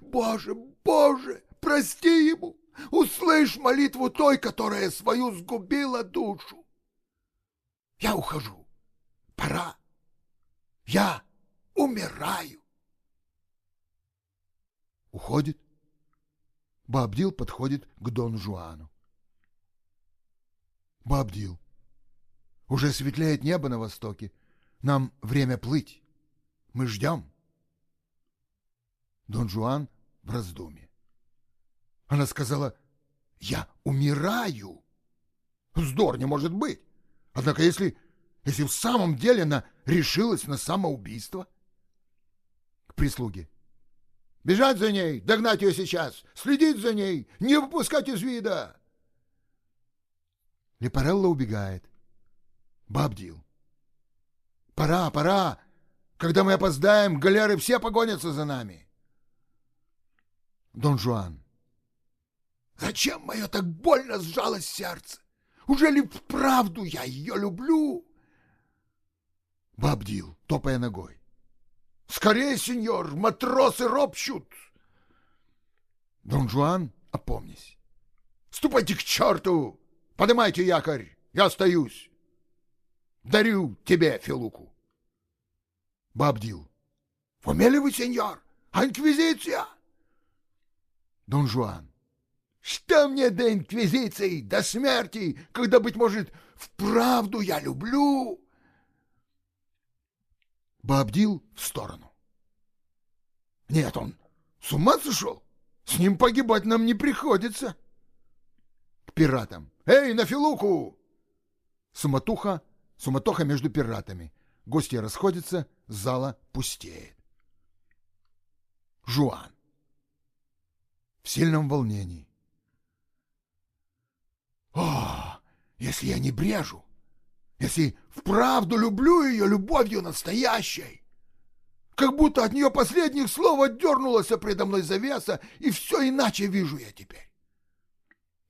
Боже, Боже, прости ему. Услышь молитву той, которая свою сгубила душу. Я ухожу. Пора. Я умираю. Уходит. Бабдил подходит к Дон Жуану. Бабдил. Уже светлеет небо на востоке. Нам время плыть. Мы ждем. Дон Жуан в раздумье. Она сказала, я умираю. Вздор не может быть. Однако если, если в самом деле она решилась на самоубийство... К прислуге. Бежать за ней, догнать ее сейчас, следить за ней, не выпускать из вида. Лепарелла убегает. Бабдил. Пора, пора. Когда мы опоздаем, галеры все погонятся за нами. Дон Жуан. Зачем мое так больно сжалось сердце? Уже ли вправду я ее люблю? Бабдил, топая ногой. Скорее, сеньор, матросы ропщут. Дон Жуан, опомнись. Ступайте к черту! Поднимайте якорь, я остаюсь. Дарю тебе Филуку. Бабдил. В уме ли вы, сеньор? А инквизиция? Дон Жуан. Что мне до инквизиции, до смерти, когда, быть может, вправду я люблю? Бабдил в сторону. Нет, он с ума сошел? С ним погибать нам не приходится. К пиратам. Эй, на Филуку! Суматуха, суматоха между пиратами. Гости расходятся, зала пустеет. Жуан. В сильном волнении. О, если я не брежу, если вправду люблю ее любовью настоящей, как будто от нее последних слов отдернулась предо мной завеса, и все иначе вижу я теперь.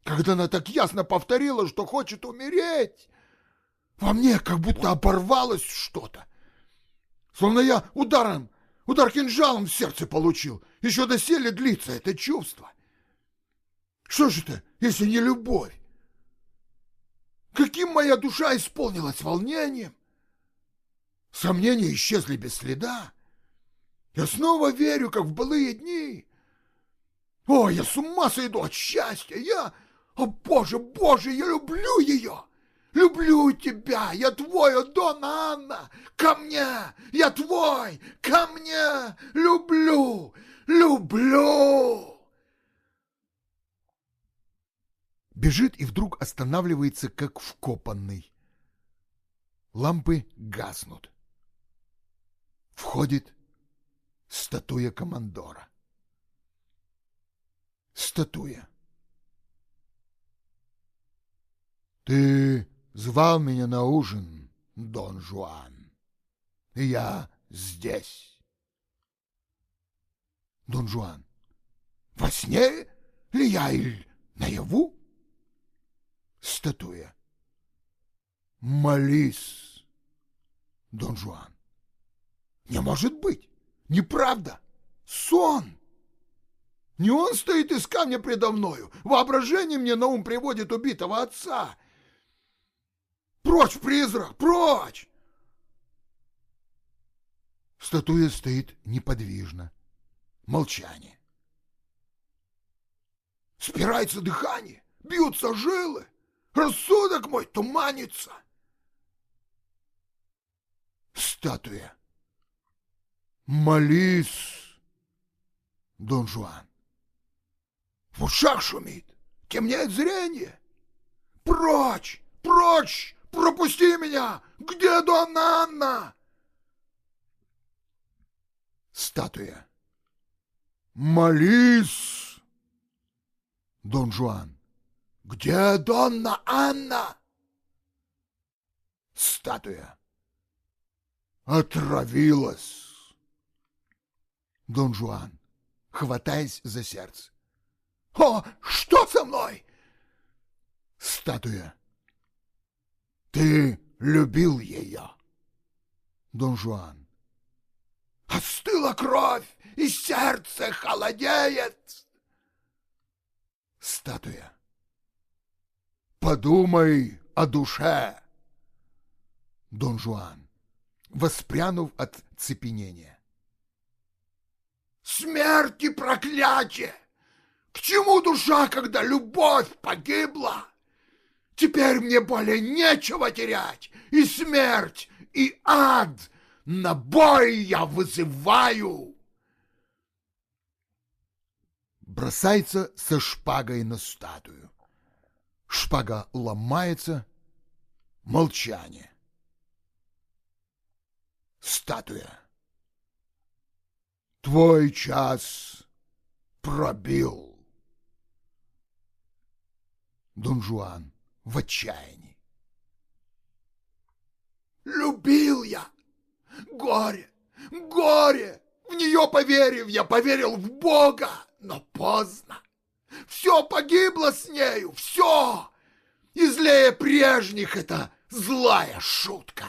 Когда она так ясно повторила, что хочет умереть, во мне как будто оборвалось что-то. Словно я ударом, удар кинжалом в сердце получил. Еще доселе длится это чувство. Что же это, если не любовь? Каким моя душа исполнилась волнением? Сомнения исчезли без следа. Я снова верю, как в былые дни. О, я с ума сойду от счастья! Я... О, Боже, Боже, я люблю ее! Люблю тебя, я твой, Дона Анна! Ко мне! Я твой! Ко мне! Люблю! Люблю! Бежит и вдруг останавливается, как вкопанный. Лампы гаснут. Входит статуя командора. Статуя. Ты звал меня на ужин, Дон Жуан, я здесь. Дон Жуан. Во сне ли я или наяву? Статуя. Молись, Дон Жуан. Не может быть. Неправда! Сон! Не он стоит из камня предо мною. Воображение мне на ум приводит убитого отца. Прочь, призрак, прочь! Статуя стоит неподвижно. Молчание. Спирается дыхание, бьются жилы, рассудок мой туманится. Статуя. Молись, Дон Жуан. В ушах шумит, темнеет зрение. Прочь, прочь, пропусти меня! Где Донна Анна? Статуя. Молись, Дон Жуан. Где Донна Анна? Статуя. Отравилась. Дон Жуан, хватаясь за сердце. «О, что со мной?» Статуя. «Ты любил ее?» Дон Жуан. «Остыла кровь, и сердце холодеет!» Статуя. «Подумай о душе!» Дон Жуан, воспрянув от цепенения. Смерть и проклятие! К чему душа, когда любовь погибла? Теперь мне более нечего терять, и смерть, и ад на бой я вызываю. Бросается со шпагой на статую. Шпага ломается. Молчание. Статуя. Твой час пробил. Дон Жуан в отчаянии. Любил я. Горе, горе. В нее поверив, я поверил в Бога, но поздно. Все погибло с нею, все. И злее прежних это злая шутка.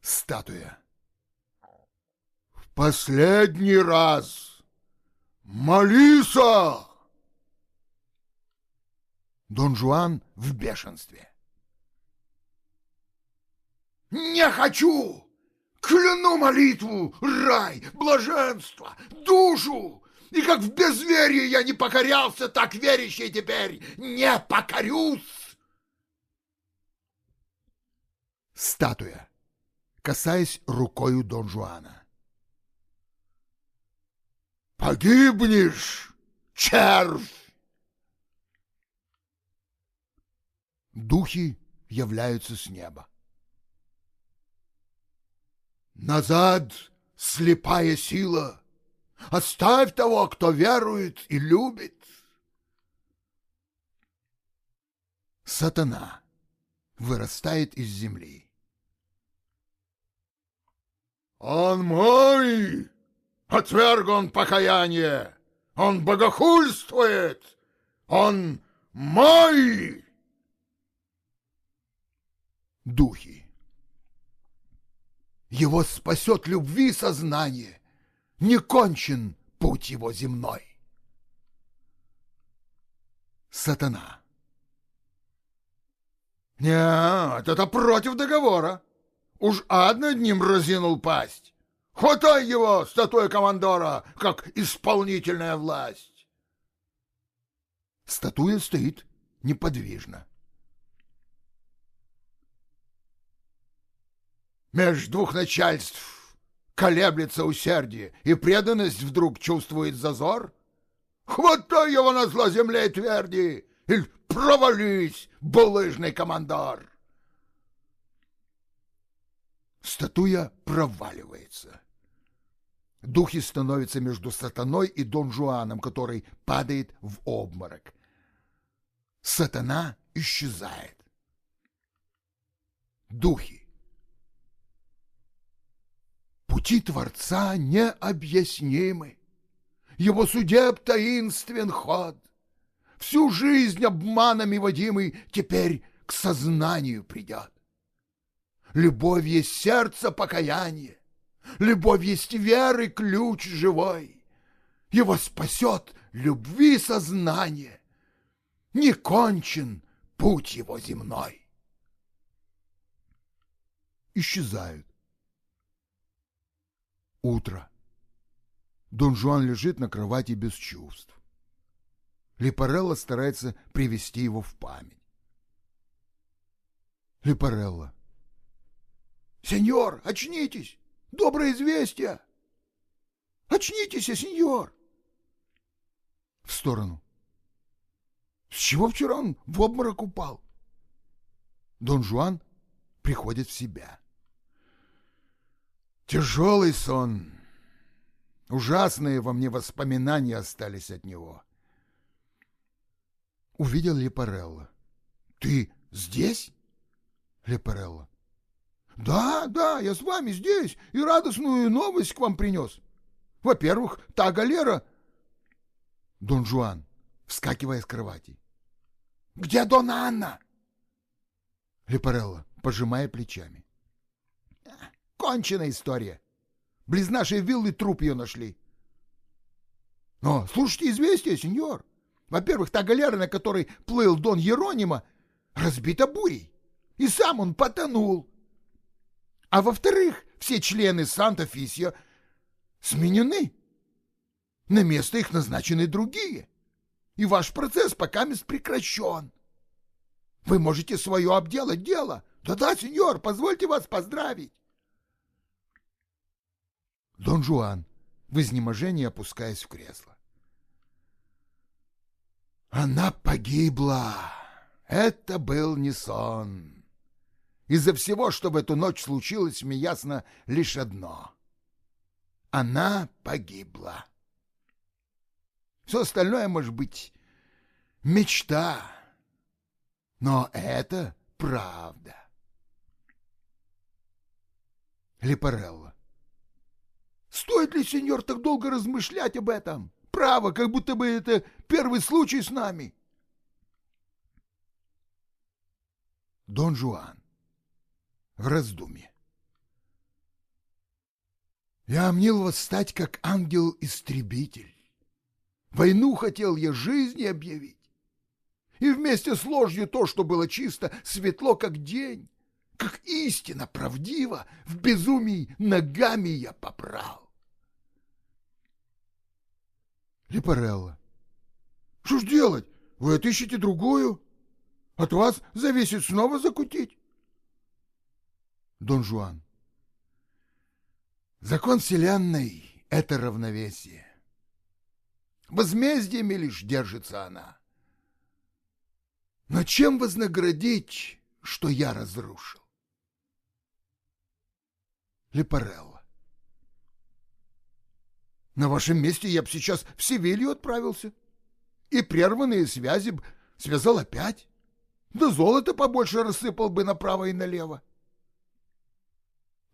Статуя последний раз. Молися! Дон Жуан в бешенстве. Не хочу! Кляну молитву, рай, блаженство, душу! И как в безверии я не покорялся, так верящий теперь не покорюсь! Статуя, касаясь рукою Дон Жуана. Погибнешь, червь! Духи являются с неба. Назад слепая сила. Оставь того, кто верует и любит. Сатана вырастает из земли. Он мой! Отверг он покаяние! Он богохульствует! Он мой! Духи. Его спасет любви сознание, не кончен путь его земной. Сатана. Нет, это против договора. Уж ад над ним разинул пасть. Хватай его, статуя командора, как исполнительная власть. Статуя стоит неподвижно. Меж двух начальств колеблется усердие, и преданность вдруг чувствует зазор. Хватай его на зло земле тверди, или провались, булыжный командор. Статуя проваливается. Духи становятся между сатаной и Дон Жуаном, который падает в обморок. Сатана исчезает. Духи. Пути Творца необъяснимы. Его судеб таинствен ход. Всю жизнь обманами водимый теперь к сознанию придет. Любовь есть сердце покаяния. Любовь есть веры ключ живой. Его спасет любви сознание. Не кончен путь его земной. Исчезают. Утро. Дон Жуан лежит на кровати без чувств. Липарелла старается привести его в память. Липарелла. «Сеньор, очнитесь! Доброе известие! Очнитесь, сеньор!» В сторону. С чего вчера он в обморок упал? Дон Жуан приходит в себя. Тяжелый сон. Ужасные во мне воспоминания остались от него. Увидел Лепарелло. «Ты здесь?» Лепарелло. «Да, да, я с вами здесь и радостную новость к вам принес. Во-первых, та галера...» Дон Жуан, вскакивая с кровати. «Где Дон Анна?» Лепарелло, пожимая плечами. «Конченая история. Близ нашей виллы труп ее нашли». «Но слушайте известие, сеньор. Во-первых, та галера, на которой плыл Дон Еронима, разбита бурей, и сам он потонул. А во-вторых, все члены Санта-Фисио сменены. На место их назначены другие, и ваш процесс пока прекращен. Вы можете свое обделать дело. Да-да, сеньор, позвольте вас поздравить. Дон Жуан, в изнеможении опускаясь в кресло. Она погибла. Это был не сон. Из-за всего, что в эту ночь случилось, мне ясно лишь одно. Она погибла. Все остальное, может быть, мечта. Но это правда. Лепарелло. Стоит ли, сеньор, так долго размышлять об этом? Право, как будто бы это первый случай с нами. Дон Жуан в раздумье. Я мнил восстать, как ангел-истребитель. Войну хотел я жизни объявить. И вместе с ложью то, что было чисто, светло, как день, как истина правдива, в безумии ногами я попрал. Лепарелла. Что ж делать? Вы отыщете другую? От вас зависит снова закутить. Дон Жуан. Закон вселенной — это равновесие. Возмездиями лишь держится она. Но чем вознаградить, что я разрушил? Лепарелла. На вашем месте я б сейчас в Севилью отправился. И прерванные связи б связал опять. Да золото побольше рассыпал бы направо и налево.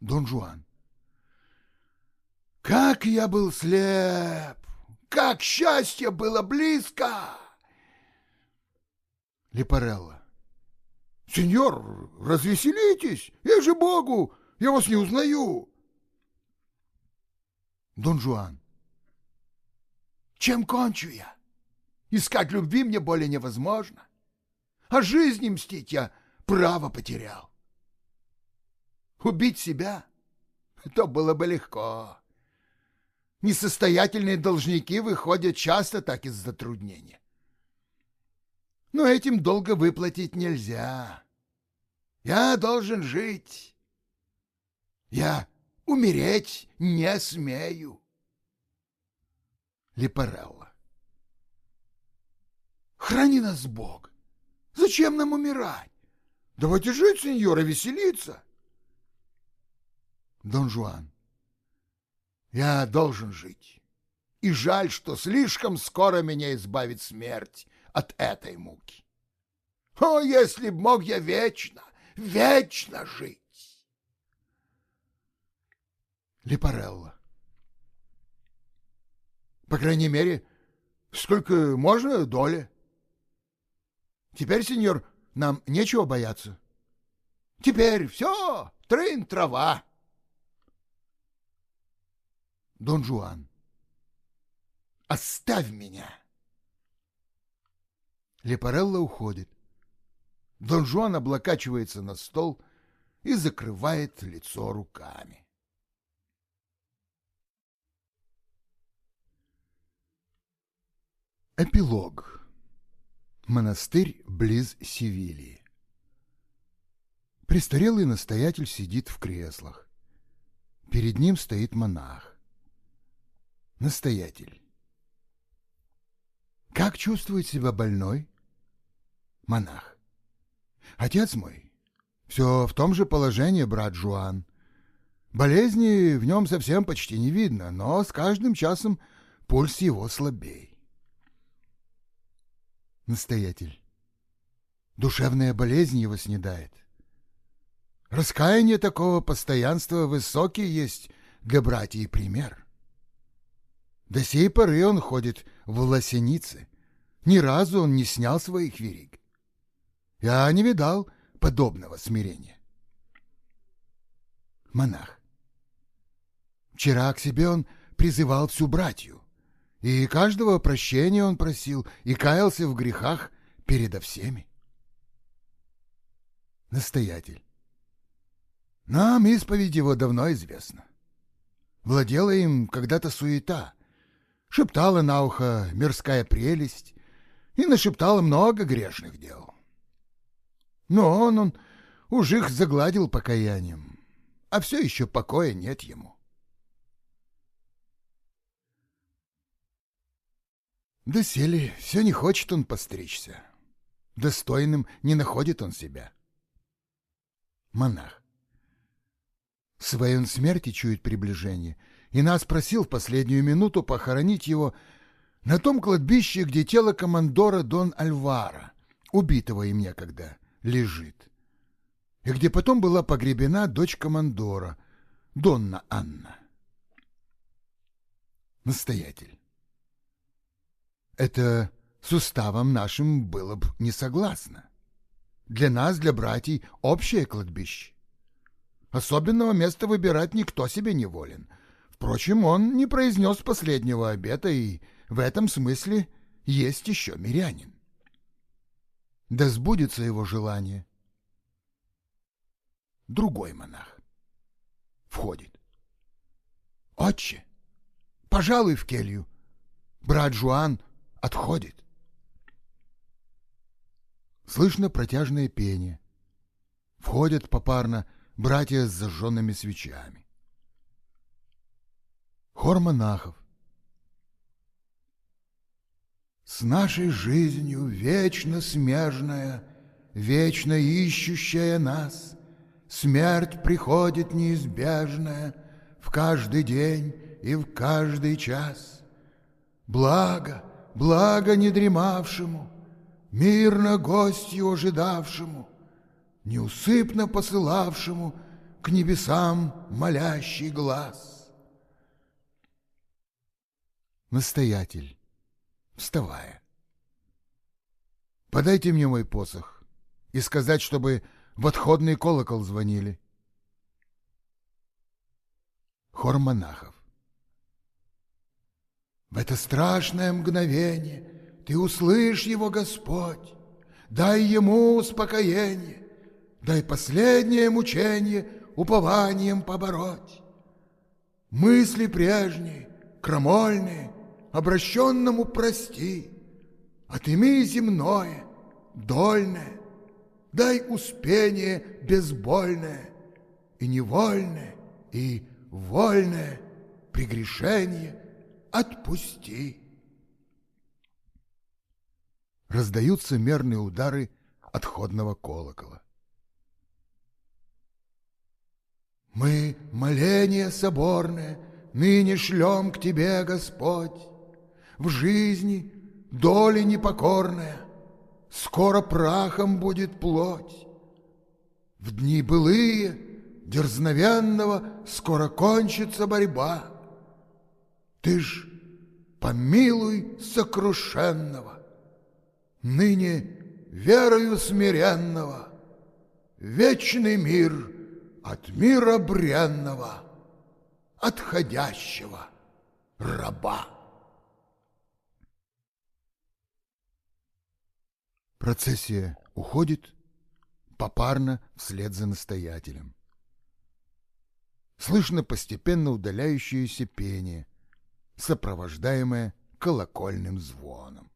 Дон Жуан. Как я был слеп! Как счастье было близко! Лепарелла. Сеньор, развеселитесь! Я же Богу! Я вас не узнаю! Дон Жуан. Чем кончу я? Искать любви мне более невозможно. А жизни мстить я право потерял. Убить себя — это было бы легко. Несостоятельные должники выходят часто так из затруднения. Но этим долго выплатить нельзя. Я должен жить. Я умереть не смею. Лепарелла. Храни нас Бог. Зачем нам умирать? Давайте жить, сеньора, веселиться. Дон Жуан. Я должен жить. И жаль, что слишком скоро меня избавит смерть от этой муки. О, если б мог я вечно, вечно жить! Лепарелла. По крайней мере, сколько можно доли. Теперь, сеньор, нам нечего бояться. Теперь все, трын трава. Дон Жуан. Оставь меня. Лепарелла уходит. Дон Жуан облокачивается на стол и закрывает лицо руками. Эпилог. Монастырь близ Севилии. Престарелый настоятель сидит в креслах. Перед ним стоит монах. Настоятель. Как чувствует себя больной? Монах. Отец мой, все в том же положении, брат Жуан. Болезни в нем совсем почти не видно, но с каждым часом пульс его слабей. Настоятель. Душевная болезнь его снедает. Раскаяние такого постоянства высокий есть для братьев пример. До сей поры он ходит в лосенице. Ни разу он не снял своих вериг. Я не видал подобного смирения. Монах. Вчера к себе он призывал всю братью. И каждого прощения он просил и каялся в грехах передо всеми. Настоятель. Нам исповедь его давно известна. Владела им когда-то суета, шептала на ухо мирская прелесть и нашептала много грешных дел. Но он, он уж их загладил покаянием, а все еще покоя нет ему. Доселе все не хочет он постричься. Достойным не находит он себя. Монах. Своей он смерти чует приближение, и нас просил в последнюю минуту похоронить его на том кладбище, где тело командора Дон Альвара, убитого им некогда, лежит, и где потом была погребена дочь командора, Донна Анна. Настоятель. Это с уставом нашим было бы не согласно. Для нас, для братьев, общее кладбище. Особенного места выбирать никто себе не волен. Впрочем, он не произнес последнего обета, и в этом смысле есть еще мирянин. Да сбудется его желание. Другой монах входит. Отче, пожалуй, в келью. Брат Жуан отходит. Слышно протяжное пение. Входят попарно братья с зажженными свечами. Хор монахов. С нашей жизнью вечно смежная, вечно ищущая нас, Смерть приходит неизбежная в каждый день и в каждый час. Благо, благо недремавшему, мирно гостью ожидавшему, неусыпно посылавшему к небесам молящий глаз. Настоятель, вставая. Подайте мне мой посох и сказать, чтобы в отходный колокол звонили. Хор монахов. В это страшное мгновение ты услышь его, Господь, дай ему успокоение, дай последнее мучение упованием побороть. Мысли прежние, крамольные, обращенному прости, отыми земное, дольное, дай успение безбольное и невольное, и вольное прегрешение отпусти. Раздаются мерные удары отходного колокола. Мы, моление соборное, ныне шлем к Тебе, Господь, в жизни доли непокорная, скоро прахом будет плоть. В дни былые дерзновенного скоро кончится борьба. Ты ж помилуй сокрушенного, ныне верою смиренного, вечный мир от мира бренного, отходящего раба. Процессия уходит попарно вслед за настоятелем. Слышно постепенно удаляющееся пение, сопровождаемое колокольным звоном.